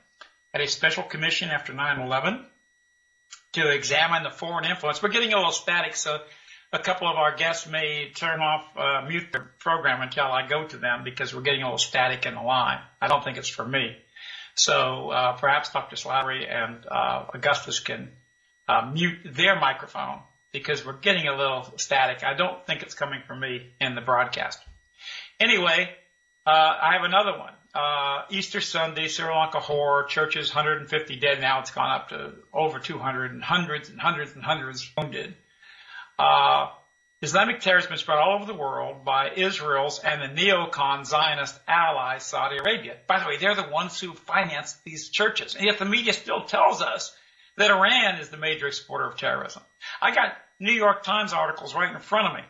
had a special commission after 9-11 to examine the foreign influence. We're getting a little static, so a couple of our guests may turn off, uh, mute the program until I go to them because we're getting a little static in the line. I don't think it's for me. So uh, perhaps Dr. Slattery and uh, Augustus can uh, mute their microphone because we're getting a little static. I don't think it's coming from me in the broadcast. Anyway, uh, I have another one. Uh, Easter Sunday, Sri Lanka horror, churches 150 dead. Now it's gone up to over 200 and hundreds and hundreds and hundreds wounded. Uh, Islamic terror has been spread all over the world by Israel's and the neocon Zionist ally Saudi Arabia. By the way, they're the ones who finance these churches. And yet the media still tells us that Iran is the major exporter of terrorism. I got New York Times articles right in front of me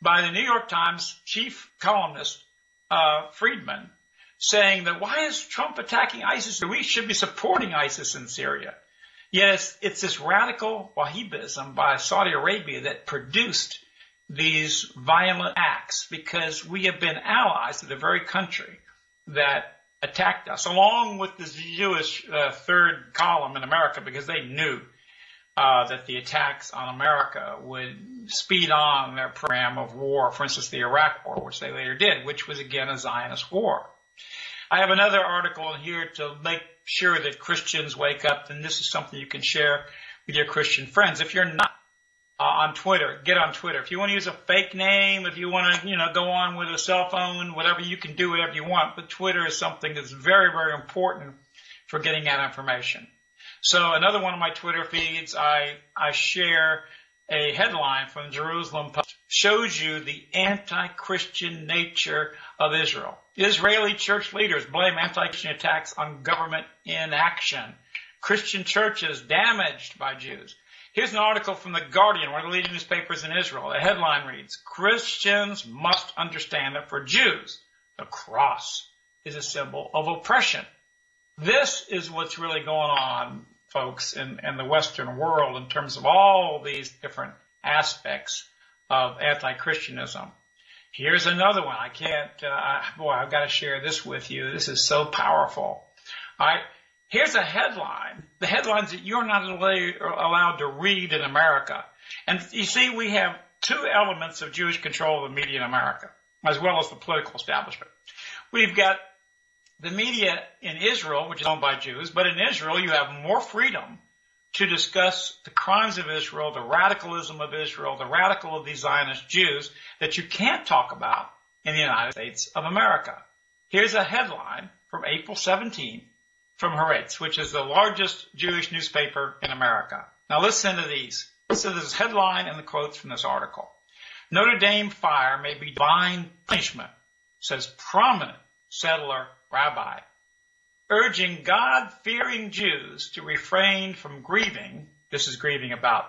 by the New York Times chief columnist, uh, Friedman, saying that why is Trump attacking ISIS? We should be supporting ISIS in Syria. Yes, it's this radical Wahhabism by Saudi Arabia that produced these violent acts because we have been allies to the very country that attacked us, along with the Jewish uh, third column in America, because they knew uh, that the attacks on America would speed on their program of war, for instance, the Iraq War, which they later did, which was again a Zionist war. I have another article in here to make sure that Christians wake up, and this is something you can share with your Christian friends. If you're not uh, on Twitter, get on Twitter. If you want to use a fake name, if you want to, you know, go on with a cell phone, whatever, you can do whatever you want. But Twitter is something that's very, very important for getting that information. So another one of my Twitter feeds, I, I share a headline from Jerusalem Post shows you the anti-Christian nature of Israel. Israeli church leaders blame anti-Christian attacks on government inaction. Christian churches damaged by Jews. Here's an article from The Guardian, one of the leading newspapers in Israel. The headline reads, Christians must understand that for Jews, the cross is a symbol of oppression. This is what's really going on, folks, in, in the Western world in terms of all these different aspects of anti-Christianism. Here's another one. I can't, uh, boy, I've got to share this with you. This is so powerful. Right. Here's a headline. The headlines that you're not allowed to read in America. And you see, we have two elements of Jewish control of the media in America, as well as the political establishment. We've got the media in Israel, which is owned by Jews, but in Israel you have more freedom to discuss the crimes of Israel, the radicalism of Israel, the radical of these Zionist Jews that you can't talk about in the United States of America. Here's a headline from April 17 from Haaretz, which is the largest Jewish newspaper in America. Now listen to these. Listen to this headline and the quotes from this article. Notre Dame fire may be divine punishment, says prominent settler rabbi urging God-fearing Jews to refrain from grieving. This is grieving about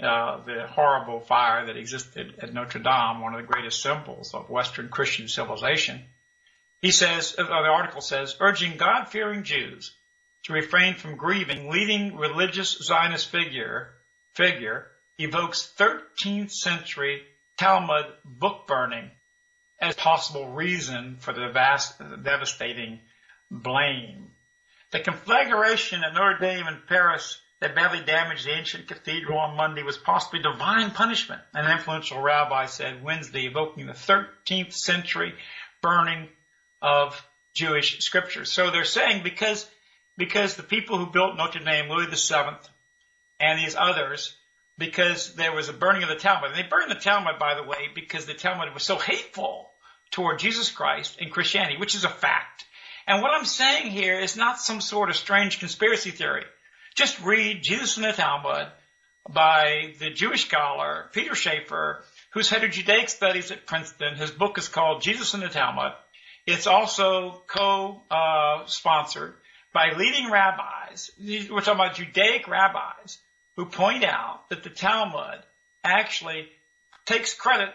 uh, the horrible fire that existed at Notre Dame, one of the greatest symbols of Western Christian civilization. He says, uh, the article says, urging God-fearing Jews to refrain from grieving, leading religious Zionist figure figure evokes 13th century Talmud book burning as possible reason for the vast, devastating blame. The conflagration at Notre Dame in Paris that badly damaged the ancient cathedral on Monday was possibly divine punishment, an influential rabbi said Wednesday, evoking the 13th century burning of Jewish scriptures. So they're saying because, because the people who built Notre Dame, Louis VII, and these others, because there was a burning of the Talmud. And they burned the Talmud, by the way, because the Talmud was so hateful toward Jesus Christ and Christianity, which is a fact. And what I'm saying here is not some sort of strange conspiracy theory. Just read Jesus in the Talmud by the Jewish scholar Peter Schaefer, who's head of Judaic studies at Princeton. His book is called Jesus in the Talmud. It's also co-sponsored by leading rabbis. We're talking about Judaic rabbis who point out that the Talmud actually takes credit